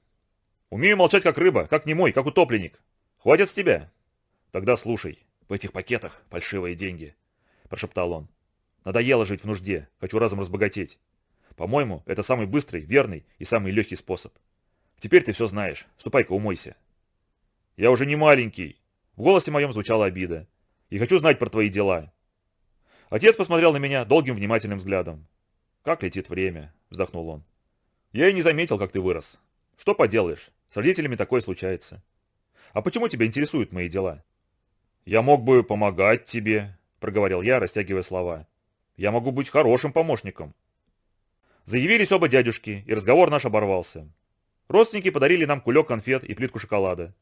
Умею молчать, как рыба, как немой, как утопленник. Хватит с тебя?» «Тогда слушай, в этих пакетах фальшивые деньги», — прошептал он. Надоело жить в нужде, хочу разом разбогатеть. По-моему, это самый быстрый, верный и самый легкий способ. Теперь ты все знаешь, ступай-ка умойся. Я уже не маленький. В голосе моем звучала обида. И хочу знать про твои дела. Отец посмотрел на меня долгим внимательным взглядом. Как летит время, вздохнул он. Я и не заметил, как ты вырос. Что поделаешь, с родителями такое случается. А почему тебя интересуют мои дела? Я мог бы помогать тебе, проговорил я, растягивая слова. Я могу быть хорошим помощником. Заявились оба дядюшки, и разговор наш оборвался. Родственники подарили нам кулек конфет и плитку шоколада.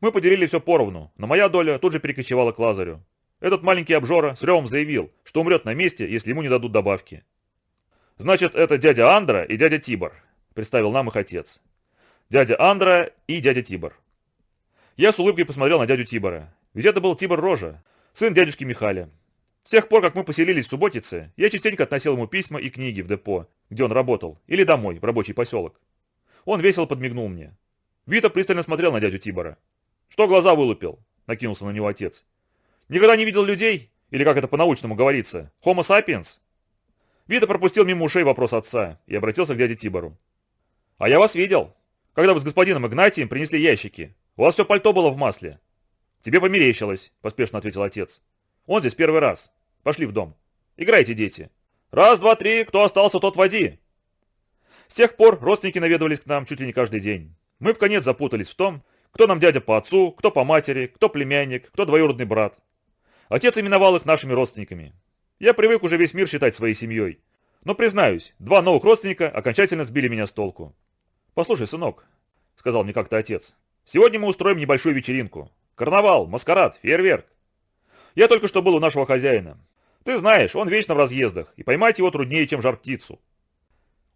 Мы поделили все поровну, но моя доля тут же перекочевала к Лазарю. Этот маленький обжора с ревом заявил, что умрет на месте, если ему не дадут добавки. «Значит, это дядя Андра и дядя Тибор», — представил нам их отец. «Дядя Андра и дядя Тибор». Я с улыбкой посмотрел на дядю Тибора, ведь это был Тибор Рожа, сын дядюшки Михаля. С тех пор, как мы поселились в Субботице, я частенько относил ему письма и книги в депо, где он работал, или домой, в рабочий поселок. Он весело подмигнул мне. Вита пристально смотрел на дядю Тибора. «Что глаза вылупил?» – накинулся на него отец. «Никогда не видел людей? Или как это по-научному говорится? Homo sapiens?» Вита пропустил мимо ушей вопрос отца и обратился к дяде Тибору. «А я вас видел, когда вы с господином Игнатием принесли ящики. У вас все пальто было в масле». «Тебе померещилось», – поспешно ответил отец. «Он здесь первый раз. Пошли в дом. Играйте, дети. Раз, два, три, кто остался, тот води. С тех пор родственники наведывались к нам чуть ли не каждый день. Мы в конец запутались в том, кто нам дядя по отцу, кто по матери, кто племянник, кто двоюродный брат. Отец именовал их нашими родственниками. Я привык уже весь мир считать своей семьей. Но признаюсь, два новых родственника окончательно сбили меня с толку. «Послушай, сынок», — сказал мне как-то отец, — «сегодня мы устроим небольшую вечеринку. Карнавал, маскарад, фейерверк. Я только что был у нашего хозяина. Ты знаешь, он вечно в разъездах, и поймать его труднее, чем жар птицу.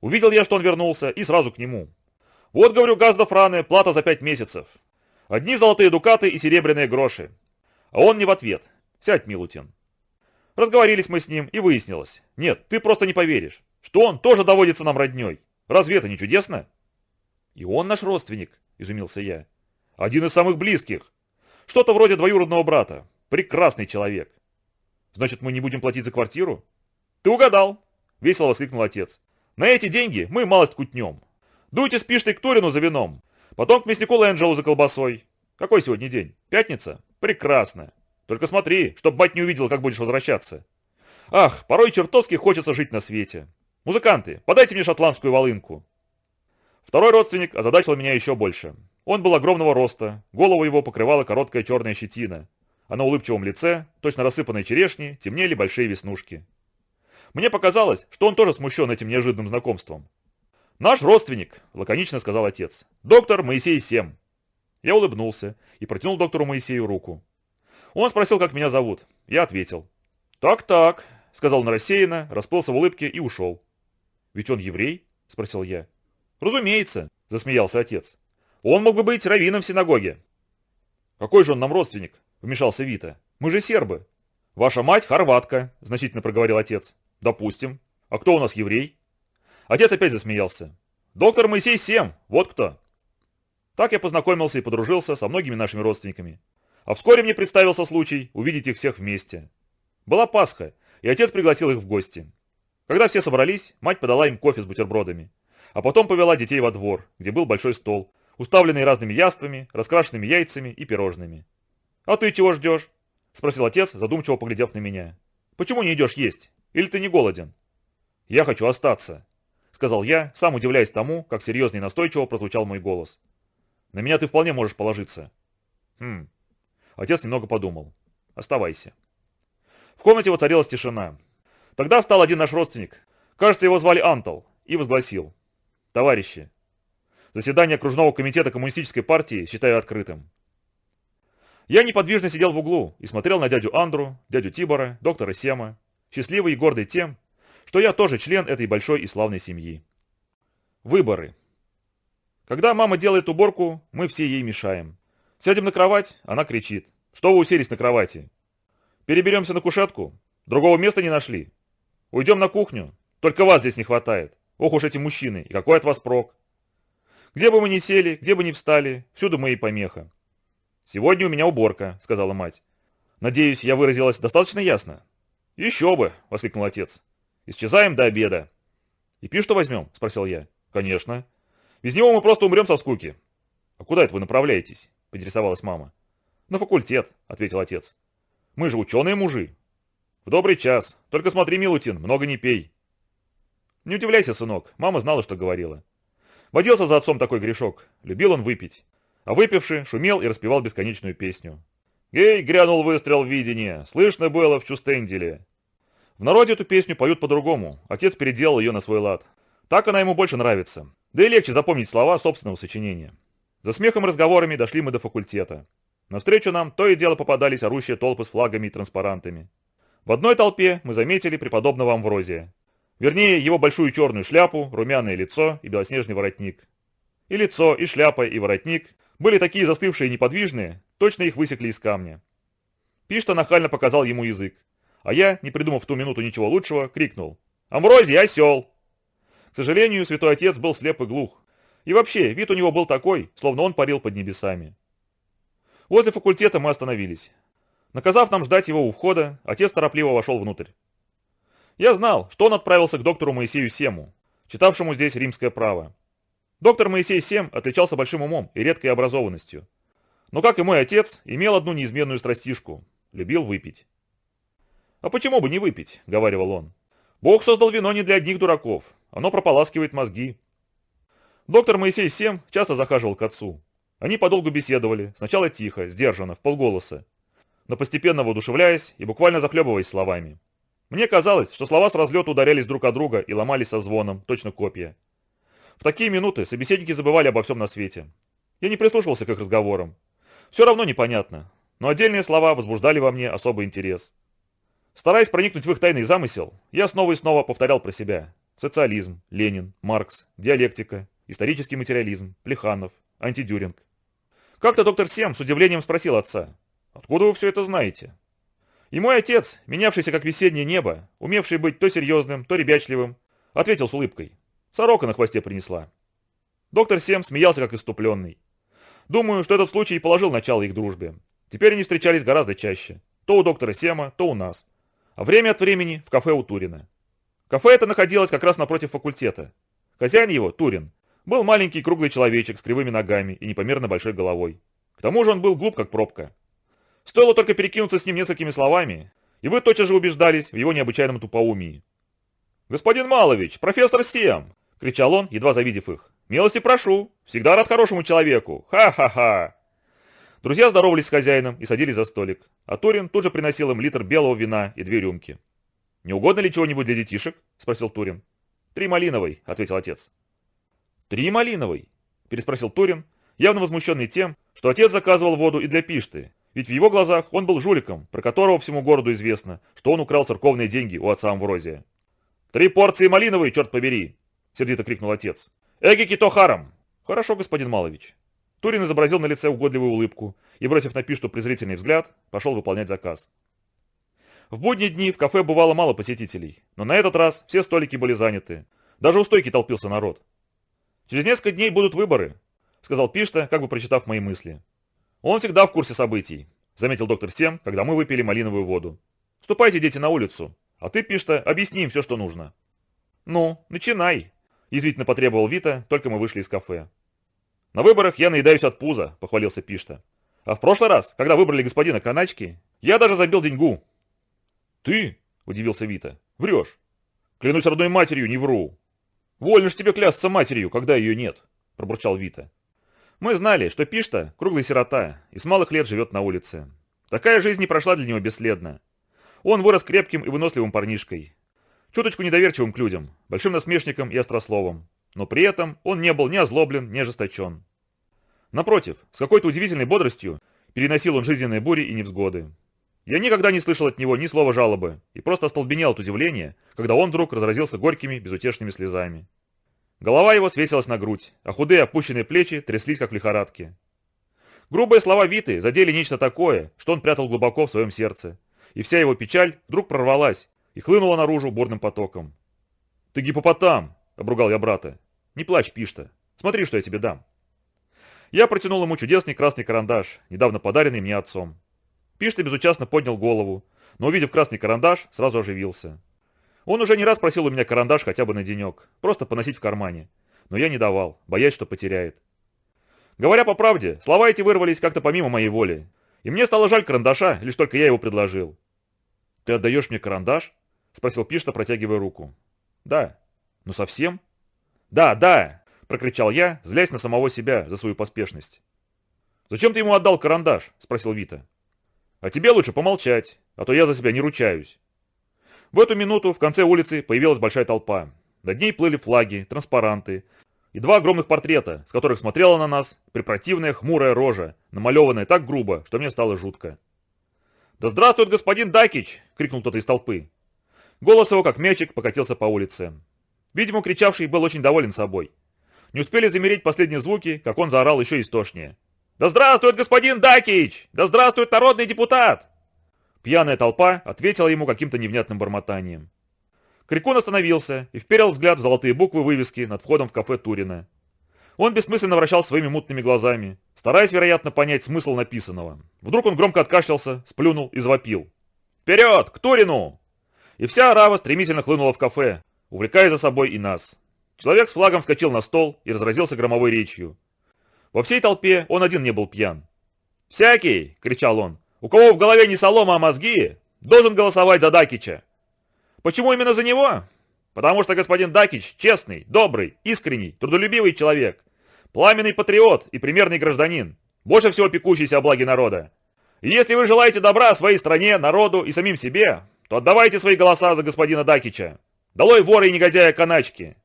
Увидел я, что он вернулся, и сразу к нему. Вот, говорю, газда франы, плата за пять месяцев. Одни золотые дукаты и серебряные гроши. А он не в ответ. Сядь, Милутин. Разговорились мы с ним, и выяснилось. Нет, ты просто не поверишь, что он тоже доводится нам родней. Разве это не чудесно? И он наш родственник, изумился я. Один из самых близких. Что-то вроде двоюродного брата. Прекрасный человек. Значит, мы не будем платить за квартиру? Ты угадал, весело воскликнул отец. На эти деньги мы малость кутнем. Дуйте с Пиштой к Турину за вином. Потом к мяснику Лэнджелу за колбасой. Какой сегодня день? Пятница? Прекрасно. Только смотри, чтоб бать не увидел, как будешь возвращаться. Ах, порой чертовски хочется жить на свете. Музыканты, подайте мне шотландскую волынку. Второй родственник озадачил меня еще больше. Он был огромного роста, голову его покрывала короткая черная щетина, а на улыбчивом лице, точно рассыпанной черешни, темнели большие веснушки. Мне показалось, что он тоже смущен этим неожиданным знакомством. «Наш родственник», — лаконично сказал отец. «Доктор Моисей Сем». Я улыбнулся и протянул доктору Моисею руку. Он спросил, как меня зовут. Я ответил. «Так-так», — сказал он рассеянно, расплылся в улыбке и ушел. «Ведь он еврей?» — спросил я. «Разумеется», — засмеялся отец. «Он мог бы быть раввином в синагоге». «Какой же он нам родственник?» — вмешался Вита. «Мы же сербы». «Ваша мать хорватка», — значительно проговорил отец. «Допустим. А кто у нас еврей?» Отец опять засмеялся. «Доктор Моисей Сем, вот кто». Так я познакомился и подружился со многими нашими родственниками. А вскоре мне представился случай увидеть их всех вместе. Была Пасха, и отец пригласил их в гости. Когда все собрались, мать подала им кофе с бутербродами. А потом повела детей во двор, где был большой стол, уставленный разными яствами, раскрашенными яйцами и пирожными. «А ты чего ждешь?» – спросил отец, задумчиво поглядев на меня. «Почему не идешь есть? Или ты не голоден?» «Я хочу остаться», – сказал я, сам удивляясь тому, как серьезно и настойчиво прозвучал мой голос. «На меня ты вполне можешь положиться». «Хм, Отец немного подумал. «Оставайся». В комнате воцарилась тишина. Тогда встал один наш родственник, кажется, его звали Антал, и возгласил. «Товарищи, заседание окружного комитета коммунистической партии считаю открытым». Я неподвижно сидел в углу и смотрел на дядю Андру, дядю Тибора, доктора Сема, счастливый и гордый тем, что я тоже член этой большой и славной семьи. Выборы. Когда мама делает уборку, мы все ей мешаем. Сядем на кровать, она кричит. Что вы уселись на кровати? Переберемся на кушетку? Другого места не нашли? Уйдем на кухню? Только вас здесь не хватает. Ох уж эти мужчины, и какой от вас прок. Где бы мы ни сели, где бы ни встали, всюду мои помеха. Сегодня у меня уборка, сказала мать. Надеюсь, я выразилась достаточно ясно? Еще бы, воскликнул отец. Исчезаем до обеда. И пи что возьмем? Спросил я. Конечно. Без него мы просто умрем со скуки. А куда это вы направляетесь? Поинтересовалась мама. «На факультет», — ответил отец. «Мы же ученые-мужи». «В добрый час. Только смотри, Милутин, много не пей». «Не удивляйся, сынок, мама знала, что говорила». Водился за отцом такой грешок. Любил он выпить. А выпивший шумел и распевал бесконечную песню. «Гей!» — грянул выстрел в видение. Слышно было в Чустенделе. В народе эту песню поют по-другому. Отец переделал ее на свой лад. Так она ему больше нравится. Да и легче запомнить слова собственного сочинения. За смехом и разговорами дошли мы до факультета. Навстречу нам то и дело попадались орущие толпы с флагами и транспарантами. В одной толпе мы заметили преподобного Амврозия. Вернее, его большую черную шляпу, румяное лицо и белоснежный воротник. И лицо, и шляпа, и воротник были такие застывшие и неподвижные, точно их высекли из камня. Пишта нахально показал ему язык, а я, не придумав в ту минуту ничего лучшего, крикнул «Амврозий, осел!». К сожалению, святой отец был слеп и глух. И вообще, вид у него был такой, словно он парил под небесами. Возле факультета мы остановились. Наказав нам ждать его у входа, отец торопливо вошел внутрь. Я знал, что он отправился к доктору Моисею Сему, читавшему здесь римское право. Доктор Моисей Сем отличался большим умом и редкой образованностью. Но, как и мой отец, имел одну неизменную страстишку – любил выпить. «А почему бы не выпить?» – говаривал он. «Бог создал вино не для одних дураков. Оно прополаскивает мозги, Доктор Моисей Сем часто захаживал к отцу. Они подолгу беседовали, сначала тихо, сдержанно, в полголоса, но постепенно воодушевляясь и буквально захлебываясь словами. Мне казалось, что слова с разлета ударялись друг о друга и ломались со звоном, точно копья. В такие минуты собеседники забывали обо всем на свете. Я не прислушивался к их разговорам. Все равно непонятно, но отдельные слова возбуждали во мне особый интерес. Стараясь проникнуть в их тайный замысел, я снова и снова повторял про себя. Социализм, Ленин, Маркс, диалектика, исторический материализм, Плеханов, антидюринг. Как-то доктор Сем с удивлением спросил отца, «Откуда вы все это знаете?» И мой отец, менявшийся как весеннее небо, умевший быть то серьезным, то ребячливым, ответил с улыбкой. Сорока на хвосте принесла. Доктор Сем смеялся как иступленный. Думаю, что этот случай положил начало их дружбе. Теперь они встречались гораздо чаще. То у доктора Сема, то у нас. А время от времени в кафе у Турина. Кафе это находилось как раз напротив факультета. Хозяин его, Турин, был маленький круглый человечек с кривыми ногами и непомерно большой головой. К тому же он был глуп, как пробка. Стоило только перекинуться с ним несколькими словами, и вы тотчас же убеждались в его необычайном тупоумии. «Господин Малович, профессор Сем!» — кричал он, едва завидев их. «Милости прошу! Всегда рад хорошему человеку! Ха-ха-ха!» Друзья здоровались с хозяином и садились за столик, а Турин тут же приносил им литр белого вина и две рюмки. «Не угодно ли чего-нибудь для детишек?» — спросил Турин. «Три малиновой», — ответил отец. «Три малиновой?» – переспросил Турин, явно возмущенный тем, что отец заказывал воду и для Пишты, ведь в его глазах он был жуликом, про которого всему городу известно, что он украл церковные деньги у отца Амврозия. «Три порции малиновой, черт побери!» — сердито крикнул отец. «Эги кито харам!» «Хорошо, господин Малович». Турин изобразил на лице угодливую улыбку и, бросив на Пишту презрительный взгляд, пошел выполнять заказ. В будние дни в кафе бывало мало посетителей, но на этот раз все столики были заняты. Даже у стойки толпился народ. «Через несколько дней будут выборы», — сказал Пишта, как бы прочитав мои мысли. «Он всегда в курсе событий», — заметил доктор Сем, когда мы выпили малиновую воду. «Ступайте, дети, на улицу, а ты, Пишта, объясни им все, что нужно». «Ну, начинай», — язвительно потребовал Вита, только мы вышли из кафе. «На выборах я наедаюсь от пуза», — похвалился Пишта. «А в прошлый раз, когда выбрали господина Каначки, я даже забил деньгу». «Ты?» — удивился Вита. «Врешь». «Клянусь родной матерью, не вру». «Вольно ж тебе клясться матерью, когда ее нет», — пробурчал Вита. Мы знали, что Пишта – круглый сирота и с малых лет живет на улице. Такая жизнь не прошла для него бесследно. Он вырос крепким и выносливым парнишкой. Чуточку недоверчивым к людям, большим насмешником и острословом. Но при этом он не был ни озлоблен, ни ожесточен. Напротив, с какой-то удивительной бодростью переносил он жизненные бури и невзгоды. Я никогда не слышал от него ни слова жалобы и просто остолбенел от удивления, когда он вдруг разразился горькими, безутешными слезами. Голова его свесилась на грудь, а худые опущенные плечи тряслись, как в лихорадке. Грубые слова Виты задели нечто такое, что он прятал глубоко в своем сердце, и вся его печаль вдруг прорвалась и хлынула наружу бурным потоком. «Ты гипопотам!» — обругал я брата. «Не плачь, Пишта. Смотри, что я тебе дам». Я протянул ему чудесный красный карандаш, недавно подаренный мне отцом. Пишта безучастно поднял голову, но, увидев красный карандаш, сразу оживился. Он уже не раз просил у меня карандаш хотя бы на денек, просто поносить в кармане. Но я не давал, боясь, что потеряет. Говоря по правде, слова эти вырвались как-то помимо моей воли. И мне стало жаль карандаша, лишь только я его предложил. «Ты отдаешь мне карандаш?» — спросил Пишта, протягивая руку. «Да». «Ну совсем?» «Да, да!» — прокричал я, злясь на самого себя за свою поспешность. «Зачем ты ему отдал карандаш?» — спросил Вита. «А тебе лучше помолчать, а то я за себя не ручаюсь». В эту минуту в конце улицы появилась большая толпа. Над ней плыли флаги, транспаранты и два огромных портрета, с которых смотрела на нас препротивная хмурая рожа, намалеванная так грубо, что мне стало жутко. «Да здравствует господин Дакич!» — крикнул кто-то из толпы. Голос его, как мячик, покатился по улице. Видимо, кричавший был очень доволен собой. Не успели замереть последние звуки, как он заорал еще истошнее. «Да здравствует господин Дакич! Да здравствует народный депутат!» Пьяная толпа ответила ему каким-то невнятным бормотанием. Крикун остановился и вперил взгляд в золотые буквы вывески над входом в кафе Турина. Он бессмысленно вращал своими мутными глазами, стараясь, вероятно, понять смысл написанного. Вдруг он громко откашлялся, сплюнул и завопил. «Вперед! К Турину!» И вся арава стремительно хлынула в кафе, увлекая за собой и нас. Человек с флагом вскочил на стол и разразился громовой речью. Во всей толпе он один не был пьян. «Всякий!» — кричал он. У кого в голове не солома, а мозги, должен голосовать за Дакича. Почему именно за него? Потому что господин Дакич честный, добрый, искренний, трудолюбивый человек, пламенный патриот и примерный гражданин, больше всего пекущийся о благе народа. И если вы желаете добра своей стране, народу и самим себе, то отдавайте свои голоса за господина Дакича. Долой вора и негодяя Каначки.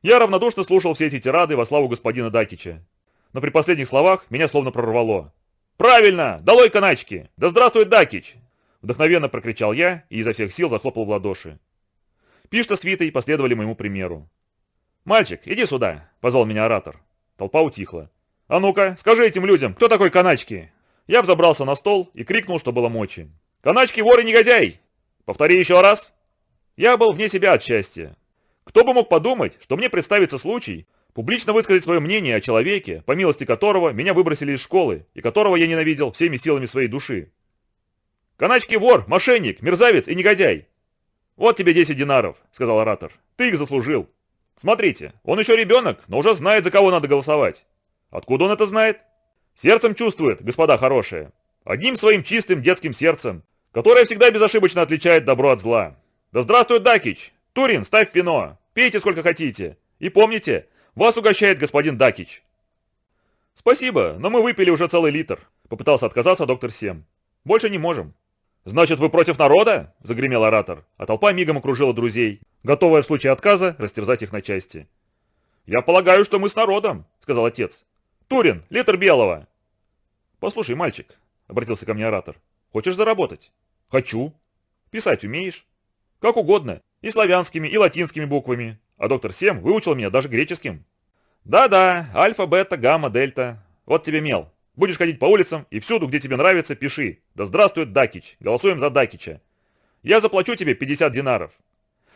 Я равнодушно слушал все эти тирады во славу господина Дакича. Но при последних словах меня словно прорвало. «Правильно! Долой каначки! Да здравствует Дакич!» Вдохновенно прокричал я и изо всех сил захлопал в ладоши. Пишта с Витой последовали моему примеру. «Мальчик, иди сюда!» — позвал меня оратор. Толпа утихла. «А ну-ка, скажи этим людям, кто такой Каначки?» Я взобрался на стол и крикнул, что было мочи. «Каначки, вор и негодяй! Повтори еще раз!» Я был вне себя от счастья. Кто бы мог подумать, что мне представится случай, Публично высказать свое мнение о человеке, по милости которого меня выбросили из школы и которого я ненавидел всеми силами своей души. «Каначки вор, мошенник, мерзавец и негодяй!» «Вот тебе 10 динаров», — сказал оратор. «Ты их заслужил. Смотрите, он еще ребенок, но уже знает, за кого надо голосовать. Откуда он это знает? Сердцем чувствует, господа хорошие. Одним своим чистым детским сердцем, которое всегда безошибочно отличает добро от зла. Да здравствует Дакич! Турин, ставь вино, пейте сколько хотите. И помните, вас угощает господин Дакич». «Спасибо, но мы выпили уже целый литр», — попытался отказаться доктор Сем. «Больше не можем». «Значит, вы против народа?» — загремел оратор, а толпа мигом окружила друзей, готовая в случае отказа растерзать их на части. «Я полагаю, что мы с народом», — сказал отец. «Турин, литр белого». «Послушай, мальчик», — обратился ко мне оратор, — «хочешь заработать?» «Хочу». «Писать умеешь?» «Как угодно. И славянскими, и латинскими буквами. А доктор Сем выучил меня даже греческим». «Да-да, альфа, бета, гамма, дельта. Вот тебе мел. Будешь ходить по улицам и всюду, где тебе нравится, пиши. Да здравствует Дакич. Голосуем за Дакича. Я заплачу тебе 50 динаров».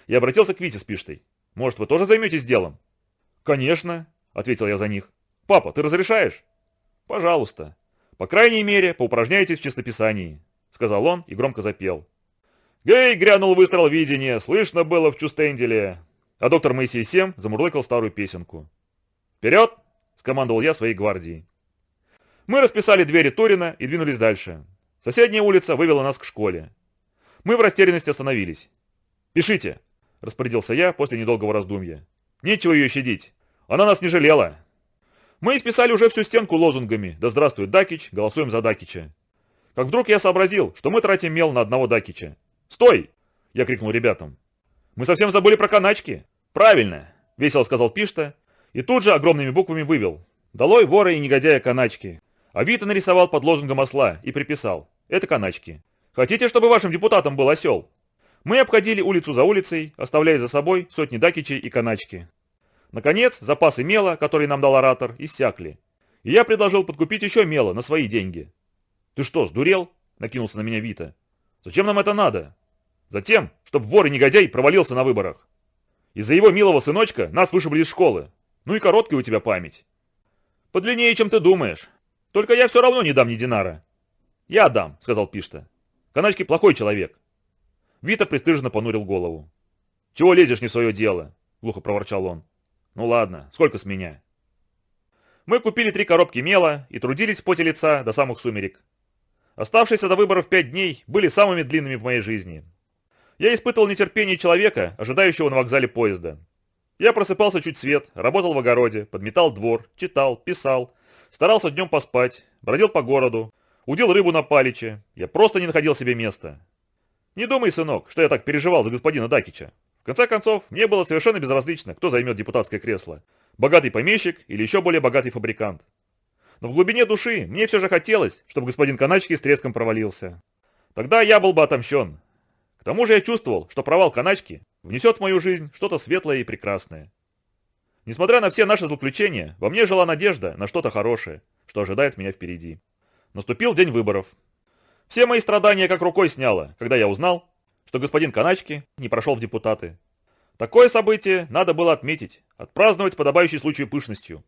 Я обратился к Вите с Пиштой. «Может, вы тоже займетесь делом?» «Конечно», — ответил я за них. «Папа, ты разрешаешь?» «Пожалуйста. По крайней мере, поупражняйтесь в чистописании», — сказал он и громко запел. «Гей!» — грянул выстрел видения, слышно было в Чустенделе. А доктор Моисей Сем замурлыкал старую песенку. «Вперед!» — скомандовал я своей гвардии. Мы расписали двери Торина и двинулись дальше. Соседняя улица вывела нас к школе. Мы в растерянности остановились. «Пишите!» – распорядился я после недолгого раздумья. «Нечего ее щадить. Она нас не жалела». Мы исписали уже всю стенку лозунгами «Да здравствует Дакич! Голосуем за Дакича!». Как вдруг я сообразил, что мы тратим мел на одного Дакича. «Стой!» – я крикнул ребятам. «Мы совсем забыли про каначки!» «Правильно!» – весело сказал Пишта и тут же огромными буквами вывел. «Долой вора и негодяя каначки!» Авито нарисовал под лозунгом осла и приписал. Это каначки. Хотите, чтобы вашим депутатом был осел? Мы обходили улицу за улицей, оставляя за собой сотни дакичей и каначки. Наконец, запасы мела, которые нам дал оратор, иссякли. И я предложил подкупить еще мела на свои деньги. «Ты что, сдурел?» – накинулся на меня Вита. «Зачем нам это надо?» «Затем, чтобы вор и негодяй провалился на выборах. Из-за его милого сыночка нас вышибли из школы. Ну и короткая у тебя память». «Подлиннее, чем ты думаешь. Только я все равно не дам ни динара. Я дам, сказал Пишта. Каначки плохой человек. Вита пристыженно понурил голову. Чего лезешь не в свое дело? Глухо проворчал он. Ну ладно, сколько с меня? Мы купили три коробки мела и трудились в поте лица до самых сумерек. Оставшиеся до выборов пять дней были самыми длинными в моей жизни. Я испытывал нетерпение человека, ожидающего на вокзале поезда. Я просыпался чуть свет, работал в огороде, подметал двор, читал, писал, Старался днем поспать, бродил по городу, удил рыбу на паличе. Я просто не находил себе места. Не думай, сынок, что я так переживал за господина Дакича. В конце концов, мне было совершенно безразлично, кто займет депутатское кресло. Богатый помещик или еще более богатый фабрикант. Но в глубине души мне все же хотелось, чтобы господин Каначки с треском провалился. Тогда я был бы отомщен. К тому же я чувствовал, что провал Каначки внесет в мою жизнь что-то светлое и прекрасное. Несмотря на все наши заключения, во мне жила надежда на что-то хорошее, что ожидает меня впереди. Наступил день выборов. Все мои страдания как рукой сняло, когда я узнал, что господин Каначки не прошел в депутаты. Такое событие надо было отметить, отпраздновать подобающей случаю пышностью.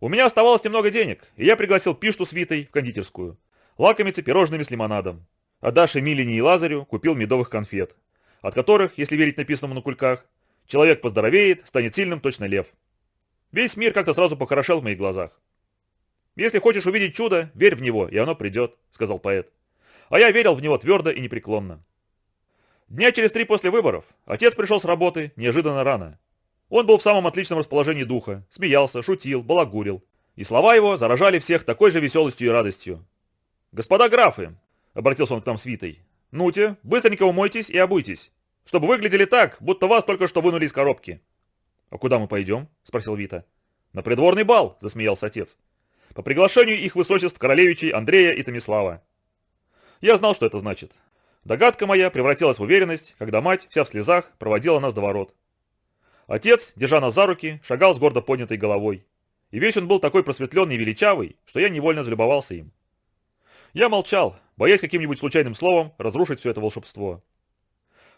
У меня оставалось немного денег, и я пригласил Пишту с Витой в кондитерскую. Лакомиться пирожными с лимонадом. А Даше, Милине и Лазарю купил медовых конфет, от которых, если верить написанному на кульках, человек поздоровеет, станет сильным точно лев. Весь мир как-то сразу похорошел в моих глазах. «Если хочешь увидеть чудо, верь в него, и оно придет», — сказал поэт. А я верил в него твердо и непреклонно. Дня через три после выборов отец пришел с работы неожиданно рано. Он был в самом отличном расположении духа, смеялся, шутил, балагурил. И слова его заражали всех такой же веселостью и радостью. «Господа графы!» — обратился он к нам с Витой. «Ну-те, быстренько умойтесь и обуйтесь, чтобы выглядели так, будто вас только что вынули из коробки. «А куда мы пойдем?» – спросил Вита. «На придворный бал», – засмеялся отец. «По приглашению их высочеств королевичей Андрея и Томислава». Я знал, что это значит. Догадка моя превратилась в уверенность, когда мать, вся в слезах, проводила нас до ворот. Отец, держа нас за руки, шагал с гордо поднятой головой. И весь он был такой просветленный и величавый, что я невольно залюбовался им. Я молчал, боясь каким-нибудь случайным словом разрушить все это волшебство.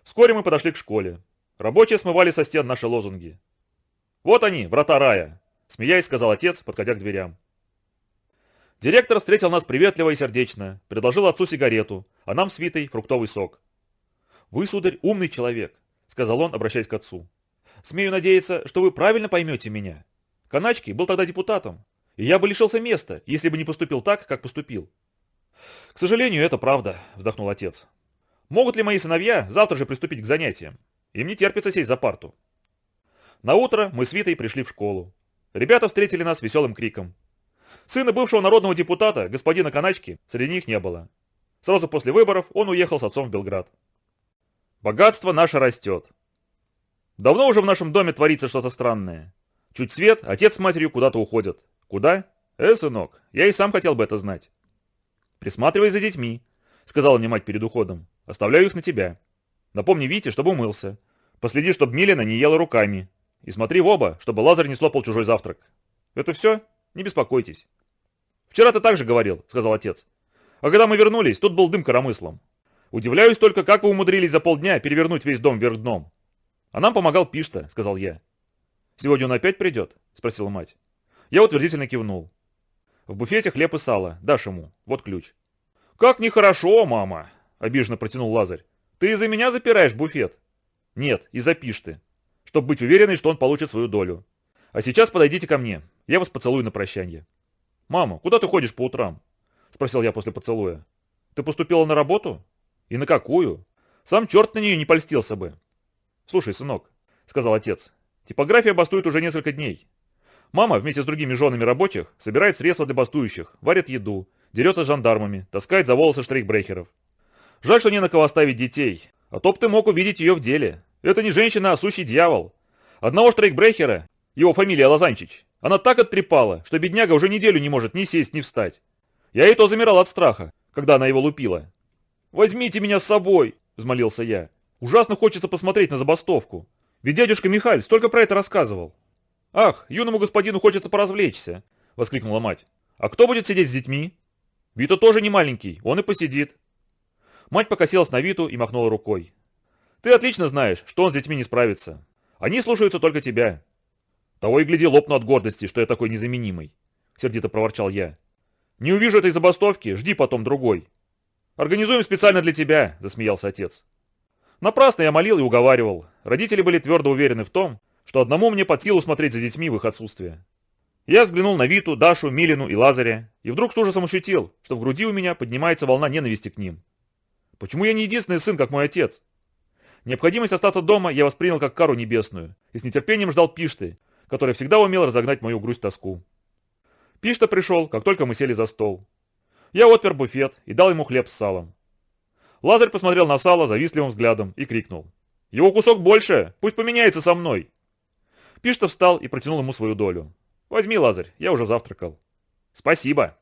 Вскоре мы подошли к школе. Рабочие смывали со стен наши лозунги. «Вот они, врата рая!» – смеясь сказал отец, подходя к дверям. Директор встретил нас приветливо и сердечно, предложил отцу сигарету, а нам с фруктовый сок. «Вы, сударь, умный человек», – сказал он, обращаясь к отцу. «Смею надеяться, что вы правильно поймете меня. Каначки был тогда депутатом, и я бы лишился места, если бы не поступил так, как поступил». «К сожалению, это правда», – вздохнул отец. «Могут ли мои сыновья завтра же приступить к занятиям? Им не терпится сесть за парту». На утро мы с Витой пришли в школу. Ребята встретили нас веселым криком. Сына бывшего народного депутата, господина Каначки, среди них не было. Сразу после выборов он уехал с отцом в Белград. Богатство наше растет. Давно уже в нашем доме творится что-то странное. Чуть свет, отец с матерью куда-то уходят. Куда? Э, сынок, я и сам хотел бы это знать. «Присматривай за детьми», — сказала мне мать перед уходом. «Оставляю их на тебя. Напомни Вите, чтобы умылся. Последи, чтобы Милена не ела руками. И смотри в оба, чтобы Лазарь не слопал чужой завтрак. Это все? Не беспокойтесь». «Вчера ты так же говорил», — сказал отец. «А когда мы вернулись, тут был дым коромыслом. Удивляюсь только, как вы умудрились за полдня перевернуть весь дом вверх дном». «А нам помогал Пишта», — сказал я. «Сегодня он опять придет?» — спросила мать. Я утвердительно кивнул. В буфете хлеб и сало. Дашь ему. Вот ключ. «Как нехорошо, мама!» — обиженно протянул Лазарь. «Ты из-за меня запираешь буфет?» «Нет, из-за Пишты. Чтобы быть уверенной, что он получит свою долю. А сейчас подойдите ко мне. Я вас поцелую на прощание». «Мама, куда ты ходишь по утрам?» — спросил я после поцелуя. «Ты поступила на работу? И на какую? Сам черт на нее не польстился бы». «Слушай, сынок», — сказал отец, — «типография бастует уже несколько дней. Мама вместе с другими женами рабочих собирает средства для бастующих, варит еду, дерется с жандармами, таскает за волосы штрейкбрехеров. Жаль, что не на кого оставить детей, а то б ты мог увидеть ее в деле. Это не женщина, а сущий дьявол. Одного штрейкбрехера, его фамилия Лазанчич, она так оттрепала, что бедняга уже неделю не может ни сесть, ни встать. Я и то замирал от страха, когда она его лупила. «Возьмите меня с собой!» – взмолился я. «Ужасно хочется посмотреть на забастовку. Ведь дядюшка Михаль столько про это рассказывал». «Ах, юному господину хочется поразвлечься!» — воскликнула мать. «А кто будет сидеть с детьми?» «Вита тоже не маленький, он и посидит». Мать покосилась на Виту и махнула рукой. «Ты отлично знаешь, что он с детьми не справится. Они слушаются только тебя». «Того и гляди, лопну от гордости, что я такой незаменимый», — сердито проворчал я. «Не увижу этой забастовки, жди потом другой». «Организуем специально для тебя», — засмеялся отец. Напрасно я молил и уговаривал. Родители были твердо уверены в том, что одному мне под силу смотреть за детьми в их отсутствие. Я взглянул на Виту, Дашу, Милину и Лазаря, и вдруг с ужасом ощутил, что в груди у меня поднимается волна ненависти к ним. Почему я не единственный сын, как мой отец? Необходимость остаться дома я воспринял как кару небесную и с нетерпением ждал Пишты, который всегда умел разогнать мою грусть-тоску. Пишта пришел, как только мы сели за стол. Я отпер буфет и дал ему хлеб с салом. Лазарь посмотрел на сало завистливым взглядом и крикнул. «Его кусок больше! Пусть поменяется со мной!» Пишта встал и протянул ему свою долю. «Возьми, Лазарь, я уже завтракал». «Спасибо».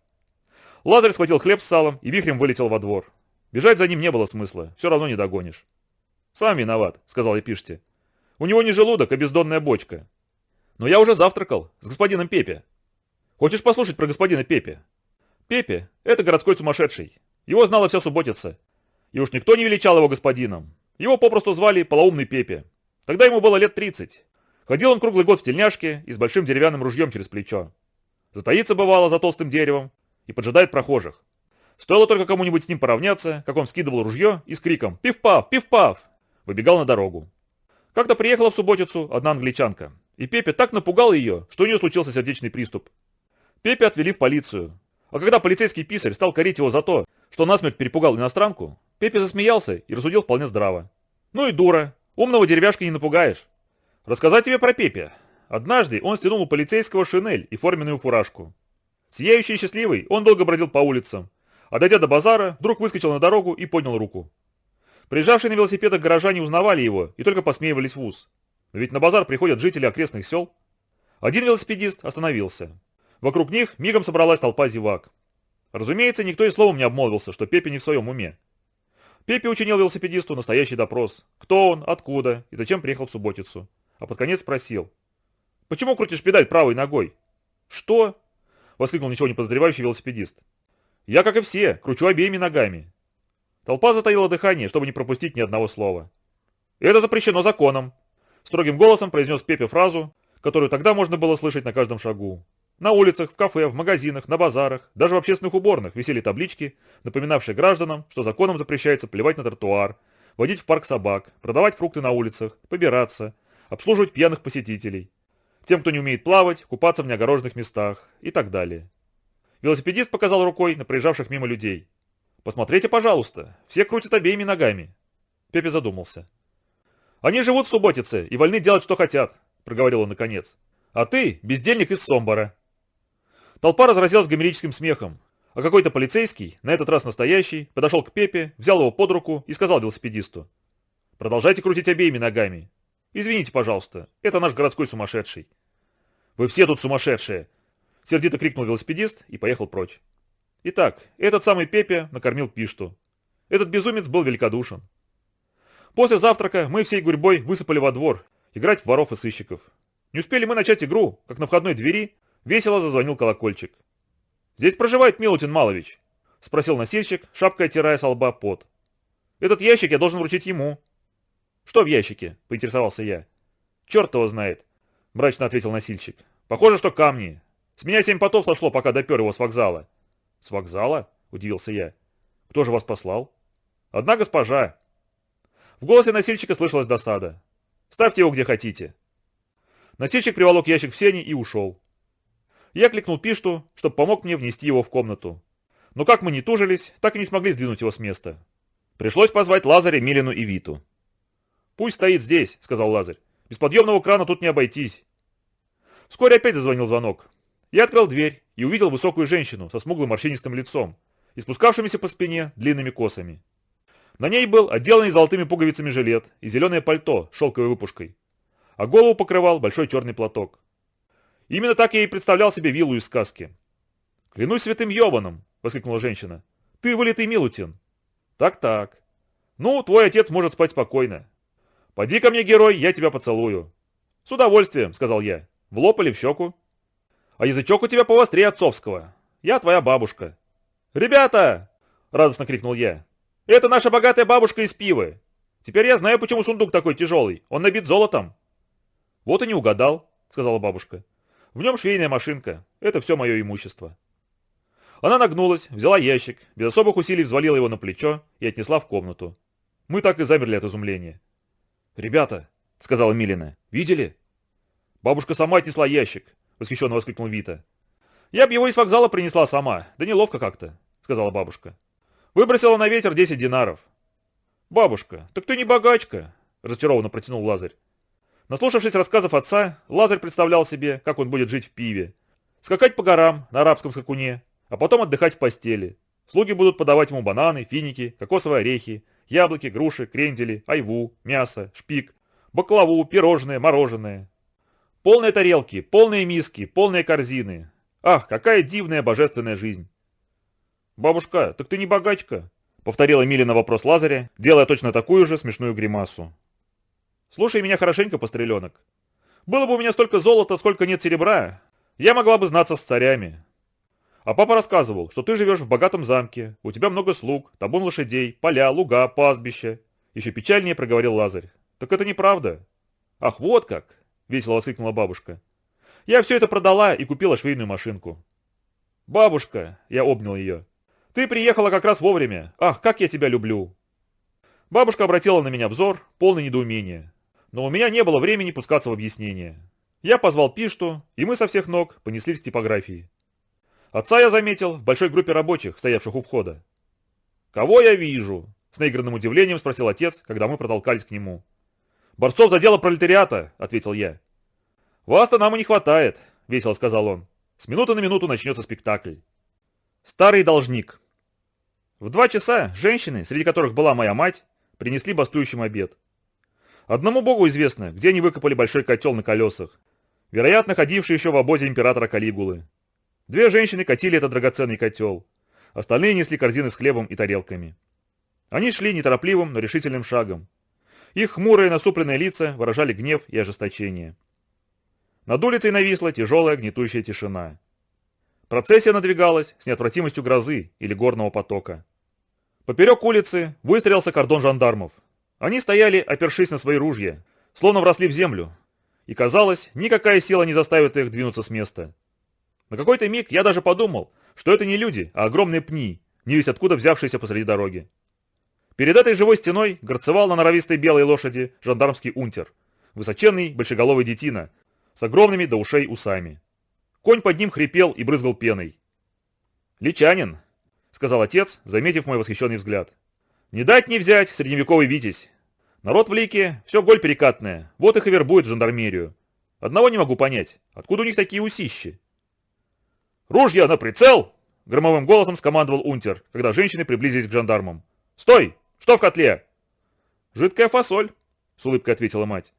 Лазарь схватил хлеб с салом и вихрем вылетел во двор. Бежать за ним не было смысла, все равно не догонишь. «Сам виноват», — сказал я Пиште. «У него не желудок, а бездонная бочка». «Но я уже завтракал с господином Пепе». «Хочешь послушать про господина Пепе?» «Пепе — это городской сумасшедший. Его знала вся субботица. И уж никто не величал его господином. Его попросту звали Полоумный Пепе. Тогда ему было лет тридцать. Ходил он круглый год в тельняшке и с большим деревянным ружьем через плечо. Затаится бывало за толстым деревом и поджидает прохожих. Стоило только кому-нибудь с ним поравняться, как он скидывал ружье и с криком «Пиф-паф! Пиф-паф!» выбегал на дорогу. Как-то приехала в субботицу одна англичанка, и Пепе так напугал ее, что у нее случился сердечный приступ. Пепе отвели в полицию. А когда полицейский писарь стал корить его за то, что насмерть перепугал иностранку, Пепе засмеялся и рассудил вполне здраво. «Ну и дура, умного деревяшки не напугаешь». Рассказать тебе про Пепе. Однажды он стянул у полицейского шинель и форменную фуражку. Сияющий и счастливый, он долго бродил по улицам, а дойдя до базара, вдруг выскочил на дорогу и поднял руку. Приезжавшие на велосипедах горожане узнавали его и только посмеивались в ус. Ведь на базар приходят жители окрестных сел. Один велосипедист остановился. Вокруг них мигом собралась толпа зевак. Разумеется, никто и словом не обмолвился, что Пепе не в своем уме. Пепе учинил велосипедисту настоящий допрос. Кто он, откуда и зачем приехал в субботицу а под конец спросил. «Почему крутишь педаль правой ногой?» «Что?» — воскликнул ничего не подозревающий велосипедист. «Я, как и все, кручу обеими ногами». Толпа затаила дыхание, чтобы не пропустить ни одного слова. «Это запрещено законом», — строгим голосом произнес Пепе фразу, которую тогда можно было слышать на каждом шагу. На улицах, в кафе, в магазинах, на базарах, даже в общественных уборных висели таблички, напоминавшие гражданам, что законом запрещается плевать на тротуар, водить в парк собак, продавать фрукты на улицах, побираться, обслуживать пьяных посетителей, тем, кто не умеет плавать, купаться в неогороженных местах и так далее. Велосипедист показал рукой на проезжавших мимо людей. «Посмотрите, пожалуйста, все крутят обеими ногами». Пепе задумался. «Они живут в субботице и вольны делать, что хотят», — проговорил он наконец. «А ты — бездельник из Сомбора». Толпа разразилась гомерическим смехом, а какой-то полицейский, на этот раз настоящий, подошел к Пепе, взял его под руку и сказал велосипедисту. «Продолжайте крутить обеими ногами. Извините, пожалуйста, это наш городской сумасшедший. Вы все тут сумасшедшие! Сердито крикнул велосипедист и поехал прочь. Итак, этот самый Пепе накормил Пишту. Этот безумец был великодушен. После завтрака мы всей гурьбой высыпали во двор, играть в воров и сыщиков. Не успели мы начать игру, как на входной двери весело зазвонил колокольчик. «Здесь проживает Милутин Малович?» — спросил носильщик, шапкой оттирая со лба пот. «Этот ящик я должен вручить ему». «Что в ящике?» — поинтересовался я. «Черт его знает», — мрачно ответил носильщик. «Похоже, что камни. С меня семь потов сошло, пока допер его с вокзала». «С вокзала?» — удивился я. «Кто же вас послал?» «Одна госпожа». В голосе носильщика слышалась досада. «Ставьте его где хотите». Носильщик приволок ящик в сени и ушел. Я кликнул Пишту, чтобы помог мне внести его в комнату. Но как мы не тужились, так и не смогли сдвинуть его с места. Пришлось позвать Лазаря, Милину и Виту. «Пусть стоит здесь», — сказал Лазарь. «Без подъемного крана тут не обойтись». Вскоре опять зазвонил звонок. Я открыл дверь и увидел высокую женщину со смуглым морщинистым лицом и спускавшимися по спине длинными косами. На ней был отделанный золотыми пуговицами жилет и зеленое пальто с шелковой выпушкой, а голову покрывал большой черный платок. Именно так я и представлял себе виллу из сказки. «Клянусь святым Йованом!» — воскликнула женщина. «Ты вылитый Милутин!» «Так-так. Ну, твой отец может спать спокойно. Поди ко мне, герой, я тебя поцелую». «С удовольствием», — сказал я. «В лоб или в щеку?» «А язычок у тебя повострее отцовского. Я твоя бабушка». «Ребята!» — радостно крикнул я. «Это наша богатая бабушка из пивы. Теперь я знаю, почему сундук такой тяжелый. Он набит золотом». «Вот и не угадал», — сказала бабушка. В нем швейная машинка. Это все мое имущество. Она нагнулась, взяла ящик, без особых усилий взвалила его на плечо и отнесла в комнату. Мы так и замерли от изумления. «Ребята», — сказала Милина, — «видели?» «Бабушка сама отнесла ящик», — восхищенно воскликнул Вита. «Я б его из вокзала принесла сама, да неловко как-то», — сказала бабушка. «Выбросила на ветер 10 динаров». «Бабушка, так ты не богачка», — разочарованно протянул Лазарь. Наслушавшись рассказов отца, Лазарь представлял себе, как он будет жить в пиве. Скакать по горам на арабском скакуне, а потом отдыхать в постели. Слуги будут подавать ему бананы, финики, кокосовые орехи, яблоки, груши, крендели, айву, мясо, шпик, баклаву, пирожные, мороженое. Полные тарелки, полные миски, полные корзины. Ах, какая дивная божественная жизнь. «Бабушка, так ты не богачка?» — повторила Милина вопрос Лазаря, делая точно такую же смешную гримасу. Слушай меня хорошенько, постреленок. Было бы у меня столько золота, сколько нет серебра, я могла бы знаться с царями. А папа рассказывал, что ты живешь в богатом замке, у тебя много слуг, табун лошадей, поля, луга, пастбища. Еще печальнее проговорил Лазарь. Так это неправда. Ах, вот как! Весело воскликнула бабушка. Я все это продала и купила швейную машинку. Бабушка, я обнял ее. Ты приехала как раз вовремя. Ах, как я тебя люблю. Бабушка обратила на меня взор, полный недоумения но у меня не было времени пускаться в объяснение. Я позвал Пишту, и мы со всех ног понеслись к типографии. Отца я заметил в большой группе рабочих, стоявших у входа. «Кого я вижу?» – с наигранным удивлением спросил отец, когда мы протолкались к нему. «Борцов за дело пролетариата», – ответил я. «Вас-то нам и не хватает», – весело сказал он. «С минуты на минуту начнется спектакль». Старый должник. В два часа женщины, среди которых была моя мать, принесли бастующим обед. Одному богу известно, где они выкопали большой котел на колесах. Вероятно, ходивший еще в обозе императора Калигулы. Две женщины катили этот драгоценный котел. Остальные несли корзины с хлебом и тарелками. Они шли неторопливым, но решительным шагом. Их хмурые насупленные лица выражали гнев и ожесточение. Над улицей нависла тяжелая гнетущая тишина. Процессия надвигалась с неотвратимостью грозы или горного потока. Поперек улицы выстроился кордон жандармов, они стояли, опершись на свои ружья, словно вросли в землю, и казалось, никакая сила не заставит их двинуться с места. На какой-то миг я даже подумал, что это не люди, а огромные пни, не весь откуда взявшиеся посреди дороги. Перед этой живой стеной горцевал на норовистой белой лошади жандармский унтер, высоченный большеголовый детина, с огромными до ушей усами. Конь под ним хрипел и брызгал пеной. «Личанин», — сказал отец, заметив мой восхищенный взгляд. Не дать не взять, средневековый витязь. Народ в Лике, все голь перекатная, вот их и вербует в жандармерию. Одного не могу понять, откуда у них такие усищи? «Ружья на прицел!» — громовым голосом скомандовал унтер, когда женщины приблизились к жандармам. «Стой! Что в котле?» «Жидкая фасоль», — с улыбкой ответила мать.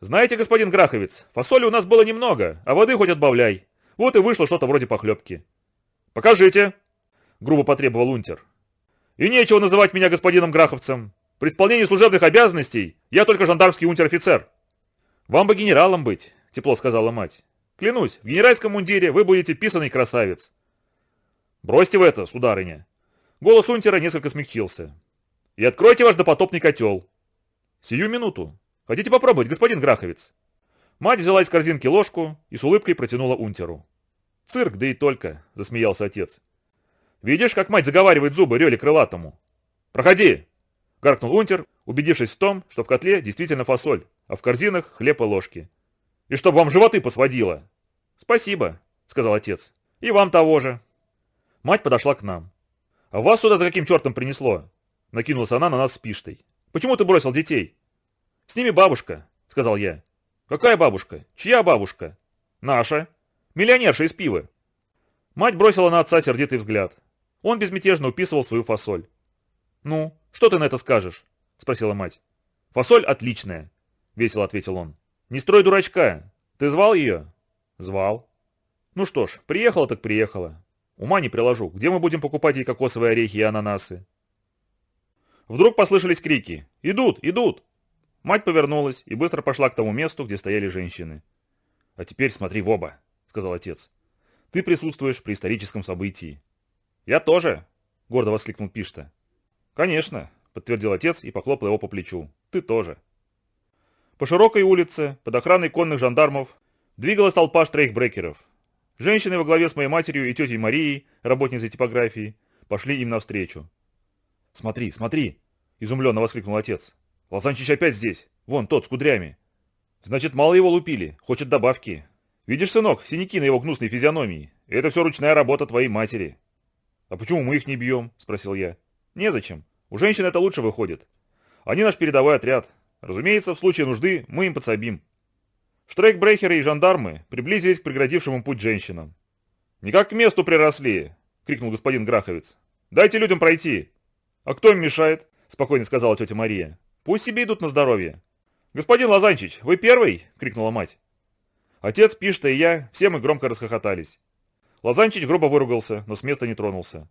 «Знаете, господин Граховец, фасоли у нас было немного, а воды хоть отбавляй. Вот и вышло что-то вроде похлебки». «Покажите!» грубо потребовал унтер. «И нечего называть меня господином Граховцем. При исполнении служебных обязанностей я только жандармский унтер-офицер». «Вам бы генералом быть», — тепло сказала мать. «Клянусь, в генеральском мундире вы будете писанный красавец». «Бросьте вы это, сударыня». Голос унтера несколько смягчился. «И откройте ваш допотопный котел». «Сию минуту. Хотите попробовать, господин Граховец?» Мать взяла из корзинки ложку и с улыбкой протянула унтеру. «Цирк, да и только», — засмеялся отец. «Видишь, как мать заговаривает зубы Рёле крылатому?» «Проходи!» — гаркнул унтер, убедившись в том, что в котле действительно фасоль, а в корзинах хлеб и ложки. «И чтоб вам животы посводило!» «Спасибо», — сказал отец. «И вам того же». Мать подошла к нам. «А вас сюда за каким чертом принесло?» Накинулась она на нас с пиштой. «Почему ты бросил детей?» «С ними бабушка», — сказал я. «Какая бабушка? Чья бабушка?» «Наша. Миллионерша из пива». Мать бросила на отца сердитый взгляд. Он безмятежно уписывал свою фасоль. «Ну, что ты на это скажешь?» – спросила мать. «Фасоль отличная», – весело ответил он. «Не строй дурачка. Ты звал ее?» «Звал». «Ну что ж, приехала так приехала. Ума не приложу. Где мы будем покупать ей кокосовые орехи и ананасы?» Вдруг послышались крики. «Идут! Идут!» Мать повернулась и быстро пошла к тому месту, где стояли женщины. «А теперь смотри в оба», — сказал отец. «Ты присутствуешь при историческом событии». «Я тоже», — гордо воскликнул Пишта. «Конечно», — подтвердил отец и похлопал его по плечу. «Ты тоже». По широкой улице, под охраной конных жандармов, двигалась толпа штрейхбрекеров. Женщины во главе с моей матерью и тетей Марией, работницей типографии, пошли им навстречу. «Смотри, смотри!» – изумленно воскликнул отец. Лазанчич опять здесь. Вон, тот, с кудрями. Значит, мало его лупили. Хочет добавки. Видишь, сынок, синяки на его гнусной физиономии. Это все ручная работа твоей матери. А почему мы их не бьем? Спросил я. Незачем. У женщин это лучше выходит. Они наш передовой отряд. Разумеется, в случае нужды мы им подсобим. Штрейкбрехеры и жандармы приблизились к преградившему путь женщинам. «Никак к месту приросли!» — крикнул господин Граховец. «Дайте людям пройти!» «А кто им мешает?» — спокойно сказала тетя Мария. Пусть себе идут на здоровье. Господин Лазанчич, вы первый? крикнула мать. Отец, Пишта и я, все мы громко расхохотались. Лазанчич грубо выругался, но с места не тронулся.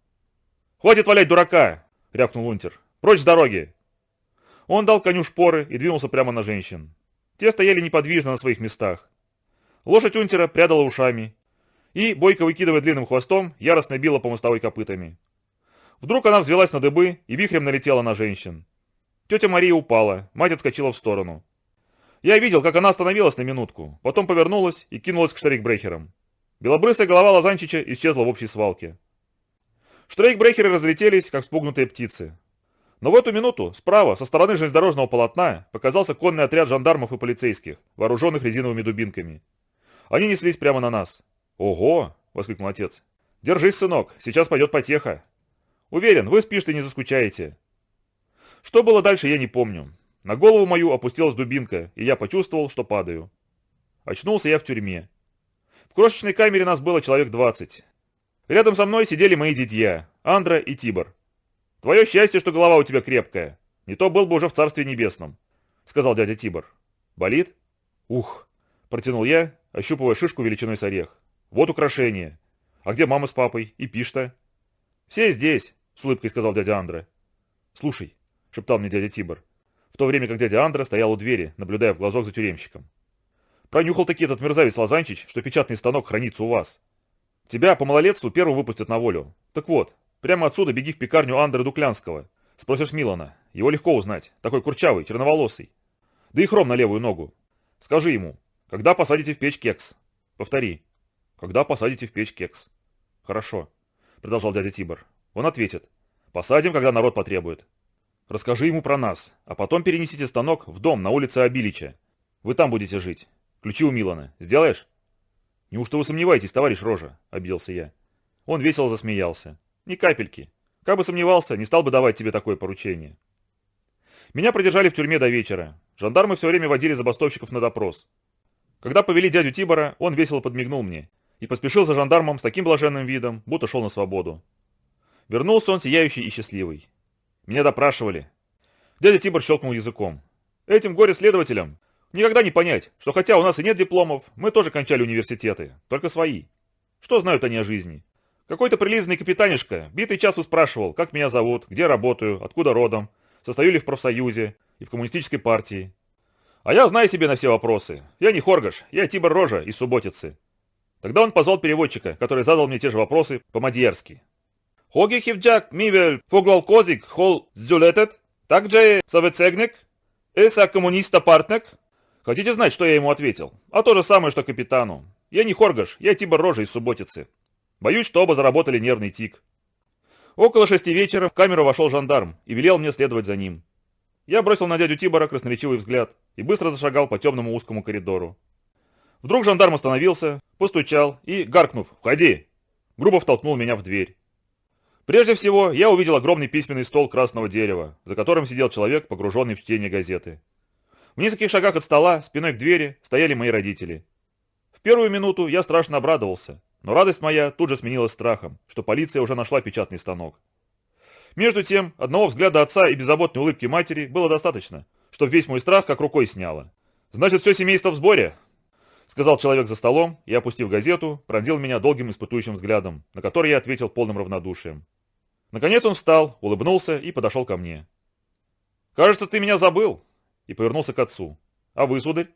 «Хватит валять дурака!» — рявкнул унтер. «Прочь с дороги!» Он дал коню шпоры и двинулся прямо на женщин. Те стояли неподвижно на своих местах. Лошадь унтера прядала ушами и, бойко выкидывая длинным хвостом, яростно била по мостовой копытами. Вдруг она взвелась на дыбы и вихрем налетела на женщин. Тетя Мария упала, мать отскочила в сторону. Я видел, как она остановилась на минутку, потом повернулась и кинулась к штрейкбрехерам. Белобрысая голова Лазанчича исчезла в общей свалке. Штрейкбрехеры разлетелись, как спугнутые птицы. Но в эту минуту справа, со стороны железнодорожного полотна, показался конный отряд жандармов и полицейских, вооруженных резиновыми дубинками. Они неслись прямо на нас. «Ого!» — воскликнул отец. «Держись, сынок, сейчас пойдет потеха. Уверен, вы спишь и не заскучаете. Что было дальше, я не помню. На голову мою опустилась дубинка, и я почувствовал, что падаю. Очнулся я в тюрьме. В крошечной камере нас было человек 20. Рядом со мной сидели мои дядья, Андра и Тибор. «Твое счастье, что голова у тебя крепкая. Не то был бы уже в Царстве Небесном», — сказал дядя Тибор. «Болит?» «Ух!» — протянул я, ощупывая шишку величиной с орех. «Вот украшение. А где мама с папой? И Пишта?» «Все здесь», — с улыбкой сказал дядя Андра. «Слушай, — шептал мне дядя Тибор, в то время как дядя Андра стоял у двери, наблюдая в глазок за тюремщиком. «Пронюхал таки этот мерзавец Лазанчич, что печатный станок хранится у вас. Тебя по малолетству первым выпустят на волю. Так вот, прямо отсюда беги в пекарню Андра Дуклянского. Спросишь Милана. Его легко узнать. Такой курчавый, черноволосый. Да и хром на левую ногу. Скажи ему, когда посадите в печь кекс? Повтори. Когда посадите в печь кекс? Хорошо, продолжал дядя Тибор. Он ответит. Посадим, когда народ потребует. Расскажи ему про нас, а потом перенесите станок в дом на улице Обилича. Вы там будете жить. Ключи у Милана. Сделаешь? Неужто вы сомневаетесь, товарищ Рожа? Обиделся я. Он весело засмеялся. Ни капельки. Как бы сомневался, не стал бы давать тебе такое поручение. Меня продержали в тюрьме до вечера. Жандармы все время водили забастовщиков на допрос. Когда повели дядю Тибора, он весело подмигнул мне и поспешил за жандармом с таким блаженным видом, будто шел на свободу. Вернулся он сияющий и счастливый. Меня допрашивали. Дядя Тибор щелкнул языком. Этим горе-следователям никогда не понять, что хотя у нас и нет дипломов, мы тоже кончали университеты, только свои. Что знают они о жизни? Какой-то прилизанный капитанишка битый час спрашивал, как меня зовут, где работаю, откуда родом, состою ли в профсоюзе и в коммунистической партии. А я знаю себе на все вопросы. Я не Хоргаш, я Тибор Рожа из Субботицы. Тогда он позвал переводчика, который задал мне те же вопросы по-мадьярски. «Хоги хивджак мивель фоглал козик хол зюлетет, также савецегник, эса коммуниста партнек?» Хотите знать, что я ему ответил? А то же самое, что капитану. Я не Хоргаш, я Тибор Рожа из Субботицы. Боюсь, что оба заработали нервный тик. Около шести вечера в камеру вошел жандарм и велел мне следовать за ним. Я бросил на дядю Тибора красноречивый взгляд и быстро зашагал по темному узкому коридору. Вдруг жандарм остановился, постучал и, гаркнув «Входи!», грубо втолкнул меня в дверь. Прежде всего, я увидел огромный письменный стол красного дерева, за которым сидел человек, погруженный в чтение газеты. В нескольких шагах от стола, спиной к двери, стояли мои родители. В первую минуту я страшно обрадовался. Но радость моя тут же сменилась страхом, что полиция уже нашла печатный станок. Между тем, одного взгляда отца и беззаботной улыбки матери было достаточно, чтобы весь мой страх как рукой сняло. «Значит, все семейство в сборе?» Сказал человек за столом и, опустив газету, пронзил меня долгим испытующим взглядом, на который я ответил полным равнодушием. Наконец он встал, улыбнулся и подошел ко мне. «Кажется, ты меня забыл!» И повернулся к отцу. «А вы, сударь?»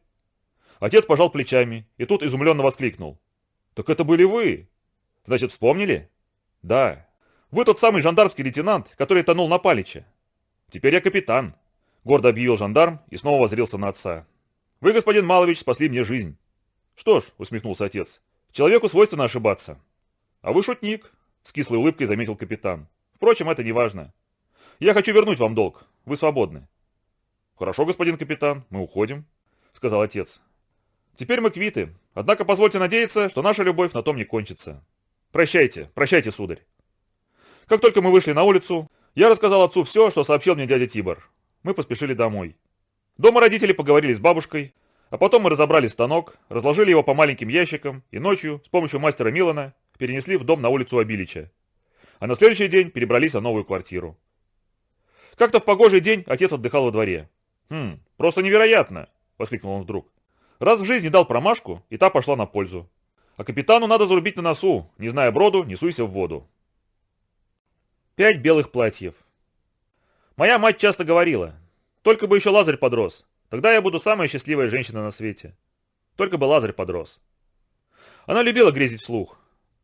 Отец пожал плечами и тут изумленно воскликнул. «Так это были вы!» «Значит, вспомнили?» «Да. Вы тот самый жандармский лейтенант, который тонул на Паличе». «Теперь я капитан», — гордо объявил жандарм и снова возрился на отца. «Вы, господин Малович, спасли мне жизнь». «Что ж», — усмехнулся отец, — «человеку свойственно ошибаться». «А вы шутник», — с кислой улыбкой заметил капитан. «Впрочем, это не важно. Я хочу вернуть вам долг. Вы свободны». «Хорошо, господин капитан, мы уходим», — сказал отец. Теперь мы квиты, однако позвольте надеяться, что наша любовь на том не кончится. Прощайте, прощайте, сударь. Как только мы вышли на улицу, я рассказал отцу все, что сообщил мне дядя Тибор. Мы поспешили домой. Дома родители поговорили с бабушкой, а потом мы разобрали станок, разложили его по маленьким ящикам и ночью с помощью мастера Милана перенесли в дом на улицу Обилича. А на следующий день перебрались в новую квартиру. Как-то в погожий день отец отдыхал во дворе. «Хм, просто невероятно!» — воскликнул он вдруг. Раз в жизни дал промашку, и та пошла на пользу. А капитану надо зарубить на носу, не зная броду, не суйся в воду. Пять белых платьев. Моя мать часто говорила, только бы еще Лазарь подрос, тогда я буду самая счастливая женщина на свете. Только бы Лазарь подрос. Она любила грезить вслух.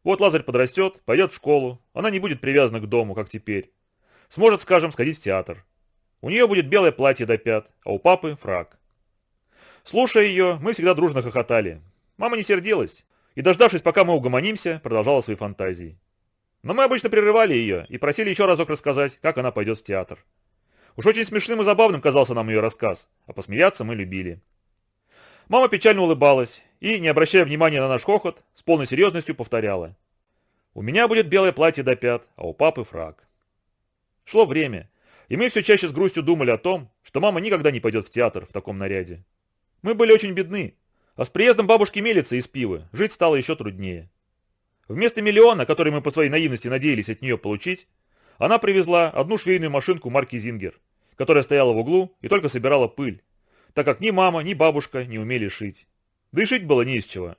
Вот Лазарь подрастет, пойдет в школу, она не будет привязана к дому, как теперь. Сможет, скажем, сходить в театр. У нее будет белое платье до пят, а у папы фраг. Слушая ее, мы всегда дружно хохотали. Мама не сердилась, и, дождавшись, пока мы угомонимся, продолжала свои фантазии. Но мы обычно прерывали ее и просили еще разок рассказать, как она пойдет в театр. Уж очень смешным и забавным казался нам ее рассказ, а посмеяться мы любили. Мама печально улыбалась и, не обращая внимания на наш хохот, с полной серьезностью повторяла. «У меня будет белое платье до пят, а у папы фраг». Шло время, и мы все чаще с грустью думали о том, что мама никогда не пойдет в театр в таком наряде. Мы были очень бедны, а с приездом бабушки Мелицы из Пивы жить стало еще труднее. Вместо миллиона, который мы по своей наивности надеялись от нее получить, она привезла одну швейную машинку марки Зингер, которая стояла в углу и только собирала пыль, так как ни мама, ни бабушка не умели шить. Да и шить было не из чего.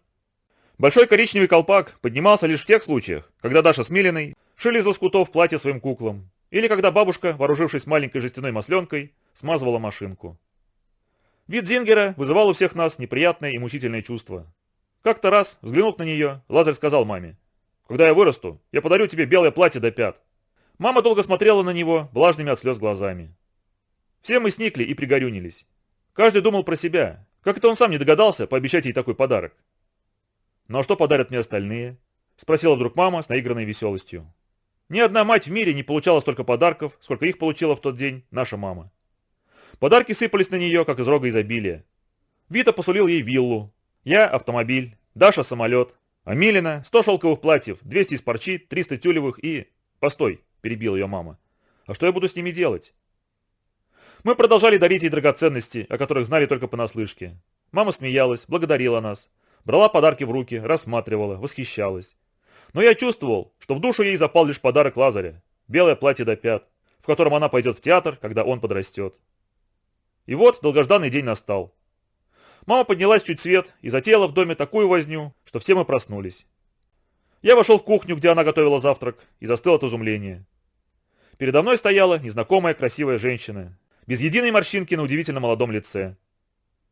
Большой коричневый колпак поднимался лишь в тех случаях, когда Даша с Милиной шили из лоскутов платье своим куклам, или когда бабушка, вооружившись маленькой жестяной масленкой, смазывала машинку. Вид Зингера вызывал у всех нас неприятное и мучительное чувство. Как-то раз, взглянув на нее, Лазарь сказал маме, «Когда я вырасту, я подарю тебе белое платье до пят». Мама долго смотрела на него влажными от слез глазами. Все мы сникли и пригорюнились. Каждый думал про себя. Как это он сам не догадался пообещать ей такой подарок? «Ну а что подарят мне остальные?» Спросила вдруг мама с наигранной веселостью. Ни одна мать в мире не получала столько подарков, сколько их получила в тот день наша мама. Подарки сыпались на нее, как из рога изобилия. Вита посулил ей виллу, я – автомобиль, Даша – самолет, а Милина – 100 шелковых платьев, 200 из парчи, 300 тюлевых и... Постой, перебила ее мама. А что я буду с ними делать? Мы продолжали дарить ей драгоценности, о которых знали только понаслышке. Мама смеялась, благодарила нас, брала подарки в руки, рассматривала, восхищалась. Но я чувствовал, что в душу ей запал лишь подарок Лазаря – белое платье до пят, в котором она пойдет в театр, когда он подрастет. И вот долгожданный день настал. Мама поднялась чуть свет и затеяла в доме такую возню, что все мы проснулись. Я вошел в кухню, где она готовила завтрак, и застыл от изумления. Передо мной стояла незнакомая красивая женщина, без единой морщинки на удивительно молодом лице.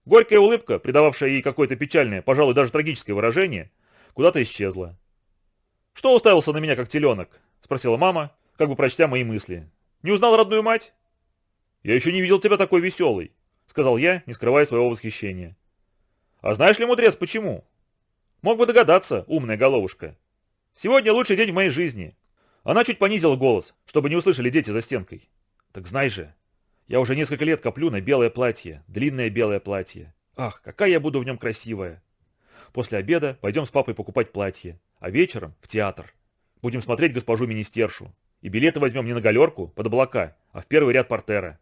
Горькая улыбка, придававшая ей какое-то печальное, пожалуй, даже трагическое выражение, куда-то исчезла. «Что уставился на меня, как теленок?» – спросила мама, как бы прочтя мои мысли. «Не узнал родную мать?» «Я еще не видел тебя такой веселой», – сказал я, не скрывая своего восхищения. «А знаешь ли, мудрец, почему?» «Мог бы догадаться, умная головушка. Сегодня лучший день в моей жизни». Она чуть понизила голос, чтобы не услышали дети за стенкой. «Так знай же, я уже несколько лет коплю на белое платье, длинное белое платье. Ах, какая я буду в нем красивая. После обеда пойдем с папой покупать платье, а вечером в театр. Будем смотреть госпожу министершу. И билеты возьмем не на галерку, под облака, а в первый ряд портера.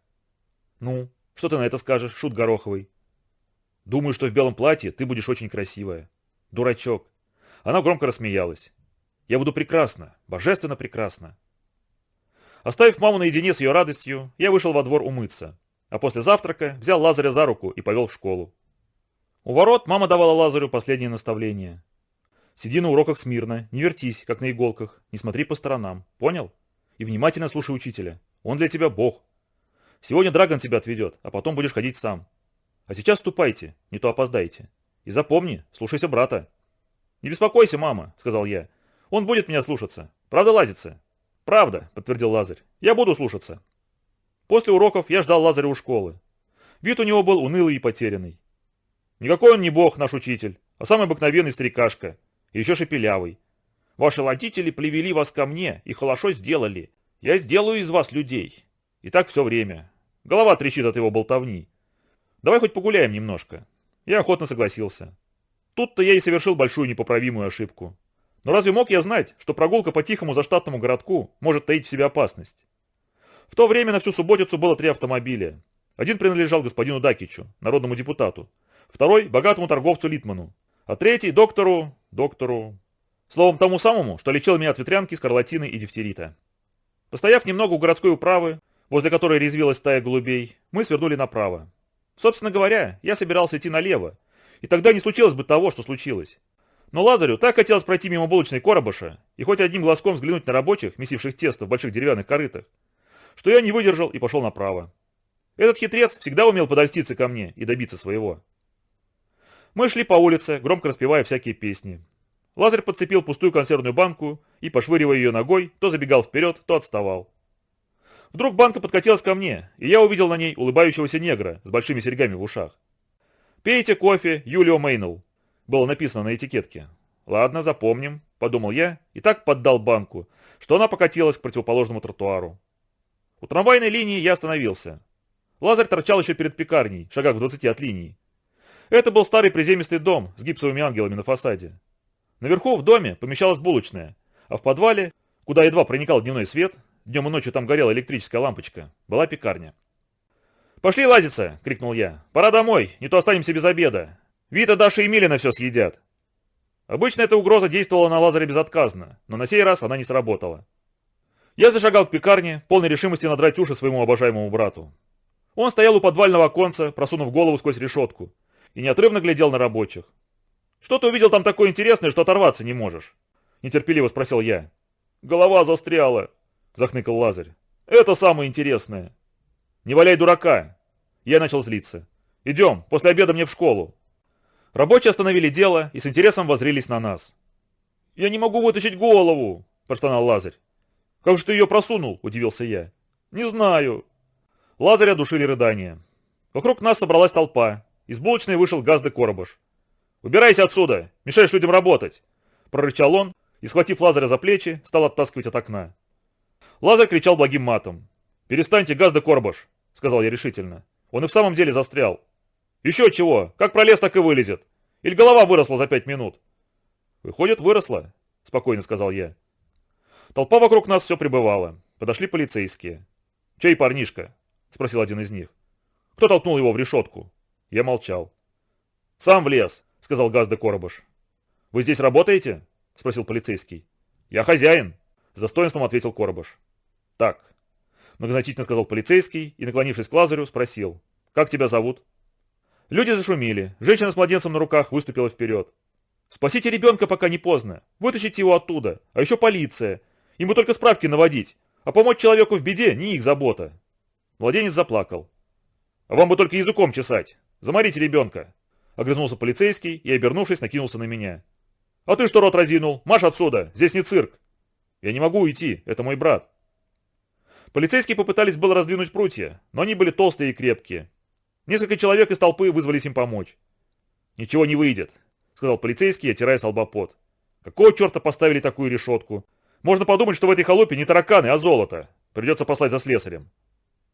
Ну, что ты на это скажешь, шут Гороховый? Думаю, что в белом платье ты будешь очень красивая. Дурачок. Она громко рассмеялась. Я буду прекрасна, божественно прекрасна. Оставив маму наедине с ее радостью, я вышел во двор умыться, а после завтрака взял Лазаря за руку и повел в школу. У ворот мама давала Лазарю последнее наставление. Сиди на уроках смирно, не вертись, как на иголках, не смотри по сторонам, понял? И внимательно слушай учителя. Он для тебя бог. Сегодня Драгон тебя отведет, а потом будешь ходить сам. А сейчас ступайте, не то опоздаете. И запомни, слушайся брата. Не беспокойся, мама, сказал я. Он будет меня слушаться. Правда, лазится? Правда, подтвердил Лазарь. Я буду слушаться. После уроков я ждал Лазаря у школы. Вид у него был унылый и потерянный. Никакой он не бог, наш учитель, а самый обыкновенный старикашка. И еще шепелявый. Ваши родители привели вас ко мне и хорошо сделали. Я сделаю из вас людей. И так все время. Голова трещит от его болтовни. Давай хоть погуляем немножко. Я охотно согласился. Тут-то я и совершил большую непоправимую ошибку. Но разве мог я знать, что прогулка по тихому заштатному городку может таить в себе опасность? В то время на всю субботицу было три автомобиля. Один принадлежал господину Дакичу, народному депутату. Второй – богатому торговцу Литману. А третий – доктору... доктору... Словом, тому самому, что лечил меня от ветрянки, скарлатины и дифтерита. Постояв немного у городской управы, возле которой резвилась стая голубей, мы свернули направо. Собственно говоря, я собирался идти налево, и тогда не случилось бы того, что случилось. Но Лазарю так хотелось пройти мимо булочной коробыша и хоть одним глазком взглянуть на рабочих, месивших тесто в больших деревянных корытах, что я не выдержал и пошел направо. Этот хитрец всегда умел подольститься ко мне и добиться своего. Мы шли по улице, громко распевая всякие песни. Лазарь подцепил пустую консервную банку и, пошвыривая ее ногой, то забегал вперед, то отставал. Вдруг банка подкатилась ко мне, и я увидел на ней улыбающегося негра с большими серьгами в ушах. «Пейте кофе, Юлио Мейнл», было написано на этикетке. «Ладно, запомним», — подумал я, и так поддал банку, что она покатилась к противоположному тротуару. У трамвайной линии я остановился. Лазарь торчал еще перед пекарней, шагах в двадцати от линии. Это был старый приземистый дом с гипсовыми ангелами на фасаде. Наверху в доме помещалась булочная, а в подвале, куда едва проникал дневной свет, днем и ночью там горела электрическая лампочка, была пекарня. «Пошли лазиться!» — крикнул я. «Пора домой, не то останемся без обеда. Вита, Даша и Милина все съедят». Обычно эта угроза действовала на Лазаре безотказно, но на сей раз она не сработала. Я зашагал к пекарне, полной решимости надрать уши своему обожаемому брату. Он стоял у подвального оконца, просунув голову сквозь решетку, и неотрывно глядел на рабочих. «Что ты увидел там такое интересное, что оторваться не можешь?» – нетерпеливо спросил я. «Голова застряла», – захныкал Лазарь. «Это самое интересное». «Не валяй дурака!» Я начал злиться. «Идем, после обеда мне в школу». Рабочие остановили дело и с интересом воззрелись на нас. «Я не могу вытащить голову!» – простонал Лазарь. «Как же ты ее просунул?» – удивился я. «Не знаю». Лазаря душили рыдания. Вокруг нас собралась толпа. Из булочной вышел Газды Коробыш. «Убирайся отсюда! Мешаешь людям работать!» Прорычал он и, схватив Лазаря за плечи, стал оттаскивать от окна. Лазарь кричал благим матом. «Перестаньте, Газда Корбаш!» — сказал я решительно. Он и в самом деле застрял. «Еще чего! Как пролез, так и вылезет! Или голова выросла за пять минут!» «Выходит, выросла», — спокойно сказал я. Толпа вокруг нас все прибывала. Подошли полицейские. «Чей парнишка?» — спросил один из них. «Кто толкнул его в решетку?» Я молчал. «Сам влез», — сказал Газда Коробыш. «Вы здесь работаете?» — спросил полицейский. «Я хозяин», — с достоинством ответил Коробыш. «Так», — многозначительно сказал полицейский и, наклонившись к Лазарю, спросил. «Как тебя зовут?» Люди зашумели. Женщина с младенцем на руках выступила вперед. Спасите ребенка, пока не поздно. Вытащите его оттуда. А еще полиция. Ему только справки наводить. А помочь человеку в беде не их забота. Младенец заплакал. А вам бы только языком чесать. Заморите ребенка. Огрызнулся полицейский и, обернувшись, накинулся на меня. А ты что рот разинул? Маш отсюда. Здесь не цирк. Я не могу уйти. Это мой брат. Полицейские попытались было раздвинуть прутья, но они были толстые и крепкие. Несколько человек из толпы вызвались им помочь. «Ничего не выйдет», — сказал полицейский, отирая с. «Какого черта поставили такую решетку? Можно подумать, что в этой холопе не тараканы, а золото. Придется послать за слесарем».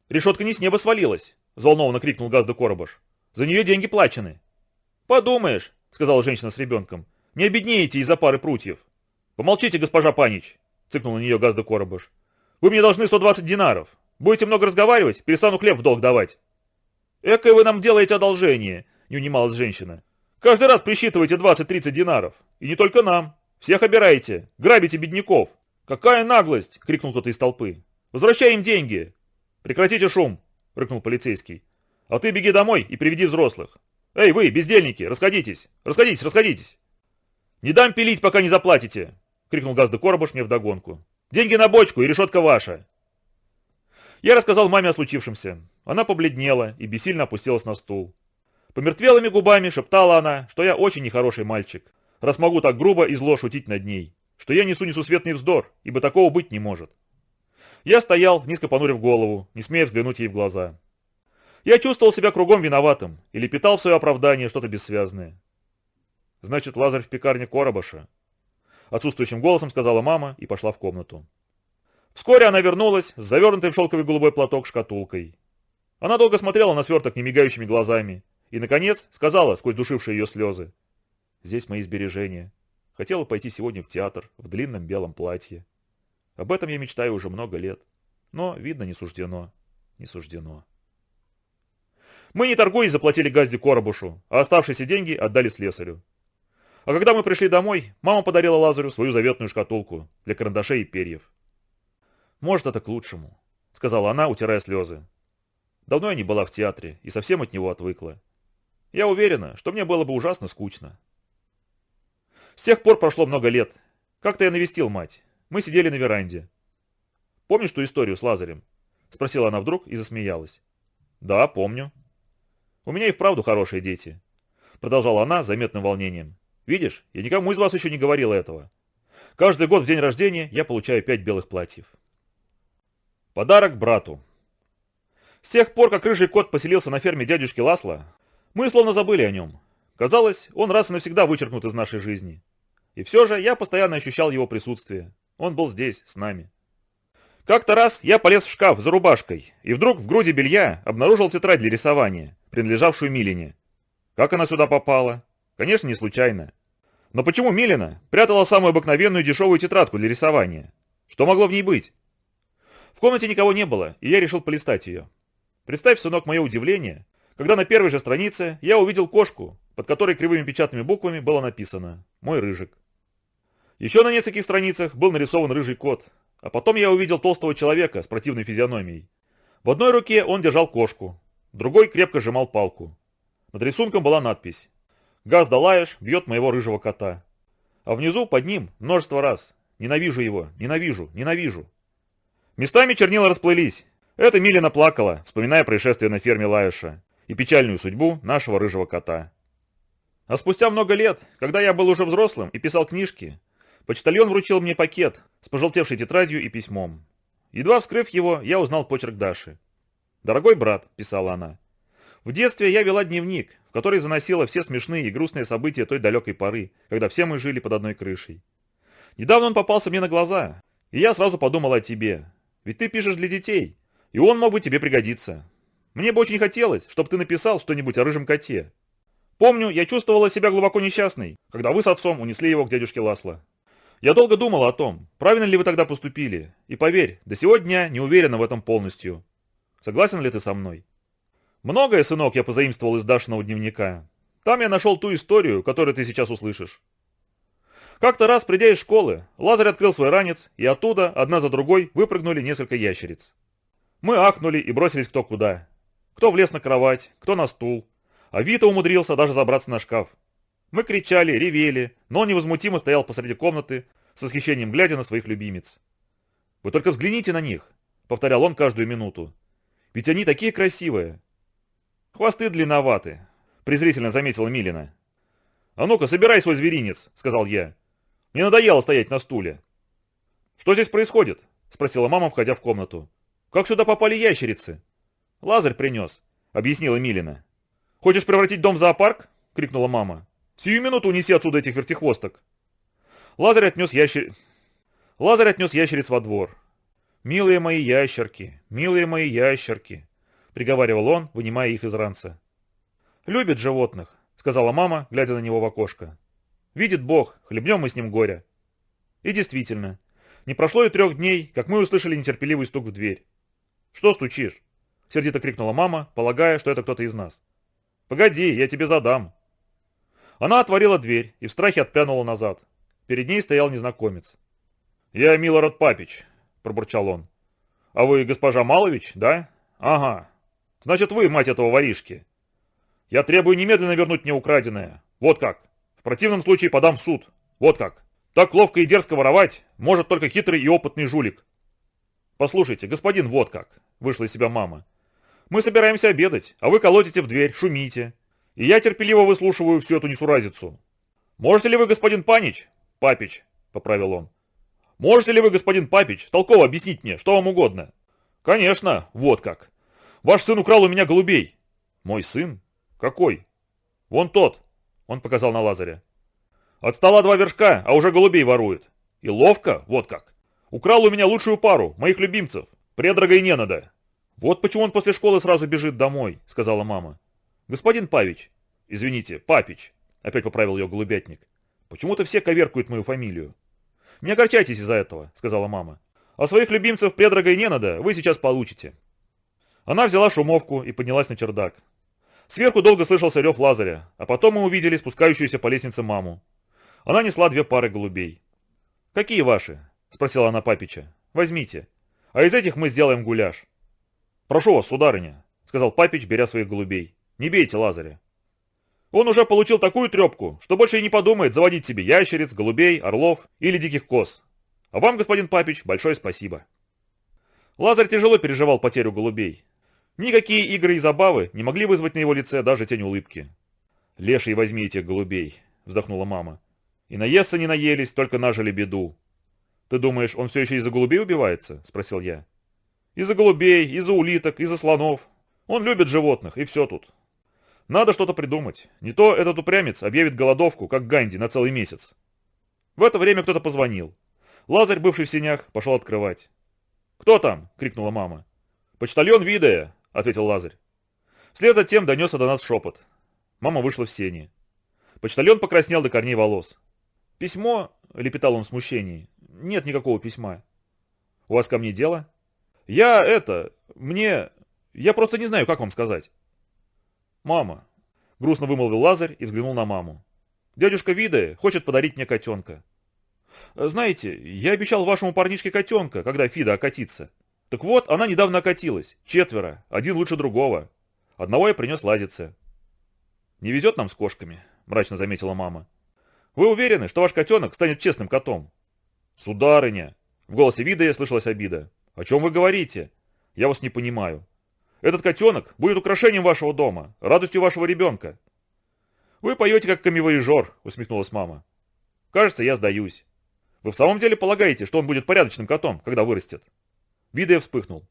«Решетка не с неба свалилась», — взволнованно крикнул Газда Коробаш. «За нее деньги плачены». «Подумаешь», — сказала женщина с ребенком. «Не обеднеете из-за пары прутьев». «Помолчите, госпожа Панич», — цыкнул на нее Газда Коробаш. Вы мне должны 120 динаров. Будете много разговаривать, перестану хлеб в долг давать». «Экое вы нам делаете одолжение», — не унималась женщина. «Каждый раз присчитываете 20-30 динаров. И не только нам. Всех обираете. Грабите бедняков». «Какая наглость!» — крикнул кто-то из толпы. «Возвращай им деньги!» «Прекратите шум!» — рыкнул полицейский. «А ты беги домой и приведи взрослых. Эй, вы, бездельники, расходитесь! Расходитесь, расходитесь!» «Не дам пилить, пока не заплатите!» — крикнул Газда Коробуш мне вдогонку. Деньги на бочку, и решетка ваша!» Я рассказал маме о случившемся. Она побледнела и бессильно опустилась на стул. Помертвелыми губами шептала она, что я очень нехороший мальчик, раз могу так грубо и зло шутить над ней, что я несу несусветный вздор, ибо такого быть не может. Я стоял, низко понурив голову, не смея взглянуть ей в глаза. Я чувствовал себя кругом виноватым и лепетал в свое оправдание что-то бессвязное. Значит, Лазарь в пекарне Коробаша. Отсутствующим голосом сказала мама и пошла в комнату. Вскоре она вернулась с завернутой в шелковый голубой платок шкатулкой. Она долго смотрела на сверток немигающими глазами и, наконец, сказала сквозь душившие ее слезы. «Здесь мои сбережения. Хотела пойти сегодня в театр в длинном белом платье. Об этом я мечтаю уже много лет. Но, видно, не суждено. Не суждено». Мы, не торгуясь, заплатили Газде Коробушу, а оставшиеся деньги отдали слесарю. А когда мы пришли домой, мама подарила Лазарю свою заветную шкатулку для карандашей и перьев. «Может, это к лучшему», — сказала она, утирая слезы. Давно я не была в театре и совсем от него отвыкла. Я уверена, что мне было бы ужасно скучно. С тех пор прошло много лет. Как-то я навестил мать. Мы сидели на веранде. «Помнишь ту историю с Лазарем?» — спросила она вдруг и засмеялась. «Да, помню». «У меня и вправду хорошие дети», — продолжала она с заметным волнением. Видишь, я никому из вас еще не говорил этого. Каждый год в день рождения я получаю пять белых платьев. Подарок брату. С тех пор, как рыжий кот поселился на ферме дядюшки Ласла, мы словно забыли о нем. Казалось, он раз и навсегда вычеркнут из нашей жизни. И все же я постоянно ощущал его присутствие. Он был здесь, с нами. Как-то раз я полез в шкаф за рубашкой, и вдруг в груди белья обнаружил тетрадь для рисования, принадлежавшую Милине. Как она сюда попала? Конечно, не случайно. Но почему Милина прятала самую обыкновенную дешевую тетрадку для рисования? Что могло в ней быть? В комнате никого не было, и я решил полистать ее. Представь, сынок, мое удивление, когда на первой же странице я увидел кошку, под которой кривыми печатными буквами было написано «Мой рыжик». Еще на нескольких страницах был нарисован рыжий кот, а потом я увидел толстого человека с противной физиономией. В одной руке он держал кошку, другой крепко сжимал палку. Над рисунком была надпись Газ Далаеш бьет моего рыжего кота. А внизу, под ним, множество раз. Ненавижу его, ненавижу, ненавижу. Местами чернила расплылись. Это Милина плакала, вспоминая происшествие на ферме Лаеша и печальную судьбу нашего рыжего кота. А спустя много лет, когда я был уже взрослым и писал книжки, почтальон вручил мне пакет с пожелтевшей тетрадью и письмом. Едва вскрыв его, я узнал почерк Даши. «Дорогой брат», — писала она, — «в детстве я вела дневник, который заносила все смешные и грустные события той далекой поры, когда все мы жили под одной крышей. Недавно он попался мне на глаза, и я сразу подумал о тебе. Ведь ты пишешь для детей, и он мог бы тебе пригодиться. Мне бы очень хотелось, чтобы ты написал что-нибудь о рыжем коте. Помню, я чувствовала себя глубоко несчастной, когда вы с отцом унесли его к дядюшке Ласло. Я долго думал о том, правильно ли вы тогда поступили, и поверь, до сегодня не уверена в этом полностью. Согласен ли ты со мной? Многое, сынок, я позаимствовал из Дашиного дневника. Там я нашел ту историю, которую ты сейчас услышишь. Как-то раз, придя из школы, Лазарь открыл свой ранец, и оттуда, одна за другой, выпрыгнули несколько ящериц. Мы ахнули и бросились кто куда. Кто влез на кровать, кто на стул. А Вита умудрился даже забраться на шкаф. Мы кричали, ревели, но он невозмутимо стоял посреди комнаты, с восхищением глядя на своих любимец. «Вы только взгляните на них», — повторял он каждую минуту. «Ведь они такие красивые». «Хвосты длинноваты», — презрительно заметила Милина. «А ну-ка, собирай свой зверинец», — сказал я. «Мне надоело стоять на стуле». «Что здесь происходит?» — спросила мама, входя в комнату. «Как сюда попали ящерицы?» «Лазарь принес», — объяснила Милина. «Хочешь превратить дом в зоопарк?» — крикнула мама. «Сию минуту унеси отсюда этих вертихвосток». Лазарь отнес ящер... Лазарь отнес ящериц во двор. «Милые мои ящерки, милые мои ящерки», — приговаривал он, вынимая их из ранца. «Любит животных», — сказала мама, глядя на него в окошко. «Видит Бог, хлебнем мы с ним горя». И действительно, не прошло и трех дней, как мы услышали нетерпеливый стук в дверь. «Что стучишь?» — сердито крикнула мама, полагая, что это кто-то из нас. «Погоди, я тебе задам». Она отворила дверь и в страхе отпрянула назад. Перед ней стоял незнакомец. «Я Милород Папич», — пробурчал он. «А вы госпожа Малович, да? Ага. Значит, вы мать этого воришки. Я требую немедленно вернуть мне украденное. Вот как. В противном случае подам в суд. Вот как. Так ловко и дерзко воровать может только хитрый и опытный жулик. Послушайте, господин, вот как. Вышла из себя мама. Мы собираемся обедать, а вы колотите в дверь, шумите. И я терпеливо выслушиваю всю эту несуразицу. Можете ли вы, господин Панич? Папич, поправил он. Можете ли вы, господин Папич, толково объяснить мне, что вам угодно? Конечно, вот как. Ваш сын украл у меня голубей. Мой сын? Какой? Вон тот. Он показал на Лазаря. От стола два вершка, а уже голубей ворует. И ловко, вот как. Украл у меня лучшую пару, моих любимцев. Предрога и не надо. Вот почему он после школы сразу бежит домой, сказала мама. Господин Павич. Извините, Папич. Опять поправил ее голубятник. Почему-то все коверкуют мою фамилию. Не огорчайтесь из-за этого, сказала мама. А своих любимцев предрога и не надо вы сейчас получите. Она взяла шумовку и поднялась на чердак. Сверху долго слышался рев Лазаря, а потом мы увидели спускающуюся по лестнице маму. Она несла две пары голубей. «Какие ваши?» – спросила она папича. «Возьмите. А из этих мы сделаем гуляш». «Прошу вас, сударыня», – сказал папич, беря своих голубей. «Не бейте Лазаря». Он уже получил такую трепку, что больше и не подумает заводить себе ящериц, голубей, орлов или диких коз. А вам, господин Папич, большое спасибо. Лазарь тяжело переживал потерю голубей. Никакие игры и забавы не могли вызвать на его лице даже тень улыбки. «Леший, возьми этих голубей», — вздохнула мама. «И наесться не наелись, только нажили беду». «Ты думаешь, он все еще из-за голубей убивается?» — спросил я. «Из-за голубей, из-за улиток, из-за слонов. Он любит животных, и все тут. Надо что-то придумать. Не то этот упрямец объявит голодовку, как Ганди, на целый месяц. В это время кто-то позвонил. Лазарь, бывший в сенях, пошел открывать. «Кто там?» — крикнула мама. «Почтальон Видая», — ответил Лазарь. Вслед за тем донесся до нас шепот. Мама вышла в сени. Почтальон покраснел до корней волос. «Письмо?» — лепетал он в смущении. «Нет никакого письма». «У вас ко мне дело?» «Я это... Мне... Я просто не знаю, как вам сказать». «Мама!» — грустно вымолвил Лазарь и взглянул на маму. «Дядюшка Виде хочет подарить мне котенка». «Знаете, я обещал вашему парнишке котенка, когда Фида окатится. Так вот, она недавно окатилась. Четверо, один лучше другого. Одного я принес лазиться». «Не везет нам с кошками», — мрачно заметила мама. «Вы уверены, что ваш котенок станет честным котом?» «Сударыня!» — в голосе Вида слышалась обида. «О чем вы говорите? Я вас не понимаю. Этот котенок будет украшением вашего дома, радостью вашего ребенка. Вы поете как камевоежор, усмехнулась мама. Кажется, я сдаюсь. Вы в самом деле полагаете, что он будет порядочным котом, когда вырастет? Видая вспыхнул.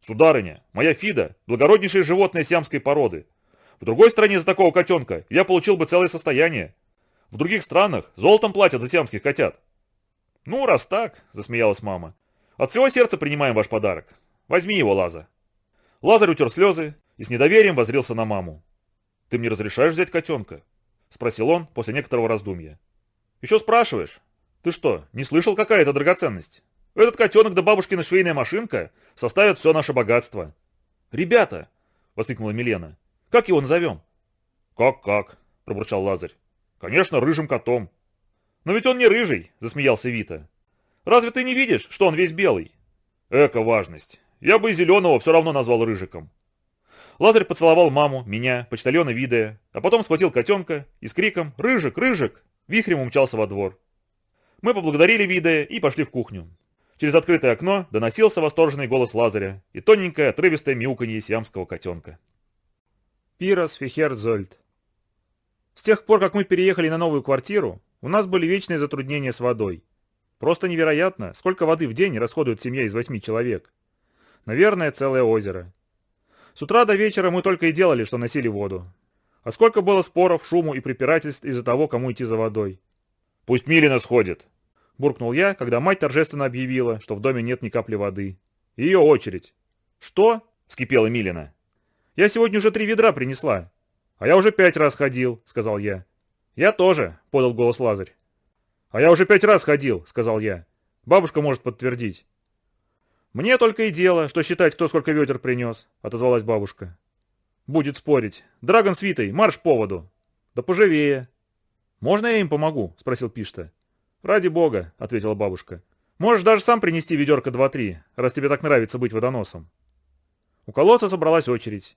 Сударыня, моя Фида – благороднейшее животное сиамской породы. В другой стране за такого котенка я получил бы целое состояние. В других странах золотом платят за сиамских котят. Ну, раз так, засмеялась мама. От всего сердца принимаем ваш подарок. Возьми его, Лаза. Лазарь утер слезы и с недоверием возрился на маму. «Ты мне разрешаешь взять котенка?» — спросил он после некоторого раздумья. «Еще спрашиваешь? Ты что, не слышал, какая это драгоценность? Этот котенок да бабушкина швейная машинка составят все наше богатство». «Ребята!» — воскликнула Милена. «Как его назовем?» «Как-как?» — пробурчал Лазарь. «Конечно, рыжим котом». «Но ведь он не рыжий!» — засмеялся Вита. «Разве ты не видишь, что он весь белый?» «Эко важность. Я бы и зеленого все равно назвал рыжиком. Лазарь поцеловал маму, меня, почтальона Видая, а потом схватил котенка и с криком «Рыжик, Рыжик!» вихрем умчался во двор. Мы поблагодарили Видая и пошли в кухню. Через открытое окно доносился восторженный голос Лазаря и тоненькое отрывистое мяуканье сиамского котенка. Пирос Фихерзольд. С тех пор, как мы переехали на новую квартиру, у нас были вечные затруднения с водой. Просто невероятно, сколько воды в день расходует семья из восьми человек. Наверное, целое озеро. С утра до вечера мы только и делали, что носили воду. А сколько было споров, шуму и препирательств из-за того, кому идти за водой. «Пусть Милина сходит!» – буркнул я, когда мать торжественно объявила, что в доме нет ни капли воды. «Ее очередь!» «Что?» – вскипела Милина. «Я сегодня уже три ведра принесла». «А я уже пять раз ходил», – сказал я. «Я тоже», – подал голос Лазарь. «А я уже пять раз ходил», – сказал я. «Бабушка может подтвердить». «Мне только и дело, что считать, кто сколько ветер принес», — отозвалась бабушка. «Будет спорить. Драгон с Витой, марш поводу». «Да поживее». «Можно я им помогу?» — спросил Пишта. «Ради бога», — ответила бабушка. «Можешь даже сам принести ведерко два-три, раз тебе так нравится быть водоносом». У колодца собралась очередь.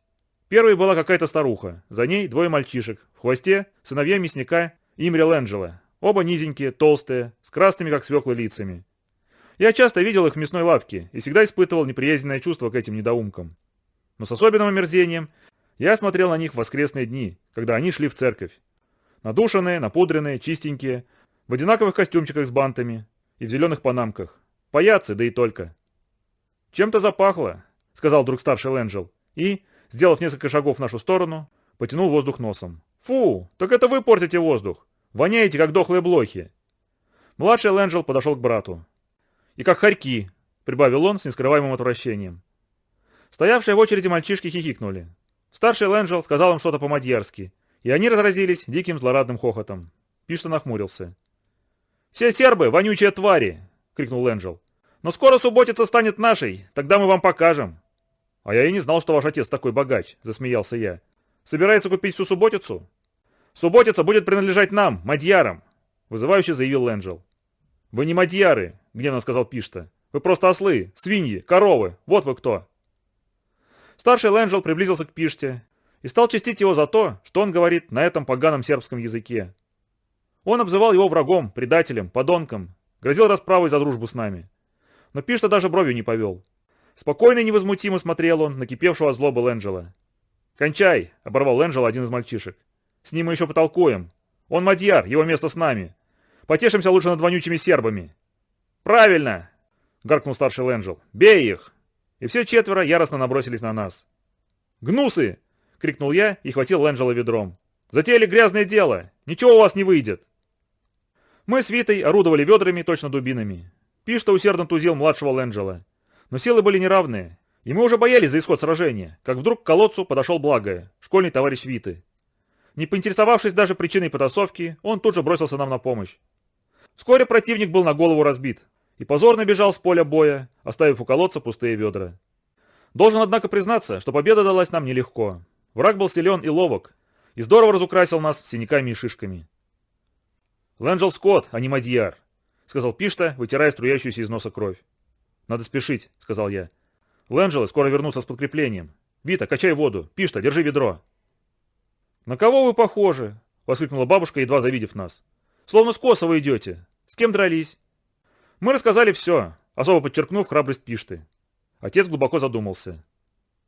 Первой была какая-то старуха, за ней двое мальчишек, в хвосте сыновья мясника Имри Ленджела, оба низенькие, толстые, с красными как свеклы лицами. Я часто видел их в мясной лавке и всегда испытывал неприязненное чувство к этим недоумкам. Но с особенным омерзением я смотрел на них в воскресные дни, когда они шли в церковь. Надушенные, напудренные, чистенькие, в одинаковых костюмчиках с бантами и в зеленых панамках. Паяцы, да и только. «Чем-то запахло», — сказал вдруг старший Лэнджел, и, сделав несколько шагов в нашу сторону, потянул воздух носом. «Фу, так это вы портите воздух! Воняете, как дохлые блохи!» Младший Лэнджел подошел к брату и как хорьки», — прибавил он с нескрываемым отвращением. Стоявшие в очереди мальчишки хихикнули. Старший Лэнджел сказал им что-то по-мадьярски, и они разразились диким злорадным хохотом. Пишта нахмурился. «Все сербы — вонючие твари!» — крикнул Лэнджел. «Но скоро субботица станет нашей, тогда мы вам покажем!» «А я и не знал, что ваш отец такой богач», — засмеялся я. «Собирается купить всю субботицу?» «Субботица будет принадлежать нам, мадьярам», — вызывающе заявил Лэнджел. «Вы не мадьяры», — гневно сказал Пишта. «Вы просто ослы, свиньи, коровы, вот вы кто!» Старший Лэнджел приблизился к Пиште и стал чистить его за то, что он говорит на этом поганом сербском языке. Он обзывал его врагом, предателем, подонком, грозил расправой за дружбу с нами. Но Пишта даже бровью не повел. Спокойно и невозмутимо смотрел он на кипевшего от злобы Лэнджела. «Кончай!» — оборвал Лэнджела один из мальчишек. «С ним мы еще потолкуем. Он мадьяр, его место с нами. Потешимся лучше над вонючими сербами. «Правильно!» — гаркнул старший Лэнджел. «Бей их!» И все четверо яростно набросились на нас. «Гнусы!» — крикнул я и хватил Лэнджела ведром. «Затеяли грязное дело! Ничего у вас не выйдет!» Мы с Витой орудовали ведрами, точно дубинами. Пишта усердно тузил младшего Лэнджела. Но силы были неравные, и мы уже боялись за исход сражения, как вдруг к колодцу подошел Благое, школьный товарищ Виты. Не поинтересовавшись даже причиной потасовки, он тут же бросился нам на помощь. Вскоре противник был на голову разбит и позорно бежал с поля боя, оставив у колодца пустые ведра. Должен, однако, признаться, что победа далась нам нелегко. Враг был силен и ловок, и здорово разукрасил нас синяками и шишками. «Лэнджел Скотт, а не Мадьяр», — сказал Пишта, вытирая струящуюся из носа кровь. «Надо спешить», — сказал я. «Лэнджелы скоро вернутся с подкреплением. Вита, качай воду. Пишта, держи ведро». «На кого вы похожи?» — воскликнула бабушка, едва завидев нас. «Словно с косо вы идете. С кем дрались?» Мы рассказали все, особо подчеркнув храбрость Пишты. Отец глубоко задумался.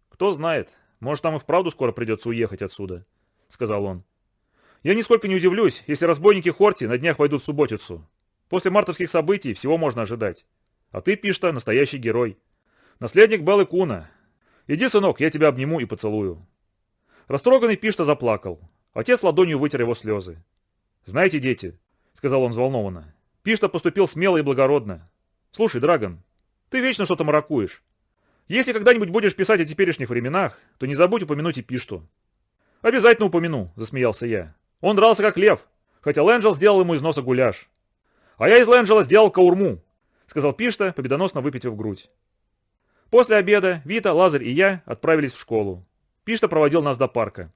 «Кто знает, может, нам и вправду скоро придется уехать отсюда», — сказал он. «Я нисколько не удивлюсь, если разбойники Хорти на днях войдут в субботицу. После мартовских событий всего можно ожидать. А ты, Пишта, настоящий герой. Наследник Беллы Куна. Иди, сынок, я тебя обниму и поцелую». Растроганный Пишта заплакал. Отец ладонью вытер его слезы. «Знаете, дети», — сказал он взволнованно, Пишта поступил смело и благородно. Слушай, Драгон, ты вечно что-то маракуешь. Если когда-нибудь будешь писать о теперешних временах, то не забудь упомянуть и Пишту. Обязательно упомяну, засмеялся я. Он дрался как лев, хотя Лэнджел сделал ему из носа гуляш. А я из Лэнджела сделал каурму, сказал Пишта, победоносно выпитив грудь. После обеда Вита, Лазарь и я отправились в школу. Пишта проводил нас до парка.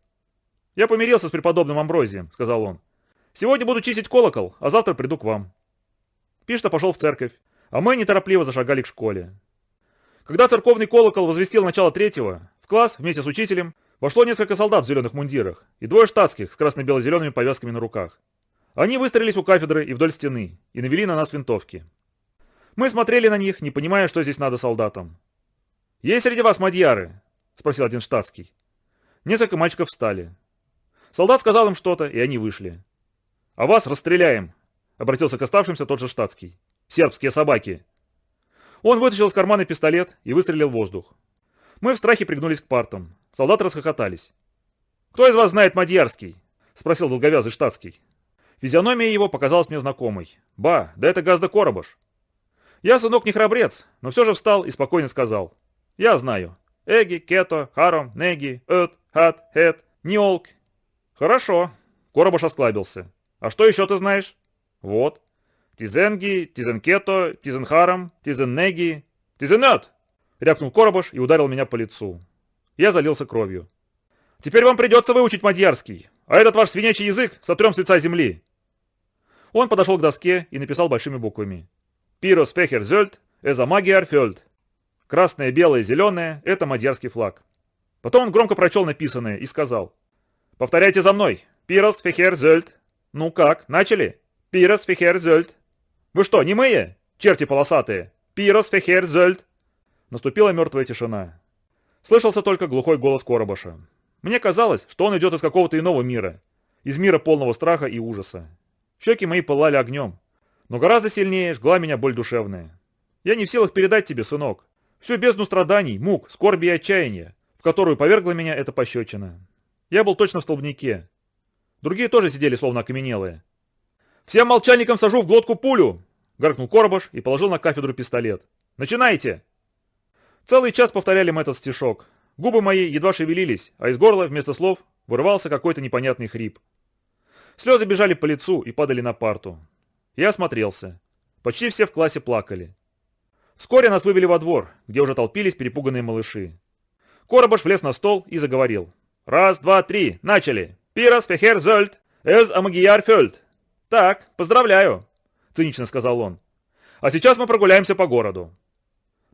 «Я помирился с преподобным Амброзием», — сказал он. «Сегодня буду чистить колокол, а завтра приду к вам». Пишта пошел в церковь, а мы неторопливо зашагали к школе. Когда церковный колокол возвестил начало третьего, в класс вместе с учителем Вошло несколько солдат в зеленых мундирах и двое штатских с красно-бело-зелеными повязками на руках. Они выстрелились у кафедры и вдоль стены и навели на нас винтовки. Мы смотрели на них, не понимая, что здесь надо солдатам. «Есть среди вас мадьяры?» — спросил один штатский. Несколько мальчиков встали. Солдат сказал им что-то, и они вышли. «А вас расстреляем!» — обратился к оставшимся тот же штатский. «Сербские собаки!» Он вытащил из кармана пистолет и выстрелил в воздух. Мы в страхе пригнулись к партам. Солдаты расхохотались. «Кто из вас знает Мадьярский?» — спросил долговязый штатский. Физиономия его показалась мне знакомой. «Ба, да это Газда Коробаш». Я, сынок, не храбрец, но все же встал и спокойно сказал. «Я знаю. Эги, Кето, Харом, Неги, Эт, Хат, Хет, Ниолк». «Хорошо». Коробаш осклабился. «А что еще ты знаешь?» «Вот. Тизенги, Тизенкето, Тизенхаром, Тизеннеги, Тизенет!» Рявкнул Коробаш и ударил меня по лицу. Я залился кровью. «Теперь вам придется выучить мадьярский, а этот ваш свинячий язык сотрем с лица земли». Он подошел к доске и написал большими буквами. «Пирос фехер зельд, эза магиар фельд». Красное, белое, зеленое – это мадьярский флаг. Потом он громко прочел написанное и сказал. «Повторяйте за мной. Пирос фехер зельд». «Ну как, начали?» «Пирос фехер зельд». «Вы что, не немые? Черти полосатые!» «Пирос фехер зельд». Наступила мертвая тишина. Слышался только глухой голос Коробаша. Мне казалось, что он идет из какого-то иного мира. Из мира полного страха и ужаса. Щеки мои пылали огнем. Но гораздо сильнее жгла меня боль душевная. Я не в силах передать тебе, сынок, всю бездну страданий, мук, скорби и отчаяния, в которую повергла меня эта пощечина. Я был точно в столбнике. Другие тоже сидели, словно окаменелые. «Всем молчальникам сажу в глотку пулю!» — гаркнул Коробаш и положил на кафедру пистолет. «Начинайте!» Целый час повторяли мы этот стишок. Губы мои едва шевелились, а из горла вместо слов вырывался какой-то непонятный хрип. Слезы бежали по лицу и падали на парту. Я осмотрелся. Почти все в классе плакали. Вскоре нас вывели во двор, где уже толпились перепуганные малыши. Коробаш влез на стол и заговорил. «Раз, два, три, начали! Пирас фехер зольд, эз амагияр фельд!» «Так, поздравляю!» — цинично сказал он. «А сейчас мы прогуляемся по городу.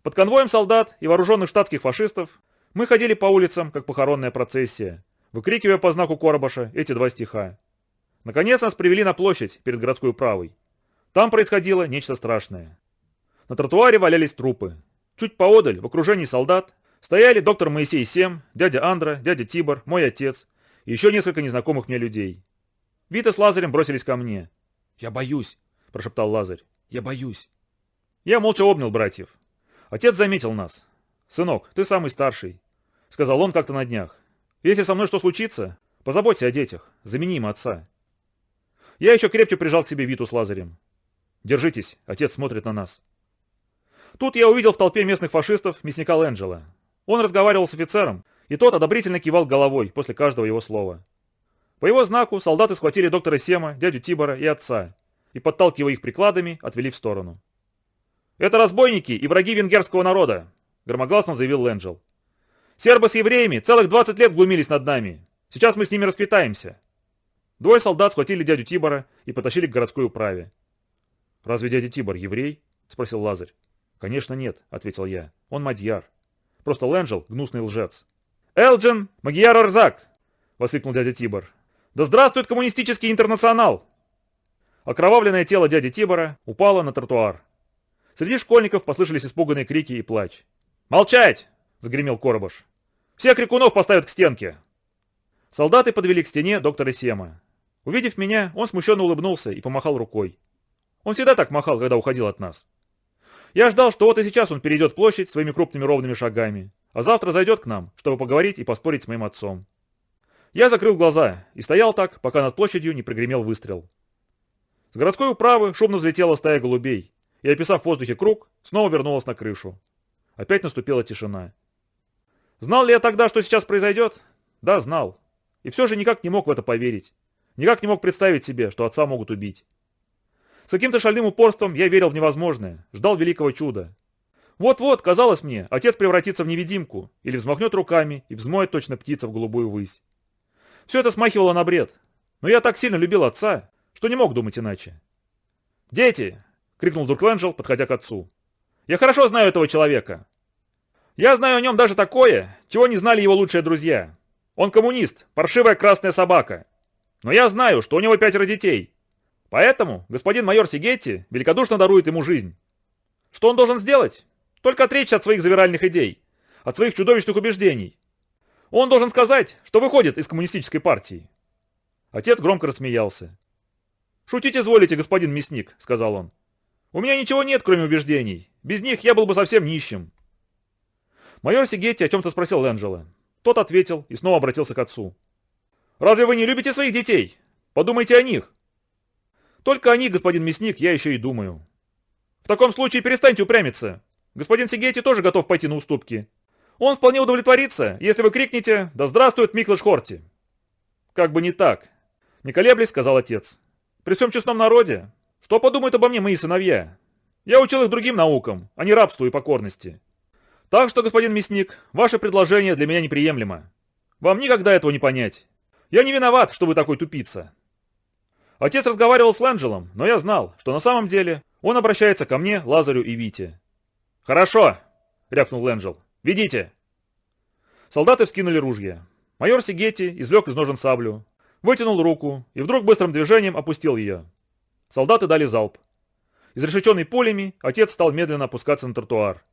Под конвоем солдат и вооруженных штатских фашистов мы ходили по улицам, как похоронная процессия, выкрикивая по знаку Коробаша эти два стиха. Наконец нас привели на площадь перед городской управой. Там происходило нечто страшное. На тротуаре валялись трупы. Чуть поодаль, в окружении солдат, стояли доктор Моисей Сем, дядя Андра, дядя Тибор, мой отец и еще несколько незнакомых мне людей. Вита с Лазарем бросились ко мне. «Я боюсь», – прошептал Лазарь. «Я боюсь». Я молча обнял братьев. Отец заметил нас. «Сынок, ты самый старший», — сказал он как-то на днях. «Если со мной что случится, позаботься о детях, замени им отца». Я еще крепче прижал к себе Виту с Лазарем. «Держитесь, отец смотрит на нас». Тут я увидел в толпе местных фашистов мясника Лэнджела. Он разговаривал с офицером, и тот одобрительно кивал головой после каждого его слова. По его знаку солдаты схватили доктора Сема, дядю Тибора и отца, и, подталкивая их прикладами, отвели в сторону. «Это разбойники и враги венгерского народа», — громогласно заявил Лэнджел. «Сербы с евреями целых 20 лет глумились над нами. Сейчас мы с ними расквитаемся». Двое солдат схватили дядю Тибора и потащили к городской управе. «Разве дядя Тибор еврей?» — спросил Лазарь. «Конечно нет», — ответил я. «Он мадьяр. Просто Лэнджел — гнусный лжец». «Элджин, Магияр Арзак!» — воскликнул дядя Тибор. «Да здравствует коммунистический интернационал!» Окровавленное тело дяди Тибора упало на тротуар. Среди школьников послышались испуганные крики и плач. «Молчать!» – загремел Коробаш. «Всех крикунов поставят к стенке!» Солдаты подвели к стене доктора Сема. Увидев меня, он смущенно улыбнулся и помахал рукой. Он всегда так махал, когда уходил от нас. Я ждал, что вот и сейчас он перейдет площадь своими крупными ровными шагами, а завтра зайдет к нам, чтобы поговорить и поспорить с моим отцом. Я закрыл глаза и стоял так, пока над площадью не прогремел выстрел. С городской управы шумно взлетела стая голубей, и, описав в воздухе круг, снова вернулась на крышу. Опять наступила тишина. Знал ли я тогда, что сейчас произойдет? Да, знал. И все же никак не мог в это поверить. Никак не мог представить себе, что отца могут убить. С каким-то шальным упорством я верил в невозможное, ждал великого чуда. Вот-вот, казалось мне, отец превратится в невидимку, или взмахнет руками и взмоет точно птица в голубую высь. Все это смахивало на бред, но я так сильно любил отца, что не мог думать иначе. «Дети, — крикнул вдруг подходя к отцу. «Я хорошо знаю этого человека. Я знаю о нем даже такое, чего не знали его лучшие друзья. Он коммунист, паршивая красная собака. Но я знаю, что у него пятеро детей. Поэтому господин майор Сигетти великодушно дарует ему жизнь. Что он должен сделать? Только отречься от своих завиральных идей, от своих чудовищных убеждений. Он должен сказать, что выходит из коммунистической партии. Отец громко рассмеялся. «Шутить изволите, господин мясник», — сказал он. «У меня ничего нет, кроме убеждений. Без них я был бы совсем нищим». Майор Сигетти о чем-то спросил Лэнджела. Тот ответил и снова обратился к отцу. «Разве вы не любите своих детей? Подумайте о них». «Только о них, господин мясник, я еще и думаю». «В таком случае перестаньте упрямиться. Господин Сигетти тоже готов пойти на уступки. Он вполне удовлетворится, если вы крикнете «Да здравствует Миклаш Хорти!» «Как бы не так», — не колеблясь, сказал отец. «При всем честном народе, что подумают обо мне мои сыновья? Я учил их другим наукам, а не рабству и покорности. Так что, господин мясник, ваше предложение для меня неприемлемо. Вам никогда этого не понять. Я не виноват, что вы такой тупица. Отец разговаривал с Лэнджелом, но я знал, что на самом деле он обращается ко мне, Лазарю и Вите. «Хорошо!» — рявкнул Лэнджел. «Ведите!» Солдаты вскинули ружья. Майор Сигетти извлек из ножен саблю, вытянул руку и вдруг быстрым движением опустил ее. Солдаты дали залп. Изрешеченный пулями, отец стал медленно опускаться на тротуар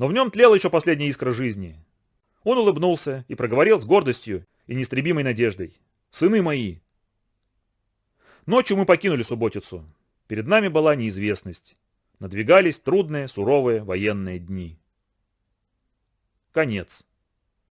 но в нем тлела еще последняя искра жизни. Он улыбнулся и проговорил с гордостью и неистребимой надеждой. «Сыны мои!» Ночью мы покинули Субботицу. Перед нами была неизвестность. Надвигались трудные, суровые военные дни. Конец.